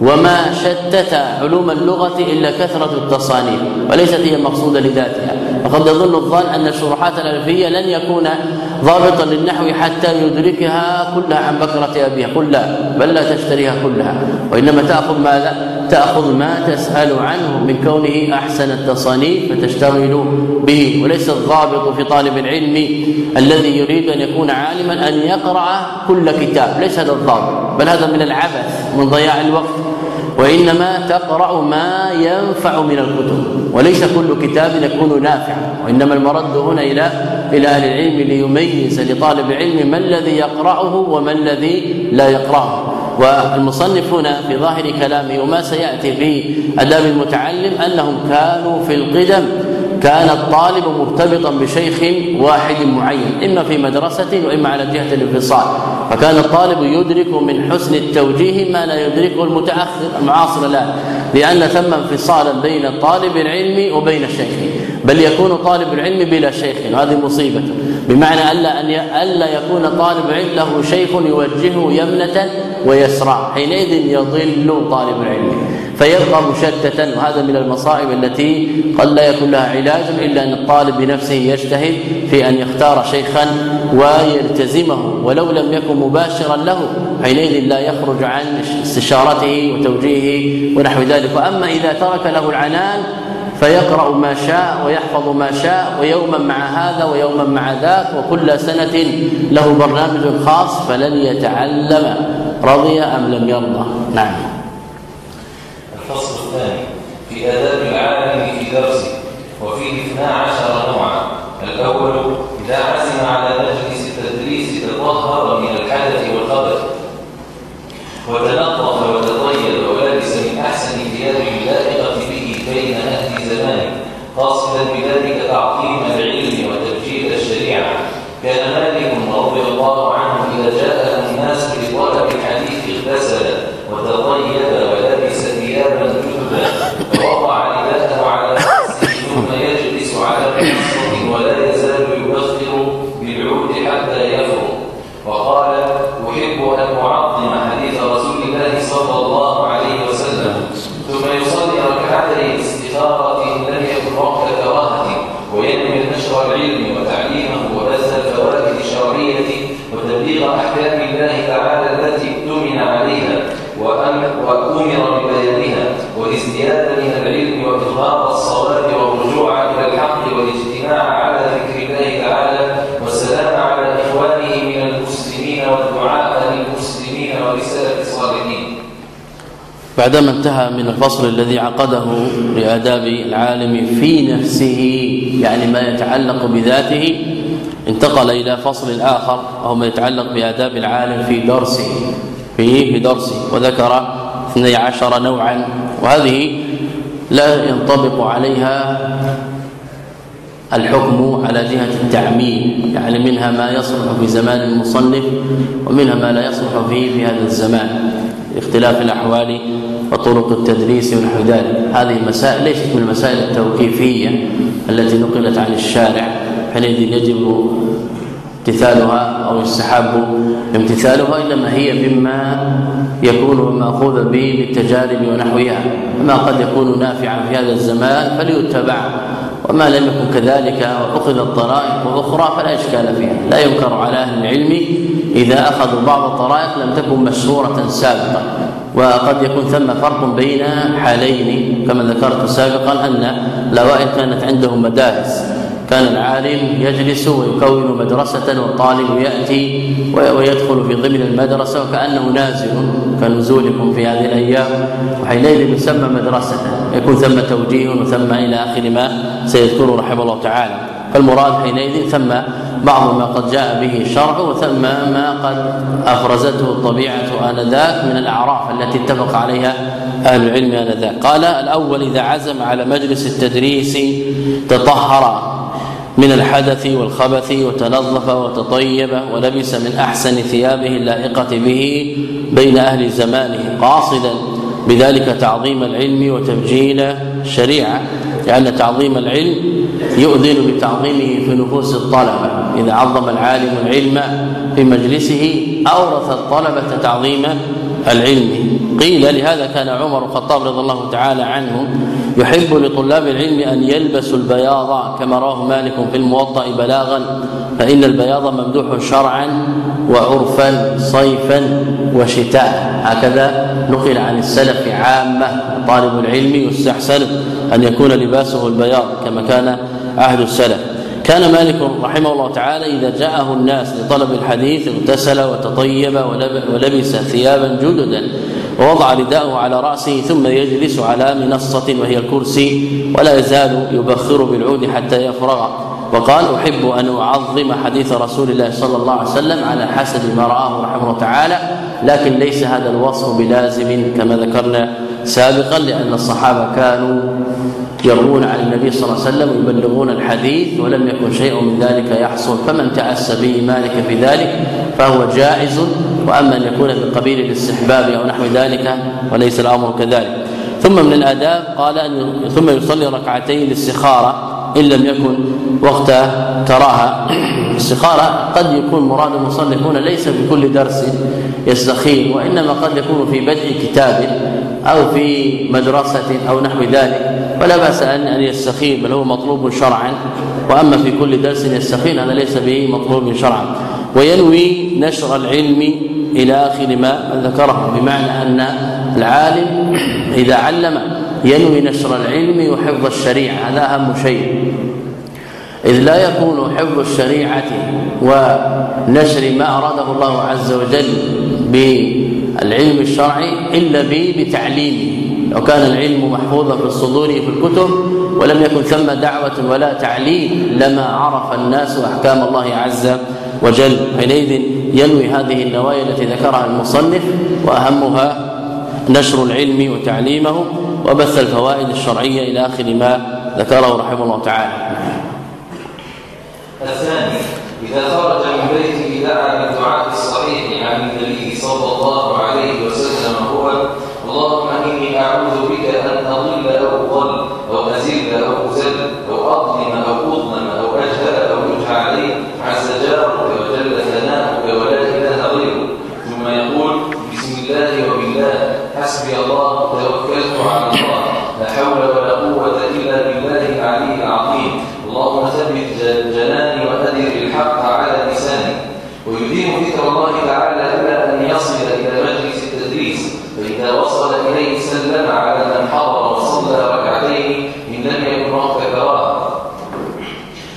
وما شتت علوم اللغة إلا كثرة التصانيف وليست هي مقصودة لذاتها. وقد يظن الظن أن الشروحات الألفية لن يكون ضابطا للنحو حتى يدركها كلها عن بكرة أبيها. قل لا بل لا تشتريها كلها. وإنما تأخذ ماذا؟ تأخذ ما تسأل عنه من كونه أحسن التصانيف فتشتغل به. وليس الضابط في طالب العلم الذي يريد أن يكون عالما أن يقرأ كل كتاب. ليس هذا الضابط بل هذا من العبث من ضياع الوقت. وإنما تقرأ ما ينفع من الكتب وليس كل كتاب يكون نافعا. وإنما المرد هنا إلى إلى أهل العلم ليميز لطالب العلم ما الذي يقرأه وما الذي لا يقرأه. والمصنف هنا في ظاهر كلامه وما سيأتي في أداب المتعلم أنهم كانوا في القدم كان الطالب مرتبطا بشيخ واحد معين إما في مدرسة وإما على جهة الانفصال. فكان الطالب يدرك من حسن التوجيه ما لا يدركه المتأخر المعاصر الان لأن ثم انفصالا بين طالب العلم وبين الشيخ بل يكون طالب العلم بلا شيخ وهذه مصيبة. بمعنى الا أن الا يكون طالب علم له شيخ يوجهه يمنة ويسرى حينئذ يضل طالب العلم. فيبقى مشتتا وهذا من المصائب التي قد لا يكون لها علاج إلا أن الطالب بنفسه يجتهد في أن يختار شيخا ويلتزمه ولو لم يكن مباشرا له حينئذ لا يخرج عن استشارته وتوجيهه ونحو ذلك. وأما إذا ترك له العنان فيقرأ ما شاء ويحفظ ما شاء ويوما مع هذا ويوما مع ذاك وكل سنة له برنامج خاص فلن يتعلم رضي أم لم يرضى؟ نعم. آداب العالم في درسه. وفيه 12 نوعا. الأول إذا عزم على مجلس التدريس تطهر من الحدث والخبث وتنظف بعدما انتهى من الفصل الذي عقده لآداب العالم في نفسه يعني ما يتعلق بذاته انتقل إلى فصل آخر وهو ما يتعلق بآداب العالم في درسه في في درسه وذكر 12 نوعا وهذه لا ينطبق عليها الحكم على جهة التعميم يعني منها ما يصلح في زمان المصنف ومنها ما لا يصلح فيه في هذا الزمان اختلاف الأحوال وطرق التدريس ذلك هذه المسائل ليست من المسائل التوقيفية التي نقلت عن الشارع. حينئذ يجب امتثالها أو يستحب امتثالها إنما هي مما يكون مأخوذا به بالتجارب ونحوها. ما قد يكون نافعا في هذا الزمان فليتبع وما لم يكن كذلك واخذت طرائق أخرى فلا إشكال فيها. لا ينكر على أهل العلم إذا أخذوا بعض الطرائق لم تكن مشهورة سابقا. وقد يكون ثم فرق بين حالين كما ذكرت سابقا أن الاوائل كانت عندهم مدارس. كان العالم يجلس ويكون مدرسة والطالب يأتي ويدخل في ضمن المدرسة وكأنه نازل كنزولكم في هذه الأيام. وحينئذ يسمى مدرسة يكون ثم توجيه وثم إلى آخر ما سيذكره رحمه الله تعالى. فالمراد حينئذ ثم بعض ما قد جاء به الشرع وثم ما قد أفرزته الطبيعة آنذاك من الأعراف التي اتفق عليها أهل العلم آنذاك. قال الأول إذا عزم على مجلس التدريس تطهر من الحدث والخبث وتنظف وتطيب ولبس من أحسن ثيابه اللائقة به بين أهل زمانه قاصدا بذلك تعظيم العلم وتبجيل الشريعة. لأن تعظيم العلم يؤذن بتعظيمه في نفوس الطلبة. إذا عظم العالم العلم في مجلسه أورث الطلبة تعظيم العلم. قيل لهذا كان عمر الخطاب رضي الله تعالى عنه يحب لطلاب العلم أن يلبسوا البياض كما رواه مالك في الموطأ بلاغا فإن البياض ممدوح شرعا وعرفا صيفا وشتاء. هكذا نقل عن السلف عامة. طالب العلم يستحسن أن يكون لباسه البياض كما كان عهد السلف. كان مالك رحمه الله تعالى إذا جاءه الناس لطلب الحديث اغتسل وتطيب ولبس ثيابا جددا ووضع رداءه على رأسه ثم يجلس على منصة وهي الكرسي ولا يزال يبخر بالعود حتى يفرغ. وقال أحب أن أعظم حديث رسول الله صلى الله عليه وسلم على حسب ما رآه رحمه الله تعالى لكن ليس هذا الوصف بلازم كما ذكرنا سابقا لأن الصحابة كانوا يروون عن النبي صلى الله عليه وسلم ويبلغون الحديث ولم يكن شيء من ذلك يحصل. فمن تأسى به مالك في ذلك فهو جائز. وأما أن يكون من قبيل الاستحباب أو نحو ذلك وليس الأمر كذلك. ثم من الآداب قال أن ثم يصلي ركعتين للسخاره إن لم يكن وقت كراهه الاستخارة قد يكون مراد المصلي هنا ليس في كل درس يستخير وإنما قد يكون في بدء كتاب أو في مدرسة أو نحو ذلك. ولا بأس ان أن يستخير بل هو مطلوب شرعا. وأما في كل درس يستخير هذا ليس به مطلوب شرعا. وينوي نشر العلم إلى آخر ما ذكره بمعنى أن العالم إذا علم ينوي نشر العلم وحفظ الشريعة. هذا أهم شيء. إذ لا يكون حفظ الشريعة ونشر ما أراده الله عز وجل بالعلم الشرعي إلا بتعليمه لو كان العلم محفوظا في الصدور في الكتب ولم يكن ثم دعوة ولا تعليم لما عرف الناس أحكام الله عز وجل. حينئذ ينوي هذه النوايا التي ذكرها المصنف وأهمها نشر العلم وتعليمه وبث الفوائد الشرعية إلى آخر ما ذكره رحمه الله تعالى. الثاني إذا خرج من بيته دعا بالدعاء الصحيح صلى الله عليه وسلم هو اللهم إني أعوذ بك أن أضل أو أضل أو أزل أو أظلم أو أظلم أو أجهل أو يجهى علي عز جارك وجل ثناؤك ولا إله غيرك ثم يقول بسم الله وبالله حسبي الله توكلت على الله لا حول ولا قوة إلا بالله العلي العظيم اللهم ثبت جناني وأدر الحق على لساني ويديم ذكر الله تعالى إلى أن يصل إلى مجلس التدريس فإذا وصل إليه سلم على من حضر وصلى ركعتين إن لم يكن وقت كراهة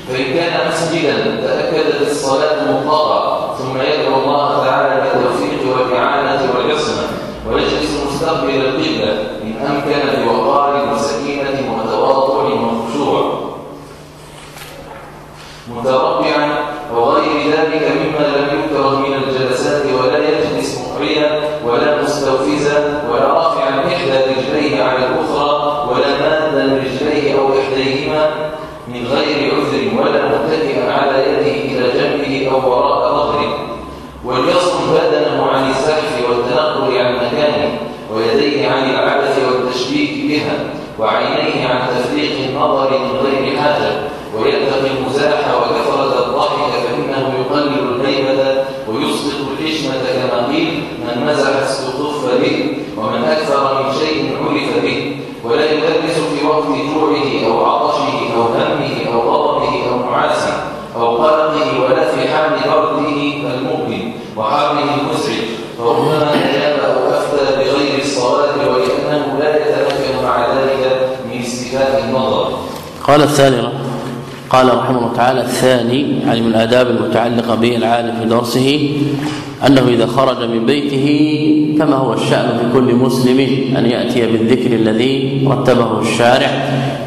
فإن كان مسجدا تأكدت الصلاة مطلقة ثم يدعو الله تعالى بالتوفيق والإعانة والعصمة ويجلس مستقبل القبلة إن أمكن بوقار وسكينة وتواضع وخشوع متربعا وغير ذلك مما لم يكره من الجلسات ولا يجلس مقريا ولا مستوفزا ولا رافعا إحدى رجليه على الأخرى ولا مادا رجليه أو إحديهما من غير عذر ولا متكئا على يده إلى جنبه أو وراء ظهره وليصم بدنه عن الزحف والتنقل عن مكانه ويديه عن العبث والتشبيك بها وعينيه عن تفريق النظر من غير حاجة ويتقي المزاح وكثرة الضحك فإنه يقلل الهيبة ويسقط الحشمة كما قيل من مزح استخف به ومن أكثر من شيء عرف به ولا يلبس في وقت جوعه أو عطشه أو همه أو غضبه أو نعاسه أو قلقه ولا في حال برده المؤمن وحرمه المزعج فربما أجاب أو أفتى بغير الصلاة ولأنه لا يتمكن مع ذلك من استفاء النظر قال الثاني قال رحمه الله تعالى الثاني يعني من الآداب المتعلقة به العالم في درسه أنه إذا خرج من بيته كما هو الشأن في كل مسلم أن يأتي بالذكر الذي رتبه الشارع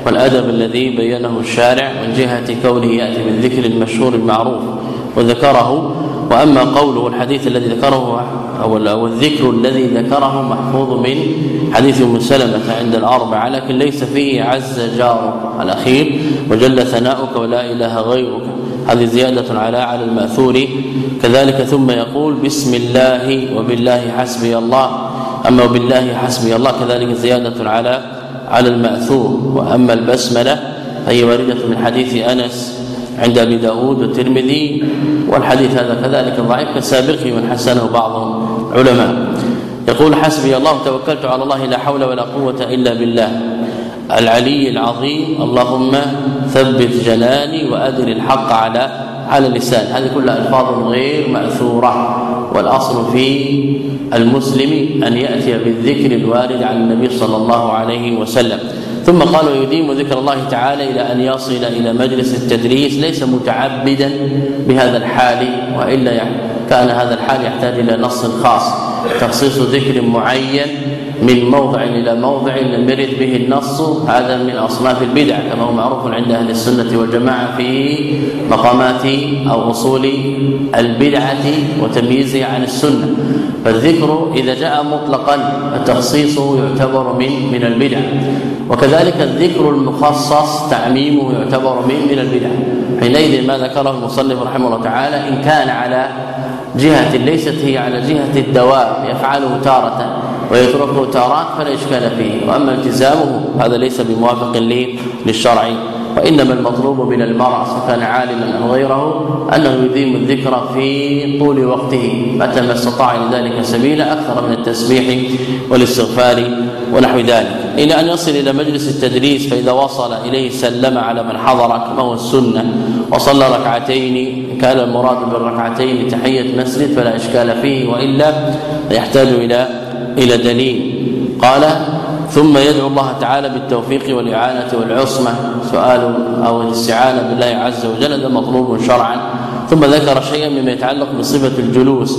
والأدب الذي بينه الشارع من جهة كونه يأتي بالذكر المشهور المعروف وذكره وأما قوله الحديث الذي ذكره أو الذكر الذي ذكره محفوظ من حديث أم سلمة عند الأربعة لكن ليس فيه عز جار الأخير وجل ثناؤك ولا إله غيرك. هذه زيادة على على المأثور. كذلك ثم يقول بسم الله وبالله حسبي الله. أما وبالله حسبي الله كذلك زيادة على على المأثور. وأما البسملة فهي واردة من حديث أنس عند أبي داود والترمذي والحديث هذا كذلك ضعيف كسابقه من حسنه بعض العلماء يقول حسبي الله توكلت على الله لا حول ولا قوة إلا بالله. العلي العظيم اللهم ثبت جناني وادر الحق على على اللسان هذه كلها ألفاظ غير مأثورة والأصل في المسلم أن يأتي بالذكر الوارد عن النبي صلى الله عليه وسلم. ثم قال ويديم ذكر الله تعالى إلى أن يصل إلى مجلس التدريس ليس متعبدا بهذا الحال وإلا كان هذا الحال يحتاج إلى نص خاص تخصيص ذكر معين من موضع إلى موضع لم يرد به النص هذا من أصناف البدع كما هو معروف عند أهل السنة والجماعة في مقامات أو أصول البدعة وتمييزها عن السنة. فالذكر إذا جاء مطلقا التخصيص يعتبر من من البدع. وكذلك الذكر المخصص تعميمه يعتبر من من البدع. حينئذ ما ذكره المصنف رحمه الله تعالى إن كان على جهة ليست هي على جهة الدوام يفعله تارة ويتركه تارات فلا إشكال فيه. وأما التزامه هذا ليس بموافق للشرع وإنما المطلوب من المرء سواء كان عالما أو غيره أنه يديم الذكر في طول وقته. متى ما استطاع لذلك سبيلا أكثر من التسبيح والاستغفار ونحو ذلك. إلى أن يصل إلى مجلس التدريس فإذا وصل إليه سلم على من حضر كما هو السنة؟ وصلى ركعتين كان المراد بالركعتين تحية مسجد فلا إشكال فيه وإلا يحتاج إلى إلى دليل. قال ثم يدعو الله تعالى بالتوفيق والإعانة والعصمة. سؤال أو الاستعانه بالله عز وجل هذا مطلوب شرعا. ثم ذكر شيئا مما يتعلق بصفة الجلوس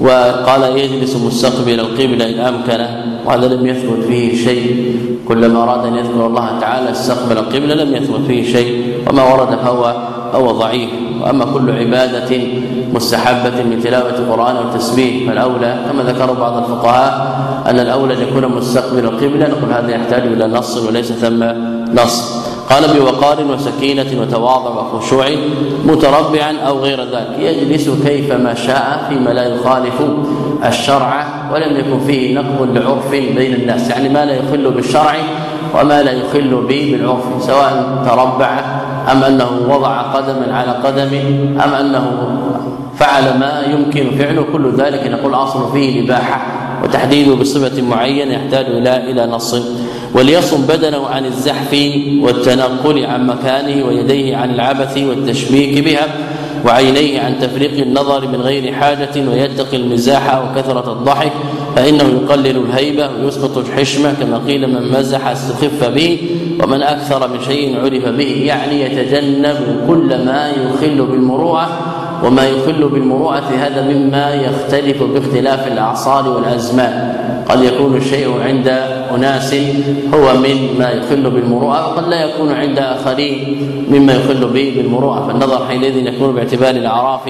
وقال يجلس مستقبل القبله إن أمكن. وهذا لم يثبت فيه شيء. كلما أراد أن يذكر الله تعالى استقبل القبله لم يثبت فيه شيء. وما ورد فهو هو ضعيف. وأما كل عبادة مستحبة من تلاوة القرآن وتسبيح فالأولى كما ذكر بعض الفقهاء أن الأولى أن يكون مستقبل القبله نقول هذا يحتاج إلى نص وليس ثم نص. قال بوقار وسكينة وتواضع وخشوع متربعا أو غير ذلك. يجلس كيفما شاء فيما لا يخالف الشرع ولم يكن فيه نقض لعرف بين الناس. يعني ما لا يخل بالشرع وما لا يخل به بالعرف سواء تربع أم أنه وضع قدما على قدم أم أنه فعل ما يمكن فعله. كل ذلك نقول أصل فيه الاباحه وتحديده بصفة معينة يحتاج إلى إلى نص. وليصم بدنه عن الزحف والتنقل عن مكانه ويديه عن العبث والتشبيك بها وعينيه عن تفريق النظر من غير حاجة ويتقي المزاح وكثرة الضحك فإنه يقلل الهيبة ويسقط الحشمة كما قيل من مزح استخف به ومن أكثر من شيء عرف به يعني يتجنب كل ما يخل بالمروءة وما يخل بالمروءة هذا مما يختلف باختلاف الأعصار والأزمان. قد يكون الشيء عند أناس هو من ما يخل بالمروءة وقد لا يكون عند آخرين مما يخل به بالمروءة فالنظر حينئذ يكون باعتبار الأعراف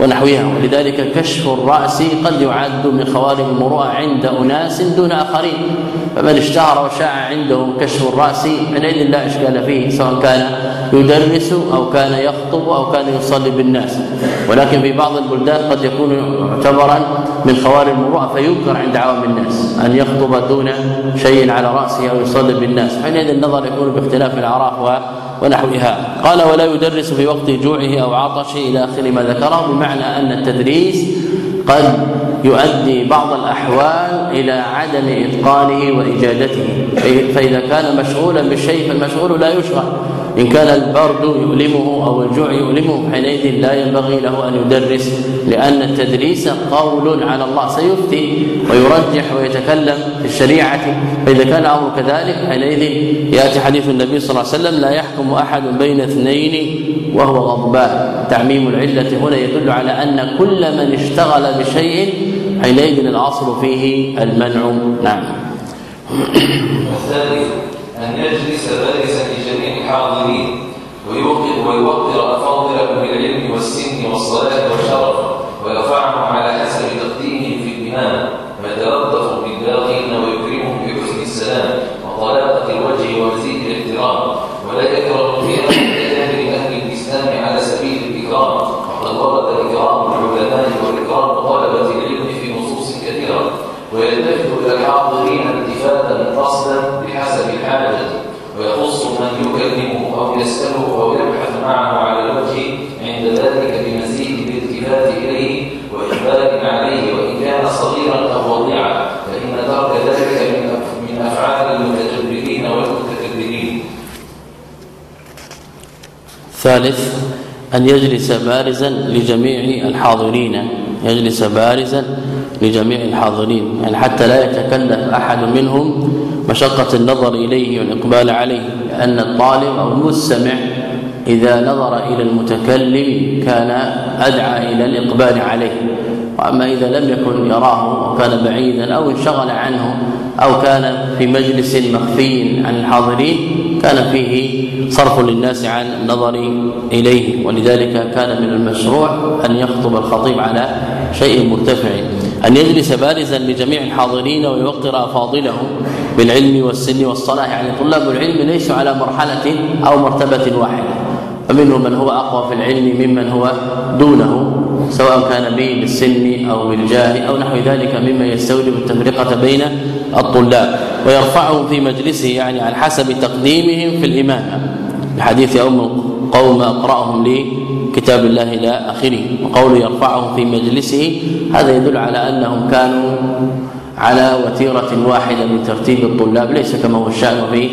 ونحوها ولذلك كشف الرأس قد يعد من خوارم المروءة عند أناس دون آخرين فمن اشتهر وشاع عنده كشف الرأس حينئذ لا إشكال فيه سواء كان يدرس أو كان يخطب أو كان يصلي بالناس ولكن في بعض البلدان قد يكون معتبرا من خوارم المروءة فينكر عند عوام الناس أن يخطب دون شيء على رأسه أو يصلي بالناس. حينئذ النظر يكون باختلاف الأعراف ونحوها. قال ولا يدرس في وقت جوعه أو عطشه إلى آخر ما ذكره بمعنى أن التدريس قد يؤدي بعض الأحوال إلى عدم إتقانه وإجادته فإذا كان مشغولا بالشيء فالمشغول لا يشغل إن كان البرد يؤلمه أو الجوع يؤلمه حينئذ لا ينبغي له أن يدرس لأن التدريس قول على الله سيفتي ويرجح ويتكلم في الشريعة. فإذا كان الأمر كذلك حينئذ يأتي حديث النبي صلى الله عليه وسلم لا يحكم أحد بين اثنين وهو غضبان. تعميم العلة هنا يدل على أن كل من اشتغل بشيء حينئذ الاصل فيه المنع. نعم. أن يجلس بارزا لجميع الحاضرين ويوقر ويوقر أفاضلهم بالعلم والسن والصلاة والشرف ويرفعهم على حسب تقديمهم في الإمامة ويتلطف ثالث أن يجلس بارزا لجميع الحاضرين يجلس بارزا لجميع الحاضرين يعني حتى لا يتكلف أحد منهم مشقة النظر إليه والإقبال عليه لأن الطالب أو المستمع إذا نظر إلى المتكلم كان أدعى إلى الإقبال عليه. وأما إذا لم يكن يراه وكان بعيدا أو انشغل عنه أو كان في مجلس مخفي عن الحاضرين كان فيه صرف للناس عن النظر إليه ولذلك كان من المشروع أن يخطب الخطيب على شيء مرتفع أن يجلس بارزا لجميع الحاضرين ويوقر أفاضلهم بالعلم والسن والصلاح. يعني طلاب العلم ليسوا على مرحلة أو مرتبة واحدة فمنهم من هو أقوى في العلم ممن هو دونه سواء كان به بالسن أو بالجاه أو نحو ذلك مما يستوجب التفرقة بين الطلاب. ويرفعهم في مجلسه يعني على حسب تقديمهم في الامامه الحديث ام قوم أقرأهم لكتاب الله إلى آخره. وقوله يرفعهم في مجلسه هذا يدل على أنهم كانوا على وتيرة واحدة من ترتيب الطلاب ليس كما هو الشأن في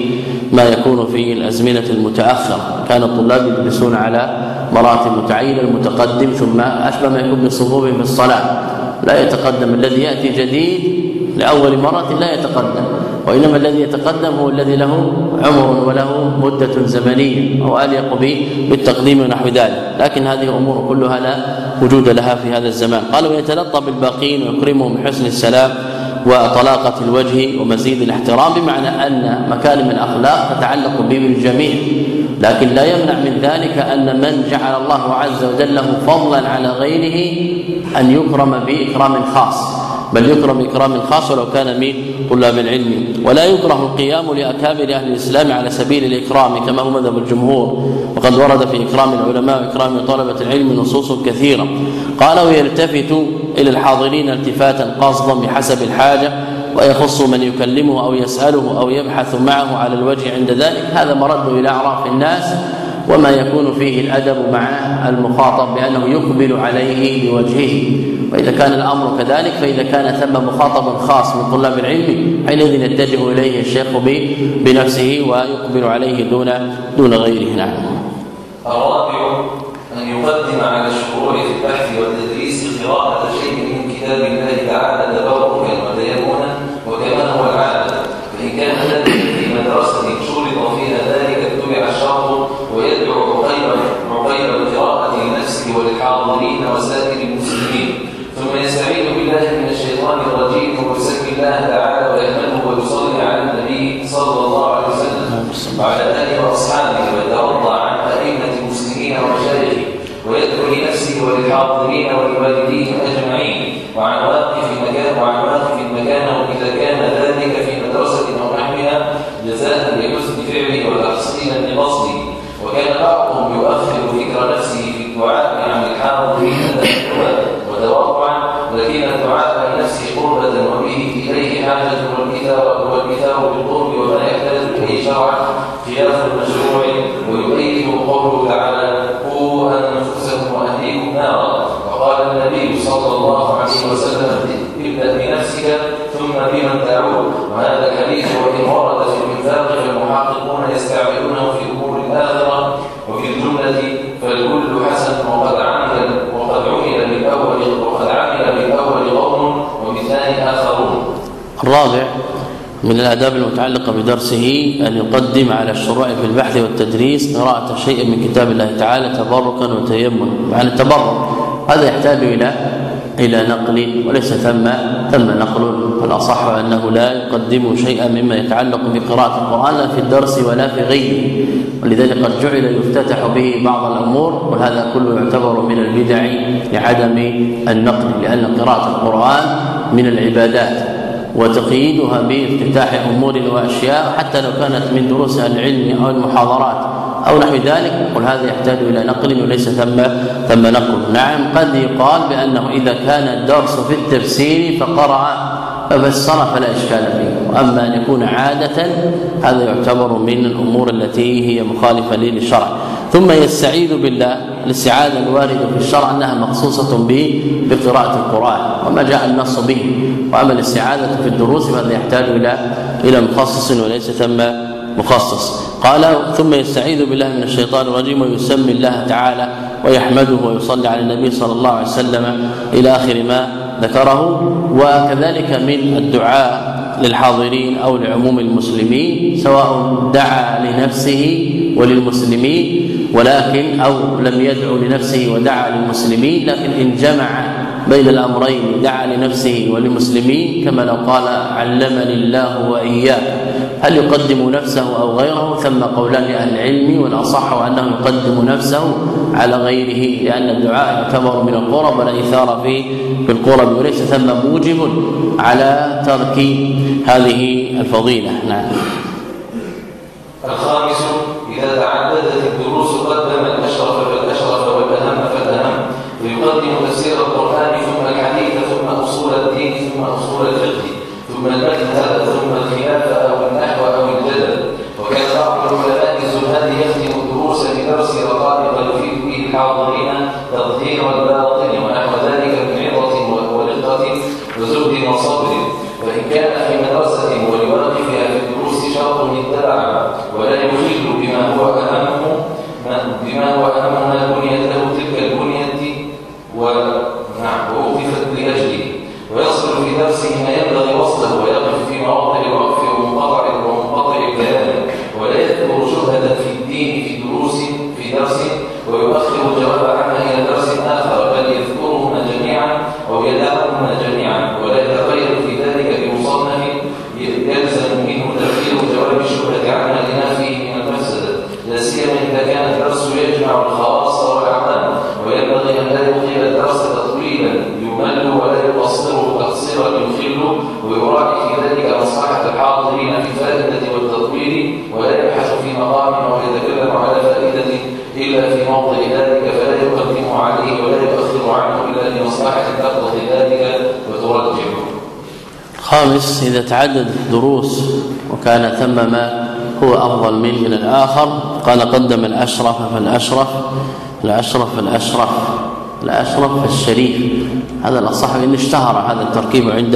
ما يكون في الأزمنة المتأخرة. كان الطلاب يجلسون على مراتب متعينة المتقدم ثم أشبه ما يكون بصفوفهم في الصلاة. لا يتقدم الذي يأتي جديد لأول مرة لا يتقدم وإنما الذي يتقدم هو الذي له عمر وله مدة زمنية أو أليق به بالتقديم ونحو ذلك. لكن هذه الأمور كلها لا وجود لها في هذا الزمان. قال ويتلطف بالباقين ويكرمهم بحسن السلام وطلاقة الوجه ومزيد الاحترام بمعنى أن مكارم الأخلاق تتعلق به بالجميع. لكن لا يمنع من ذلك أن من جعل الله عز وجل له فضلا على غيره أن يكرم بإكرام خاص. بل يكرم إكرام خاص ولو كان من طلاب العلم ولا يكره القيام لأكابر أهل الإسلام على سبيل الإكرام كما هو مذهب الجمهور. وقد ورد في إكرام العلماء وإكرام طلبة العلم نصوص كثيرة. قال ويلتفت إلى الحاضرين التفاتا قصدا بحسب الحاجة ويخص من يكلمه أو يسأله أو يبحث معه على الوجه عند ذلك. هذا مرد إلى أعراف الناس وما يكون فيه الأدب مع المخاطب بأنه يقبل عليه بوجهه. واذا كان الأمر كذلك فإذا كان ثم مخاطب خاص من طلاب العلم حينئذ يتجه إليه الشيخ بنفسه ويقبل عليه دون دون غيره. نعم. الرابع أن يقدم على الشروع في البحث والتدريس قراءة شيء من كتاب الله تعالى تبركا وتيمنا وكما هو العادة. فإن كان ومشايخه ويدعو لنفسه وللحاضرين ولوالديه أجمعين وعن من الآداب المتعلقة بدرسه أن يقدم على الشروع في البحث والتدريس قراءة شيء من كتاب الله تعالى تبركا وتيمنا معنى التبرك هذا يحتاج إلى إلى نقل وليس ثم ثم نقل. والاصح أنه لا يقدم شيئا مما يتعلق بقراءة القرآن لا في الدرس ولا في غيره. ولذلك قد جعل يفتتح به بعض الأمور وهذا كله يعتبر من البدع لعدم النقل لأن قراءة القرآن من العبادات. وتقييدها بافتتاح أمور وأشياء حتى لو كانت من دروس العلم أو المحاضرات أو نحو ذلك نقول هذا يحتاج إلى نقل وليس ثم ثم نقل. نعم قد يقال بأنه إذا كان الدرس في التفسير فقرأ ففسر فلا إشكال فيه. وأما أن يكون عادة هذا يعتبر من الأمور التي هي مخالفة للشرع. ثم يستعيذ بالله الاستعاذة الواردة في الشرع أنها مخصوصة به بقراءة القرآن. وما جاء النص به. وأما الاستعاذة في الدروس فهذا يحتاج إلى إلى مخصص وليس ثم مخصص. قال ثم يستعيذ بالله من الشيطان الرجيم ويسمي الله تعالى ويحمده ويصلي على النبي صلى الله عليه وسلم إلى آخر ما ذكره. وكذلك من الدعاء للحاضرين أو لعموم المسلمين سواء دعا لنفسه وللمسلمين. ولكن أو لم يدعو لنفسه ودعا للمسلمين لكن إن جمع بين الأمرين دعا لنفسه وللمسلمين كما لو قال علمني الله وإياك. هل يقدم نفسه أو غيره؟ ثم قولان لأهل العلم والأصح أنه يقدم نفسه على غيره لأن الدعاء يعتبر من القرب ولا اثار في في القرب وليس ثم موجب على ترك هذه الفضيلة. نعم الخامس إذا تعددت الدروس قدم الأشرف فالأشرف والأهم فالأهم ويقدم تفسير القرآن ثم الحديث ثم أصول الدين ثم أصول الفقه ثم المذهب ثم الخلاف أو النحو أو الجدل وكان بعض العلماء الزهاد يختم الدروس بدرس رقائق يفيد به الحاضرين تظهير الباطن ونحو ذلك من عظة ورقة وزهد وصبر فإن كان في مدرسة ولواقفها في الدروس شرط اتبع ولا يخل بما هو أهم بما هو أهم ما بنيت له تلك البنية ونعم ووقفت لأجله ويصل في درسه ما ينبغي وصله ويقف في مواضع الوقف ومنقطع ومنقطع الكلام ولا يذكر شبهة في الدين في دروس في درس ويؤخر الجواب عنها إلى درس آخر بل يذكرهما جميعا أو يدعهما جميعا ولا يتخير في ذلك بمصنف يلزم منه تأخير جواب الشبهة عنها لما فيه من المفسدة لا سيما إذا كان الدرس يجمع الخواص والأعمال وينبغي أن لا يطيل الدرس تطويلا يمل ولا يقصره تقصيرا يخل ويراعي في ذلك مصلحة الحاضرين في الفائدة والتطويل ولا يبحث في مقام أو يتكلم على فائدة إلا في موضع ذلك فلا يقدم عليه ولا يؤخر عنه إلا لمصلحة تقتضي ذلك وترجحه تعددت الدروس وكان ثم ما هو أفضل من من الآخر. قال قدم الأشرف فالأشرف الأشرف فالأشرف الأشرف فالشريف. هذا الأصح إن اشتهر هذا التركيب عند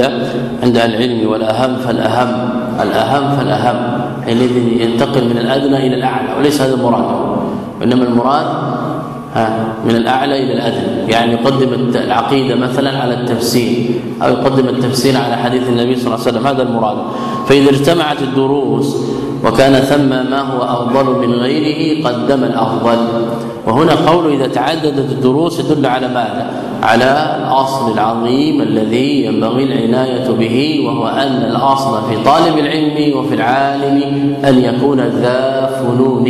عند العلم والأهم فالأهم الأهم فالأهم. حينئذ ينتقل من الأدنى إلى الأعلى وليس هذا المراد. وإنما المراد من الأعلى إلى الأدنى. يعني يقدم العقيدة مثلا على التفسير أو يقدم التفسير على حديث النبي صلى الله عليه وسلم. هذا المراد. فإذا اجتمعت الدروس وكان ثم ما هو أفضل من غيره قدم الأفضل. وهنا قول إذا تعددت الدروس يدل على ماذا؟ على الأصل العظيم الذي ينبغي العناية به وهو أن الأصل في طالب العلم وفي العالم أن يكون ذا فنون.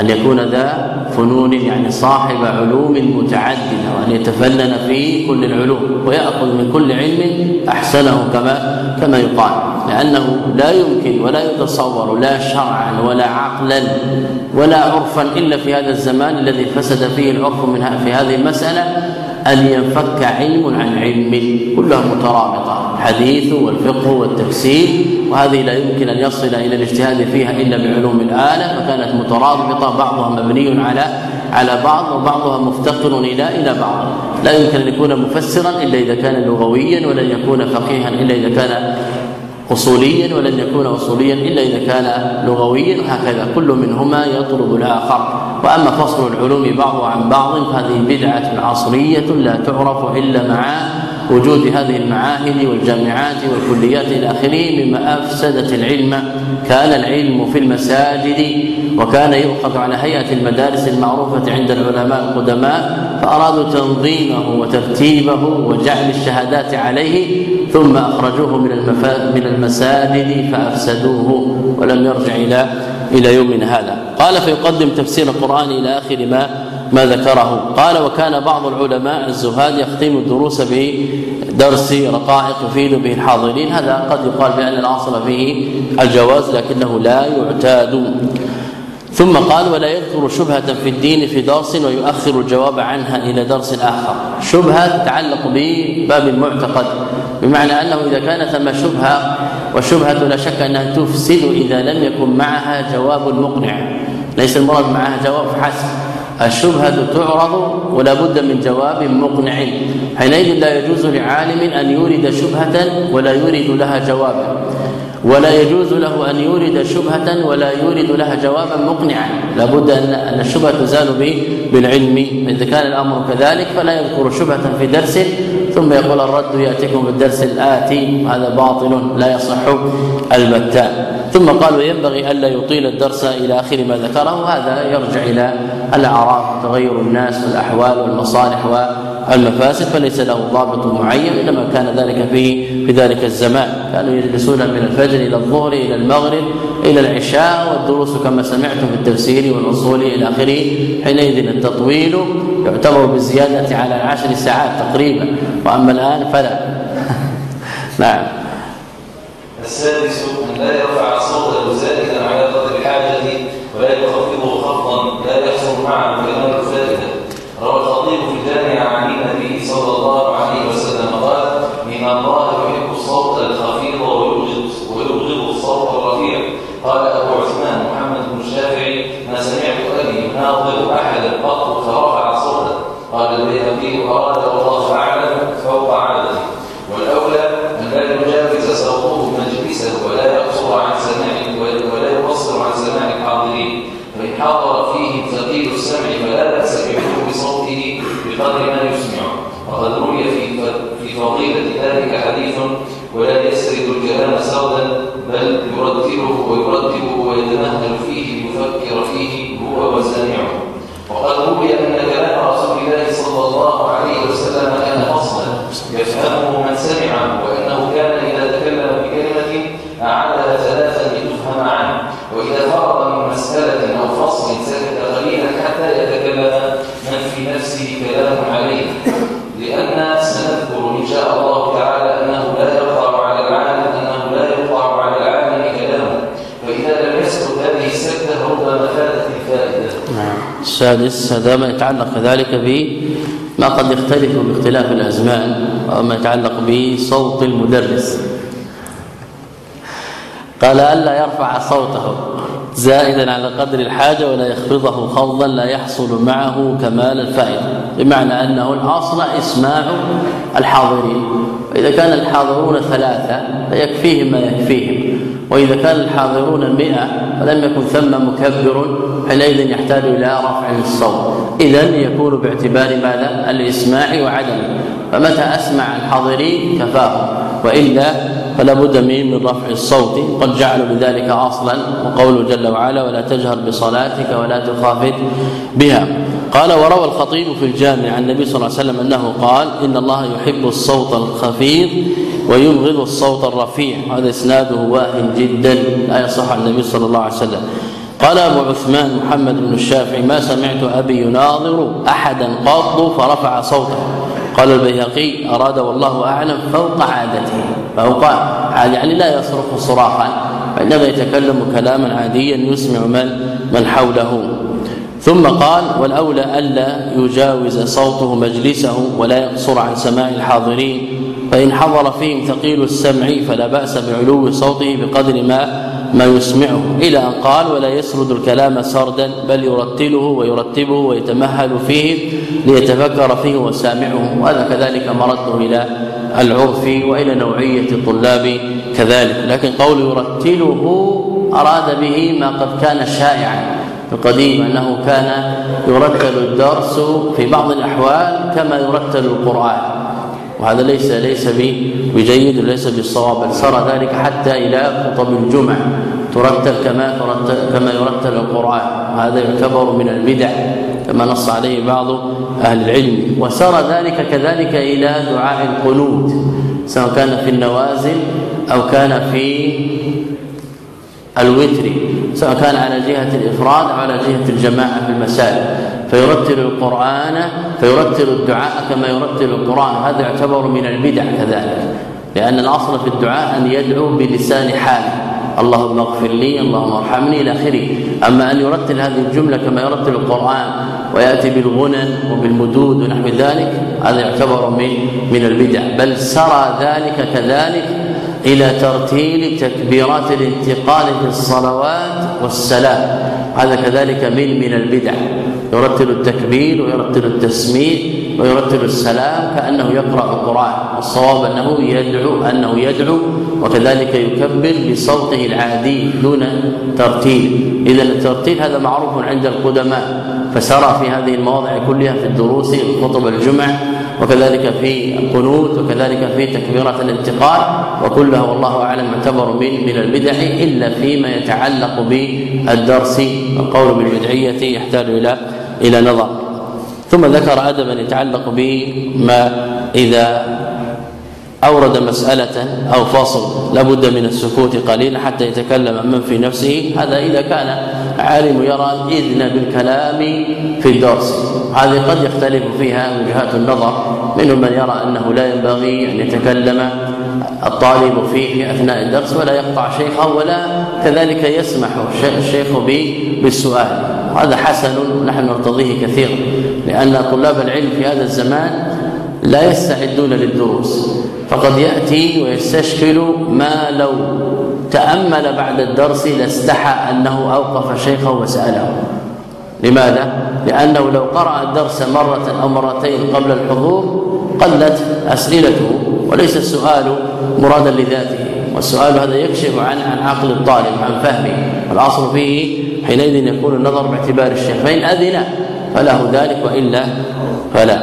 أن يكون ذا فنون يعني صاحب علوم متعددة وأن يتفنن في كل العلوم ويأخذ من كل علم أحسنه كما كما يقال. لأنه لا يمكن ولا يتصور لا شرعا ولا عقلا ولا عرفا إلا في هذا الزمان الذي فسد فيه العرف من في هذه المسألة أن ينفك علم عن علم كلها مترابطة الحديث والفقه والتفسير وهذه لا يمكن أن يصل إلى الاجتهاد فيها إلا بعلوم الآلة فكانت مترابطة بعضها مبني على على بعض وبعضها مفتقر إلى إلى بعض. لا يمكن أن يكون مفسرا إلا إذا كان لغويا ولن يكون فقيها إلا إذا كان اصوليا ولن يكون اصوليا إلا إذا كان لغويا هكذا كل منهما يطلب الآخر. وأما فصل العلوم بعضها عن بعض فهذه بدعة عصرية لا تعرف إلا مع وجود هذه المعاهد والجامعات والكليات إلى آخره مما أفسدت العلم. كان العلم في المساجد وكان يؤخذ على هيئة المدارس المعروفة عند العلماء القدماء فأرادوا تنظيمه وترتيبه وجعل الشهادات عليه ثم أخرجوه من من المساجد فأفسدوه ولم يرجع إلى إلى يومنا هذا. قال فيقدم تفسير القرآن إلى آخر ما ما ذكره. قال وكان بعض العلماء الزهاد يختم الدروس بدرس رقائق يفيد به الحاضرين. هذا قد يقال بأن الاصل فيه الجواز لكنه لا يعتاد. ثم قال ولا يذكر شبهة في الدين في درس ويؤخر الجواب عنها إلى درس آخر. شبهة تتعلق بباب المعتقد بمعنى أنه إذا كان ثم شبهة والشبهة لا شك أنها تفسد إذا لم يكن معها جواب مقنع. ليس المراد معها جواب حسب. الشبهة تعرض ولا بد من جواب مقنع. حينئذ لا يجوز لعالم أن يورد شبهة ولا يورد لها جوابا. ولا يجوز له أن يورد شبهة ولا يورد لها جوابا مقنعا. لابد أن الشبهة تزال بالعلم. إذا كان الأمر كذلك فلا يذكر شبهة في درس. ثم يقول الرد يأتيكم بالدرس الآتي. هذا باطل لا يصح البتان ثم قال وينبغي الا يطيل الدرس إلى آخر ما ذكره. هذا يرجع إلى الاعراض تغير الناس والاحوال والمصالح والمفاسد فليس له ضابط معين إنما كان ذلك في في ذلك الزمان. كانوا يجلسون من الفجر إلى الظهر إلى المغرب إلى العشاء والدروس كما سمعتم في التفسير والاصول إلى آخره حينئذ التطويل يعتبر بالزيادة على عشر ساعات تقريبا. وأما الآن فلا. <laughs> نعم. السادس أن لا يرفع صوته زائدا على قدر الحاجة ولا يخفضه خفضا لا يحصل معه كلام الفائدة روى الخطيب في الجامع عن النبي صلى الله عليه وسلم قال إن الله يحب الصوت الخفيض ويبغض الصوت الرفيع قال أبو عثمان محمد بن الشافعي ما سمعت أبي يناظر أحدا قط فرفع صوته قال البيهقي أراد والله أعلم فوق عادته والأولى أن لا يجاوز صوته مجلسه ولا يقصر عن سماع ولا يقصر عن سماع الحاضرين فإن حضر فيه ثقيل السمع فلا بأس بعلو صوته بقدر ما يسمعه وقد روي في في فضيلة ذلك حديث ولا يسرد الكلام سردا بل يرتبه ويرتبه ويتمهل فيه يفكر فيه هو وسامعه. وقد روي أن كلام رسول الله صلى الله عليه وسلم كان فصلا يفهمه من سمعه وأنه كان إذا تكلم بكلمة أعادها ثلاثا لتفهم عنه. وإذا فرغ من مسألة أو فصل سكت قليلا حتى يتكلم من في نفسه كلام عليه. السادس هذا ما يتعلق كذلك بما قد يختلف باختلاف الأزمان وما يتعلق بصوت المدرس. قال ألا يرفع صوته زائدا على قدر الحاجة ولا يخفضه خفضا لا يحصل معه كمال الفائدة. بمعنى أنه الأصل إسماع الحاضرين. وإذا كان الحاضرون ثلاثة فيكفيهم ما يكفيهم. وإذا كان الحاضرون مئة فلم يكن ثم مكبر حينئذ يحتاج إلى رفع الصوت. اذا يكون باعتبار ماذا؟ الإسماع وعدمه. فمتى أسمع الحاضرين كفاه. وإلا فلا بد من من رفع الصوت. قد جعلوا لذلك أصلا. وقوله جل وعلا ولا تجهر بصلاتك ولا تخافت بها. قال وروى الخطيب في الجامع عن النبي صلى الله عليه وسلم أنه قال إن الله يحب الصوت الخفيض ويبغض الصوت الرفيع. هذا إسناده واهن جدا. لا يصح النبي صلى الله عليه وسلم. قال أبو عثمان محمد بن الشافعي ما سمعت أبي يناظر أحدا قط فرفع صوته. قال البيهقي اراد والله أعلم فوق عادته. فوق يعني لا يصرخ صراخا وانما يتكلم كلاما عاديا يسمع من من حوله. ثم قال والأولى ألا يجاوز صوته مجلسه ولا يقصر عن سماع الحاضرين فإن حضر فيهم ثقيل السمع فلا بأس بعلو صوته بقدر ما ما يسمعه. إلى أن قال ولا يسرد الكلام سردا بل يرتله ويرتبه ويتمهل فيه ليتفكر فيه وسامعه. وهذا كذلك مرده إلى العرف وإلى نوعية الطلاب كذلك. لكن قول يرتله أراد به ما قد كان شائعا في القديم أنه كان يرتل الدرس في بعض الأحوال كما يرتل القرآن. وهذا ليس ليس بجيد وليس بالصواب. بل صار ذلك حتى إلى خطب الجمع ترتل كما ترتل كما يرتل القرآن. وهذا يعتبر من البدع كما نص عليه بعض أهل العلم. وسار ذلك كذلك إلى دعاء القنوت سواء كان في النوازل أو كان في الوتر سواء كان على جهة الإفراد أو على جهة الجماعة في المساجد. فيرتل القرآن فيرتل الدعاء كما يرتل القرآن. هذا يعتبر من البدع كذلك لأن الأصل في الدعاء أن يدعو بلسان حاله اللهم اغفر لي اللهم ارحمني إلى آخره. أما أن يرتل هذه الجملة كما يرتل القرآن ويأتي بالغنن وبالمدود ونحو ذلك هذا يعتبر من من البدع. بل سرى ذلك كذلك إلى ترتيل تكبيرات الانتقال في الصلوات والسلام. هذا كذلك من من البدع. يرتل التكبير ويرتل التسميع ويرتل السلام كأنه يقرأ القرآن. والصواب أنه يدعو أنه يدعو وكذلك يكبر بصوته العادي دون ترتيل. اذا الترتيل هذا معروف عند القدماء فسرى في هذه المواضع كلها في الدروس خطب الجمع وكذلك في القنوت وكذلك في تكبيرات الانتقال وكلها والله أعلم يعتبر من من البدع إلا فيما يتعلق بالدرس القول بالبدعية يحتاج إلى إلى نظر. ثم ذكر ادبا يتعلق بما إذا أورد مسألة أو فصل لابد من السكوت قليلا حتى يتكلم من في نفسه. هذا إذا كان عالم يرى الإذن بالكلام في الدرس. هذه قد يختلف فيها وجهات النظر. منهم من يرى أنه لا ينبغي أن يتكلم الطالب فيه في أثناء الدرس ولا يقطع شيخه ولا كذلك يسمح الشيخ بالسؤال. وهذا حسن ونحن نرتضيه كثيرا لأن طلاب العلم في هذا الزمان لا يستعدون للدروس. فقد يأتي ويستشكل ما لو تأمل بعد الدرس لاستحى أنه أوقف شيخه وسأله. لماذا؟ لأنه لو قرأ الدرس مرة أو مرتين قبل الحضور قلت أسئلته وليس السؤال مرادا لذاته والسؤال هذا يكشف عن عن عقل الطالب عن فهمه. والاصل فيه حينئذ يكون النظر باعتبار الشيخ فان اذن فله ذلك وإلا فلا.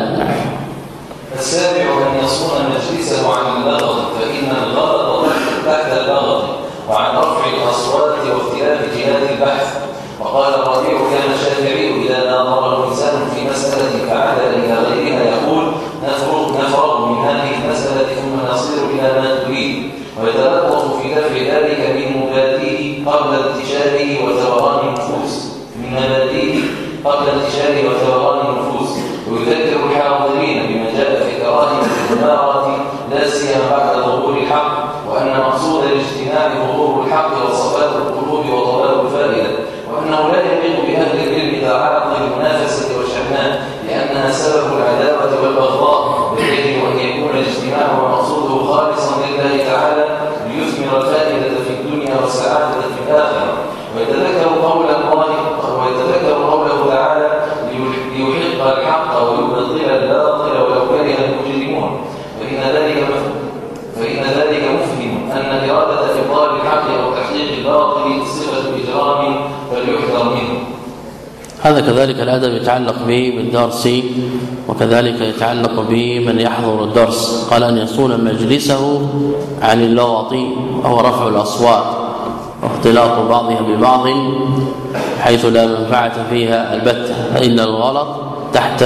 السابع أن يصون مجلسه عن اللغط فان الغلط تحت اللغط وعن رفع الاصوات واختلاف جهات البحث وقال الربيع كان الشافعي اذا ناظره الانسان في مساله فعدل إلى غيرها يقول نفرغ نفرغ من هذه المساله ثم نصير إلى ما تريد ويتلطف في دفع ذلك من مبادئه قبل انتشاره وثوران النفوس من مبادئه قبل انتشاره وثوران النفوس ويذكر الحاضرين بما جاء في كراهه الاماره لا سيما بعد ظهور الحق وان مقصود الاجتماع ظهور الحق وصفات القلوب وطلاب الفائده وانه لا يليق باهل العلم تعارض المنافسه والشحناء لانها سبب العداوه والبغضاء بل ان الاجتماع ومقصوده خالصا هذا كذلك الأدب يتعلق به بالدرس وكذلك يتعلق بمن يحضر الدرس. قال أن يصون مجلسه عن اللغط وهو رفع الأصوات واختلاط بعضها ببعض حيث لا منفعة فيها البته فإن الغلط تحت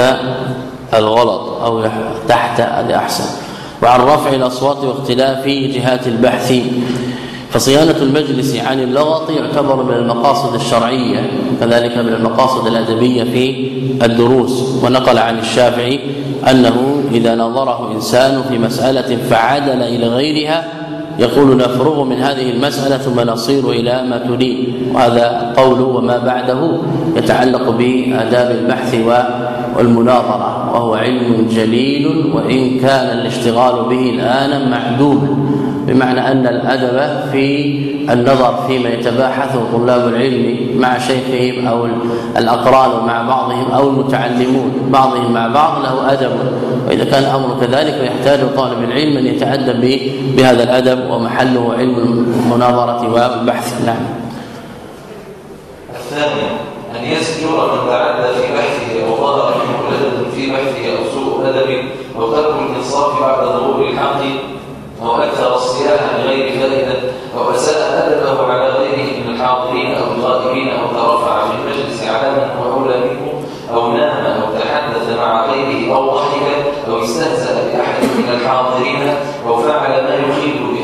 الغلط أو تحت هذا احسن وعن رفع الأصوات واختلاف جهات البحث فصيانة المجلس عن اللغط يعتبر من المقاصد الشرعية كذلك من المقاصد الأدبية في الدروس. ونقل عن الشافعي أنه إذا نظره إنسان في مسألة فعدل إلى غيرها يقول نفرغ من هذه المسألة ثم نصير إلى ما تريد. وهذا قول وما بعده يتعلق بآداب البحث والمناظرة وهو علم جليل وإن كان الاشتغال به الآن معدوم بمعنى أن الأدب في النظر فيما يتباحثه طلاب العلم مع شيخهم أو الأقران مع بعضهم أو المتعلمون. بعضهم مع بعض له أدب. وإذا كان الأمر كذلك فيحتاج طالب العلم أن يتأدب بهذا الأدب ومحله علم المناظرة والبحث. نعم. الثاني أن يسجر من تعدى في بحثه أو ظهر منه في بحثه أو سوء أدب أو ترك الإنصاف بعد ظهور الحق أو أكثر الصياح لغير فائدة أو أساء أدبه على غيره من الحاضرين أو الغائبين أو ترفع من هو أولى منه أو نام أو تحدث مع غيره أو ضحك أو استهزأ بأحد من الحاضرين أو فعل ما يخل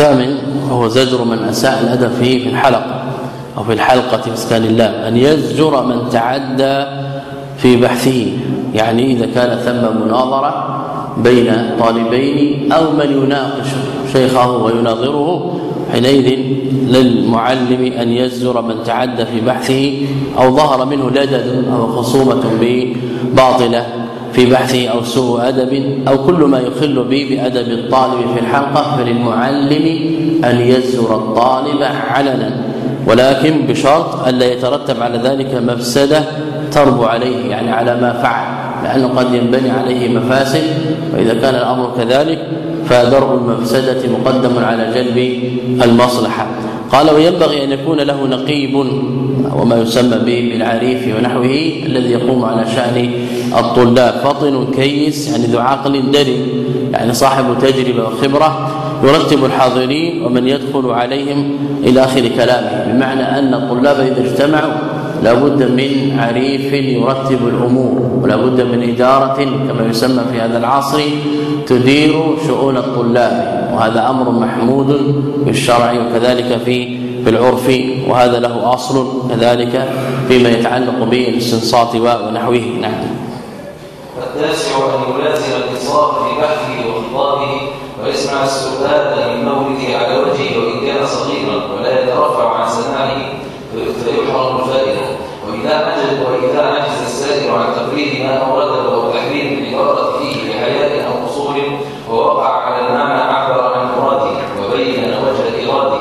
الثامن هو زجر من أساء الأدب فيه في الحلقة أو في الحلقة مسكان الله أن يزجر من تعدى في بحثه يعني إذا كان ثم مناظرة بين طالبين أو من يناقش شيخه ويناظره حينئذ للمعلم أن يزجر من تعدى في بحثه أو ظهر منه لدد أو خصومة باطلة في بحثه أو سوء أدب أو كل ما يخل به بأدب الطالب في الحلقة فللمعلم أن يزجر الطالب علنا. ولكن بشرط ألا يترتب على ذلك مفسدة تربو عليه يعني على ما فعل لأنه قد ينبني عليه مفاسد وإذا كان الأمر كذلك فدرء المفسدة مقدم على جلب المصلحة. قال وينبغي أن يكون له نقيب وما يسمى به بالعريف ونحوه الذي يقوم على شأن الطلاب. فطن كيس يعني ذو عقل دري يعني صاحب تجربة وخبرة يرتب الحاضرين ومن يدخل عليهم إلى آخر كلامه. بمعنى أن الطلاب إذا اجتمعوا لا بد من عريف يرتب الأمور ولا بد من إدارة كما يسمى في هذا العصر تدير شؤون الطلاب. وهذا أمر محمود في الشرع وكذلك في في العرف وهذا له أصل كذلك فيما يتعلق بالاستنصات ونحوه. نعم. التاسع أن يلازم الإنصاف في بحثه وخطابه ويسمع السؤال من مولده على وجهه وإن كان صغيرا ولا يترفع عن سماعه فيحرم الفائدة. وإذا عجز وإذا عجز السائر عن تقليد ما أورده أو تحريم العبارة فيه لحياء أو قصور ووقع على المعنى عبر عن مراده وبين وجه إراده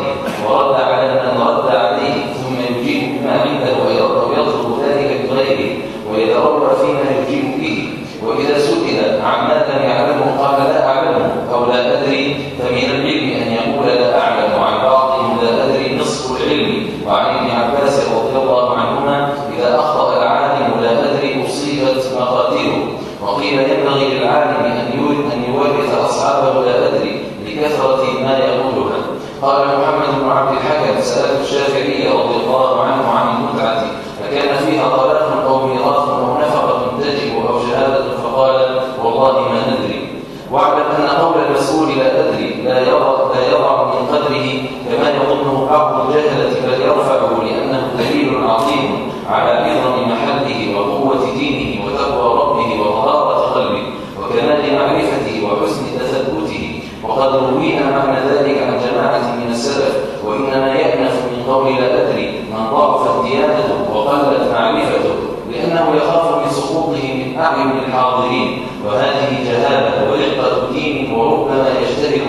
ورد على من رد عليه ثم يجيب بما عنده ويطلب ذلك بغيره ويتروى فيما يجيب به وإذا سئل عما لم يعلمه قال لا أعلمه أو لا أدري فمن العلم أن يقول لا أعلم وعن بعضهم لا أدري نصف العلم وعن ابن عباس رضي الله عنهما إذا أخطأ العالم لا أدري أصيبت مقاتله وقيل ينبغي للعالم أن يورث أن يورث أصحابه لا أدري لكثرة ما يقولها قال محمد بن عبد الحكم سألت الشافعي رضي الله عنه عن المتعة فكان فيها طلاق أو ميراث أو نفقة تجب أو شهادة فقال والله ما ندري واعلم أن قول المسؤول لا أدري لا يضع, لا يضع من قدره كما يظنه بعض الجهلة بل يرفعه لأنه دليل عظيم على عظم محله وقوة دينه وتقوى ربه وطهارة قلبه وكمال معرفته وحسن تثبته وقد روينا معنى ذلك عن جماعة من السلف وإنما يأنف من قول لا أدري من ضعفت ديانته وقلت معرفته لأنه يخاف من سقوطه من أعين الحاضرين وهذه جهالة ورقة دين وربما يجتهد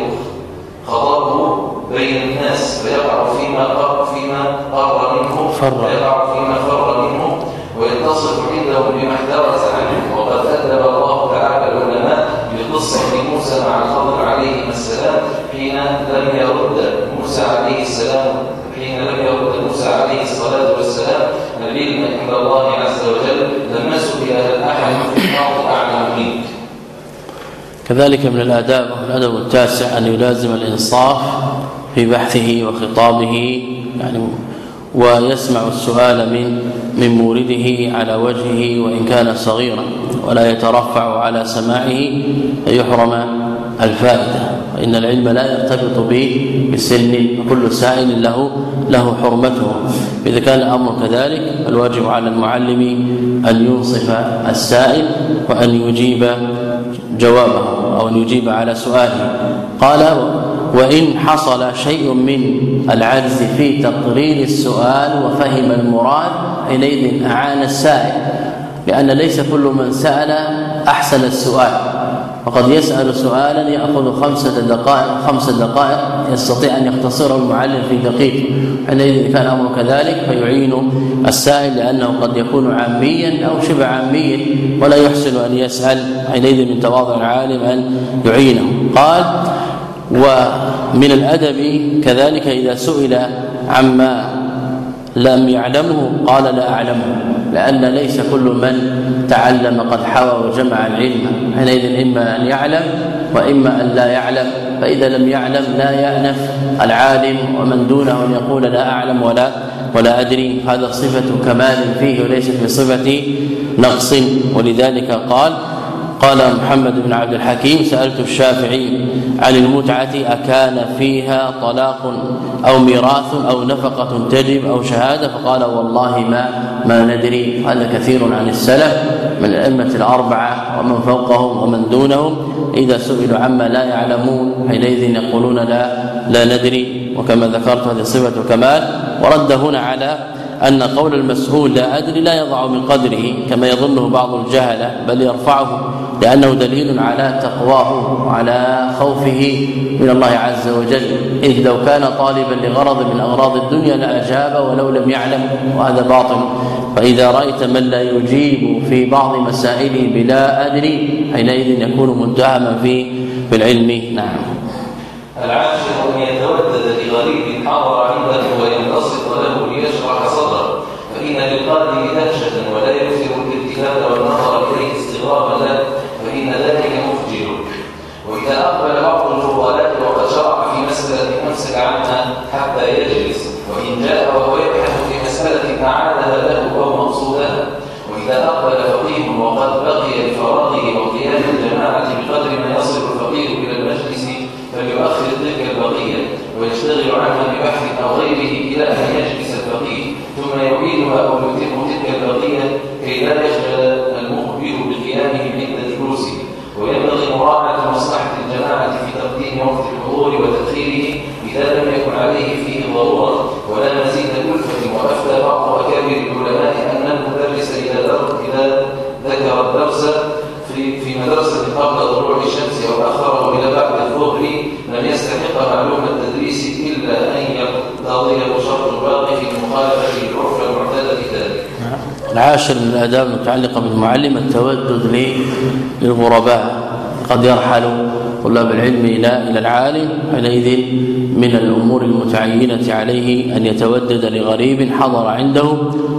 خطابه بين الناس فيقع فيما قر فيما قر منه فر. ويقع فيما فر منه ويتصف عندهم بما احترز عنه وقد أدب الله تعالى العلماء بقصة موسى مع الخضر عليه السلام حين لم يرد موسى عليه السلام حين لم يرد موسى عليه الصلاة والسلام العلم عند الله عز وجل أحد في الأرض أعلم منك كذلك من الآداب الأدب التاسع أن يلازم الإنصاف في بحثه وخطابه يعني ويسمع السؤال من من مورده على وجهه وإن كان صغيرا ولا يترفع على سماعه فيحرم الفائدة. وإن العلم لا يرتبط به بسن وكل سائل له له حرمته. إذا كان الأمر كذلك فالواجب على المعلم أن ينصف السائل وأن يجيب جوابه أو أن يجيب على سؤاله. قال وإن حصل شيء من العجز في تقرير السؤال وفهم المراد حينئذ أعان السائل لأن ليس كل من سأل أحسن السؤال. وقد يسأل سؤالا يأخذ خمسة دقائق خمس دقائق يستطيع أن يختصره المعلم في دقيقة حينئذ كان الأمر كذلك فيعين السائل لأنه قد يكون عاميا أو شبه عاميا ولا يحسن أن يسأل. حينئذ من تواضع العالم أن يعينه. قال ومن الأدب كذلك إذا سئل عما لم يعلمه قال لا أعلمه لأن ليس كل من تعلم قد حوى وجمع العلم. حينئذ إما أن يعلم وإما أن لا يعلم. فإذا لم يعلم لا يأنف العالم ومن دونه أن يقول لا أعلم ولا ولا أدري. هذا صفة كمال فيه وليست بصفة نقص. ولذلك قال قال محمد بن عبد الحكيم سألت الشافعي عن المتعة أكان فيها طلاق أو ميراث أو نفقة تجب أو شهادة؟ فقال والله ما ما ندري. هذا كثير عن السلف من الأئمة الأربعة ومن فوقهم ومن دونهم. إذا سئلوا عما لا يعلمون حينئذ يقولون لا لا ندري. وكما ذكرت هذه صفة كمال ورد هنا على أن قول المسؤول لا أدري لا يضع من قدره كما يظنه بعض الجهلة بل يرفعه لأنه دليل على تقواه وعلى خوفه من الله عز وجل. إذ لو كان طالبا لغرض من أغراض الدنيا لأجاب ولو لم يعلم وهذا باطل. فإذا رأيت من لا يجيب في بعض مسائله بلا أدري حينئذ يكون متهما في في العلم نعم. العاشر أن يتودد لغريب حضر عنده وينبسط له ليشرح صدره للقادم دهشة ولا يكثر الابتهال والنظر إليه استغرابا له فإن ذلك مفجر. وإذا أقبل بعض الفضلاء وقد شرع في مسألة أمسك عنها حتى يجلس وإن جاء وهو يبحث في مسألة أعادها له أو مقصودها. وإذا أقبل فقيه وقد بقي لفراغه وقيام الجماعة بقدر ما يصل الفقيه إلى المجلس فليؤخر تلك البقية ويشتغل عنها ببحث أو غيره إلى أن ثم يعيدها أو العاشر من الآداب المتعلقة بالمعلم التودد للغرباء. قد يرحل طلاب العلم إلى إلى العالم حينئذ من الأمور المتعينة عليه أن يتودد لغريب حضر عنده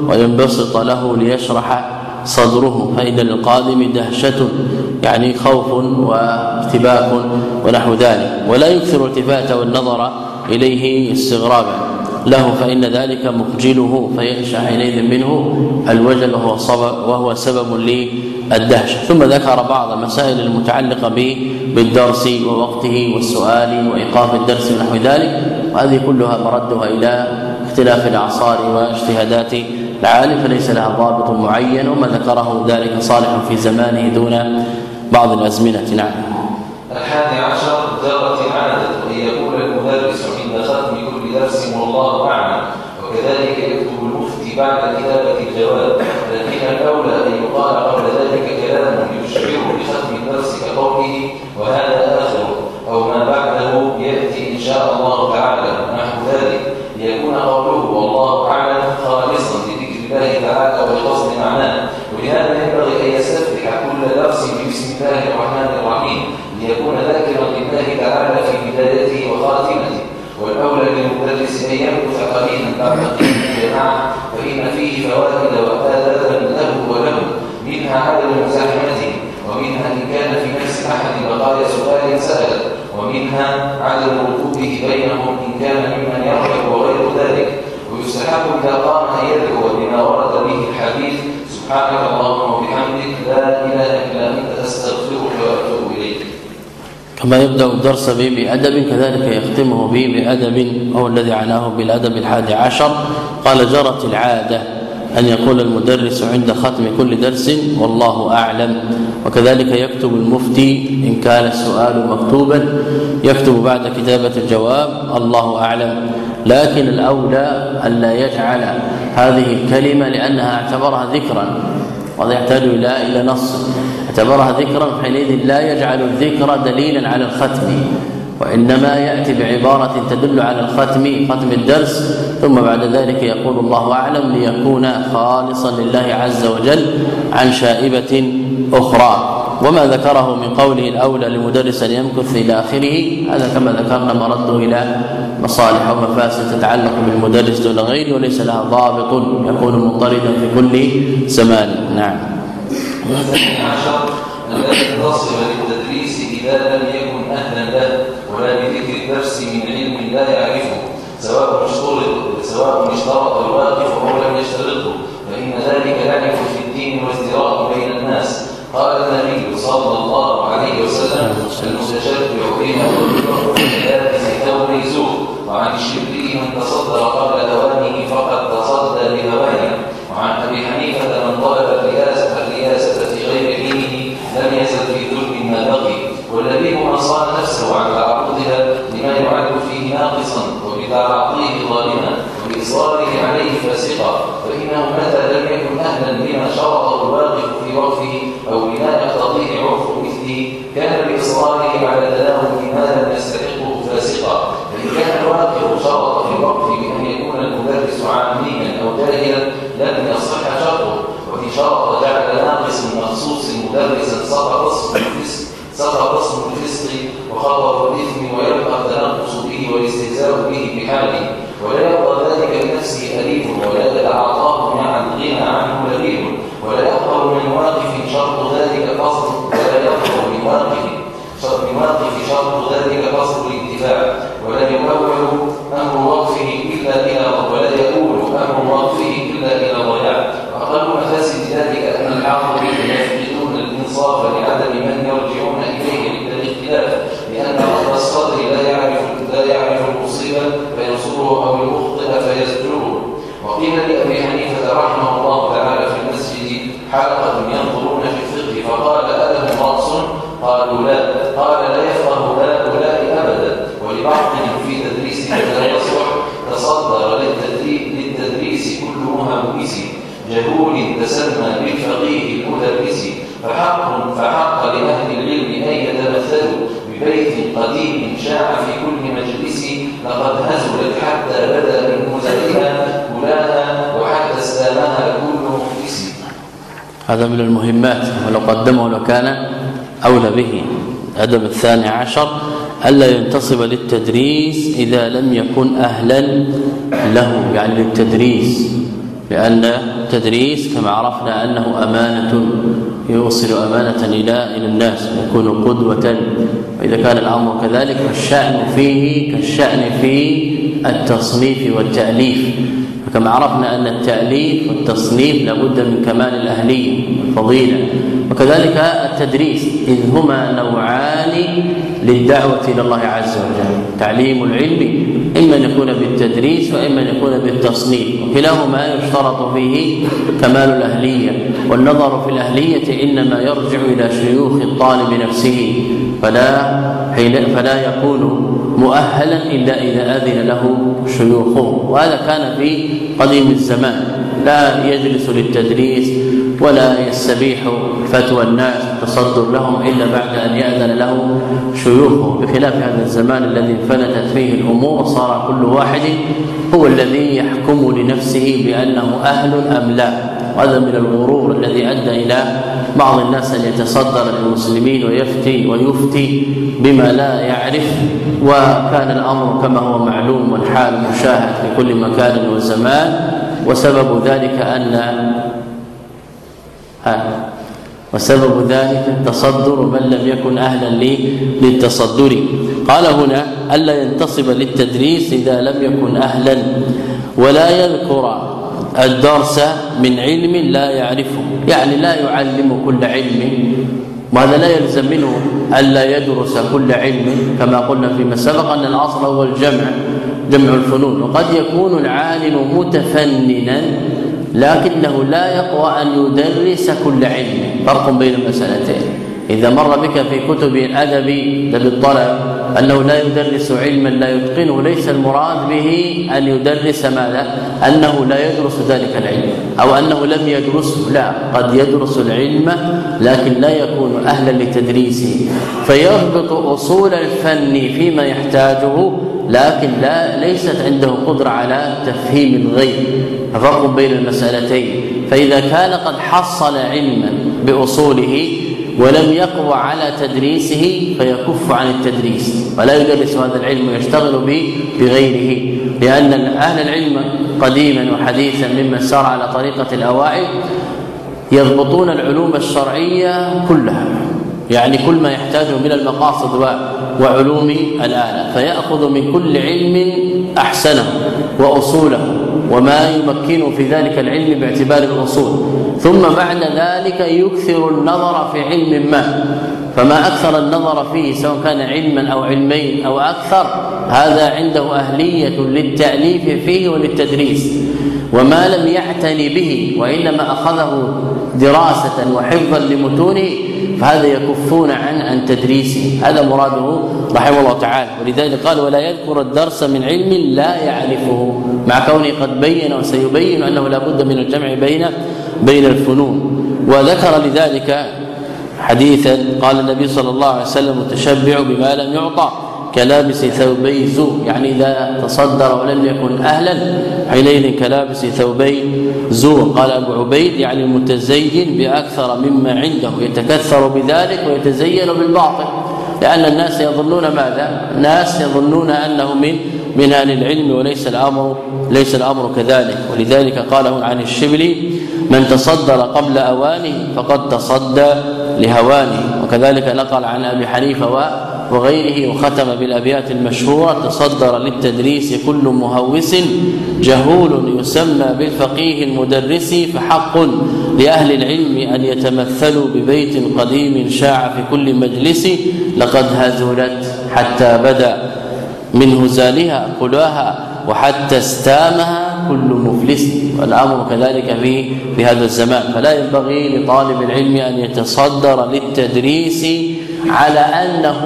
وينبسط له ليشرح صدره. فإن للقادم دهشة يعني خوف وارتباك ونحو ذلك. ولا يكثر التفاته والنظر إليه استغرابا. له فإن ذلك مخجله فينشا حينئذ منه الوجل وهو وهو سبب للدهشه ثم ذكر بعض المسائل المتعلقة بالدرس ووقته والسؤال وإيقاف الدرس ونحو ذلك وهذه كلها مردها إلى اختلاف الأعصار واجتهادات العالم فليس لها ضابط معين وما ذكره ذلك صالح في زمانه دون بعض الأزمنة. نعم. الحادي عشر جرت العادة أن يقول المدرس عند ختم درس والله أعلم وكذلك يكتب المفتي بعد كتابة الجواب لكن الأولى أن يقال قبل ذلك كلام يشعر بختم الدرس كقوله وهذا آخر أو ما بعده يأتي إن شاء الله تعالى نحو ذلك. ليكون قوله والله أعلم خالصا الله تعالى ولقصد معناه. ولهذا ينبغي أن يستفتح كل درس بسم الله الرحمن الرحيم. ليكون ذاكرا لله تعالى مدرس يأخذ قليلا بعد جماعة فإن فيه فوائد وآثارا له وله منها عدم مزاحمته ومنها إن كان في نفس أحد بقايا سؤال سأل ومنها عدم ركوبه بينهم إن كان ممن يركب وغير ذلك. ويستحب إذا قام أن يدعو بما ورد به الحديث سبحانك اللهم وبحمدك لا إله إلا أنت أستغفرك وأتوب كما يبدأ الدرس به بأدب كذلك يختمه به بأدب هو الذي عناه بالأدب الحادي عشر. قال جرت العادة أن يقول المدرس عند ختم كل درس والله أعلم وكذلك يكتب المفتي إن كان السؤال مكتوبا. يكتب بعد كتابة الجواب الله أعلم لكن الأولى أن لا يجعل هذه الكلمة لأنها اعتبرها ذكرا وهذا يحتاج إلى إلى نص. اعتبرها ذكرا حينئذ لا يجعل الذكر دليلا على الختم وإنما يأتي بعبارة تدل على الختم ختم الدرس ثم بعد ذلك يقول الله أعلم ليكون خالصا لله عز وجل عن شائبة أخرى. وما ذكره من قوله الأولى لمدرس ان يمكث إلى آخره هذا كما ذكرنا مرده إلى مصالح ومفاسد تتعلق بالمدرس دون غيره وليس لها ضابط يكون مضطردا في كل زمان. نعم. عشر الذي تصل للتدريس اذا لم يكن أهلا له ولا بذكر الدرس من علم لا يعرفه سواء اشترط سواء اشترط الواقف أو لم يشترطه فان ذلك لعب في الدين وازدراء بين الناس قال النبي صلى الله عليه وسلم المتشفع بين لابس ثوب زور وعن الشركي من تصدر قبل اوانه المهمات ولو قدمه لكان أولى به. الادب الثاني عشر ألا ينتصب للتدريس إذا لم يكن أهلا له يعني للتدريس لأن التدريس كما عرفنا أنه أمانة يوصل أمانة إلى إلى الناس يكون قدوة. وإذا كان الأمر كذلك فالشأن فيه كالشأن في التصنيف والتأليف. فكما عرفنا أن التأليف والتصنيف لابد من كمال الأهلية. والفضيله وكذلك التدريس إذ هما نوعان للدعوة إلى الله عز وجل. تعليم العلم إما أن يكون بالتدريس وإما أن يكون بالتصنيف. وكلاهما يشترط فيه كمال الأهلية. والنظر في الأهلية إنما يرجع إلى شيوخ الطالب نفسه. فلا حين فلا يكون مؤهلا إلا إذا آذن له شيوخه. وهذا كان في قديم الزمان. لا يجلس للتدريس ولا يستبيح فتوى الناس التصدر لهم إلا بعد أن يأذن له شيوخه. بخلاف هذا الزمان الذي انفلتت فيه الأمور صار كل واحد هو الذي يحكم لنفسه بأنه أهل أم لا. وهذا من الغرور الذي أدى إلى بعض الناس أن يتصدر للمسلمين ويفتي ويفتي بما لا يعرف. وكان الأمر كما هو معلوم والحال مشاهد في كل مكان وزمان. وسبب ذلك أن ها. وسبب ذلك تصدر من لم يكن أهلا للتصدر. قال هنا ألا ينتصب للتدريس إذا لم يكن أهلا. ولا يذكر الدرس من علم لا يعرفه. يعني لا يعلم كل علم. وهذا لا يلزم منه ألا يدرس كل علم. كما قلنا فيما سبق أن الأصل هو الجمع جمع الفنون. وقد يكون العالم متفننا لكنه لا يقوى أن يدرس كل علم. فرق بين المسألتين. إذا مر بك في كتب الأدب بالطلب أنه لا يدرس علما لا يتقنه ليس المراد به أن يدرس ماذا؟ أنه لا يدرس ذلك العلم. أو أنه لم يدرسه. لا قد يدرس العلم لكن لا يكون أهلا لتدريسه. فيربط أصول الفن فيما يحتاجه لكن لا ليست عنده قدرة على تفهيم الغيب. فرق بين المسألتين. فإذا كان قد حصل علما بأصوله ولم يقوى على تدريسه فيكف عن التدريس. ولا يدرس هذا العلم ويشتغل به بغيره. لأن أهل العلم قديما وحديثا ممن سار على طريقة الأوائل يضبطون العلوم الشرعية كلها. يعني كل ما يحتاجه من المقاصد وعلوم الآلة. فيأخذ من كل علم أحسنه وأصوله. وما يمكنه في ذلك العلم باعتبار الأصول. ثم بعد ذلك يكثر النظر في علم ما. فما أكثر النظر فيه سواء كان علما أو علمين أو أكثر هذا عنده أهلية للتأليف فيه وللتدريس. وما لم يعتني به وإنما أخذه دراسة وحفظا لمتونه فهذا يكفون عن عن تدريسه. هذا مراده رحمه الله تعالى. ولذلك قال ولا يذكر الدرس من علم لا يعرفه. مع كونه قد بين وسيبين أنه لا بد من الجمع بين بين الفنون. وذكر لذلك حديثا قال النبي صلى الله عليه وسلم متشبع بما لم يعطى كلابس ثوبي زور يعني إذا تصدر ولم يكن أهلا حينئذ كلابس ثوبي زور قال أبو عبيد يعني المتزين بأكثر مما عنده يتكثر بذلك ويتزين بالباطل لأن الناس يظنون ماذا؟ الناس يظنون أنه من من أهل العلم وليس الامر ليس الأمر كذلك. ولذلك قاله عن الشبلي من تصدر قبل أوانه فقد تصدى لهوانه. وكذلك نقل عن أبي حنيفة وغيره وختم بالأبيات المشهورة تصدر للتدريس كل مهوس جهول يسمى بالفقيه المدرس فحق لأهل العلم أن يتمثلوا ببيت قديم شاع في كل مجلس لقد هزلت حتى بدا من هزالها قلاها وحتى استامها كل مفلس. والأمر كذلك في في هذا الزمان. فلا ينبغي لطالب العلم أن يتصدر للتدريس على أنه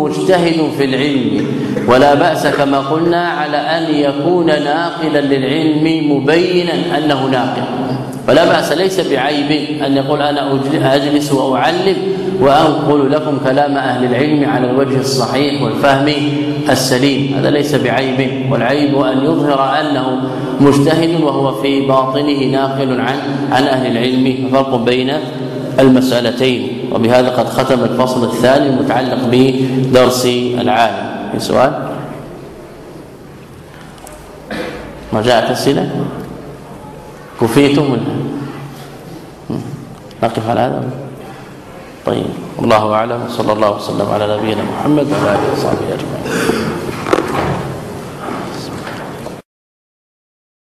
مجتهد في العلم. ولا بأس كما قلنا على أن يكون ناقلا للعلم مبينا أنه ناقل. فلا بأس ليس بعيب أن يقول أنا أجلس وأعلم. وأنقل لكم كلام أهل العلم على الوجه الصحيح والفهم السليم. هذا ليس بعيب والعيب أن يظهر أنه مجتهد وهو في باطنه ناقل عن عن أهل العلم. فرق بين المسألتين وبهذا قد ختم الفصل الثاني المتعلق بدرس العالم. في سؤال؟ ما جاءت اسئله كفيتم نقف على هذا؟ طيب. والله أعلم. صلى الله وسلم على نبينا محمد وعلى آله وصحبه أجمعين.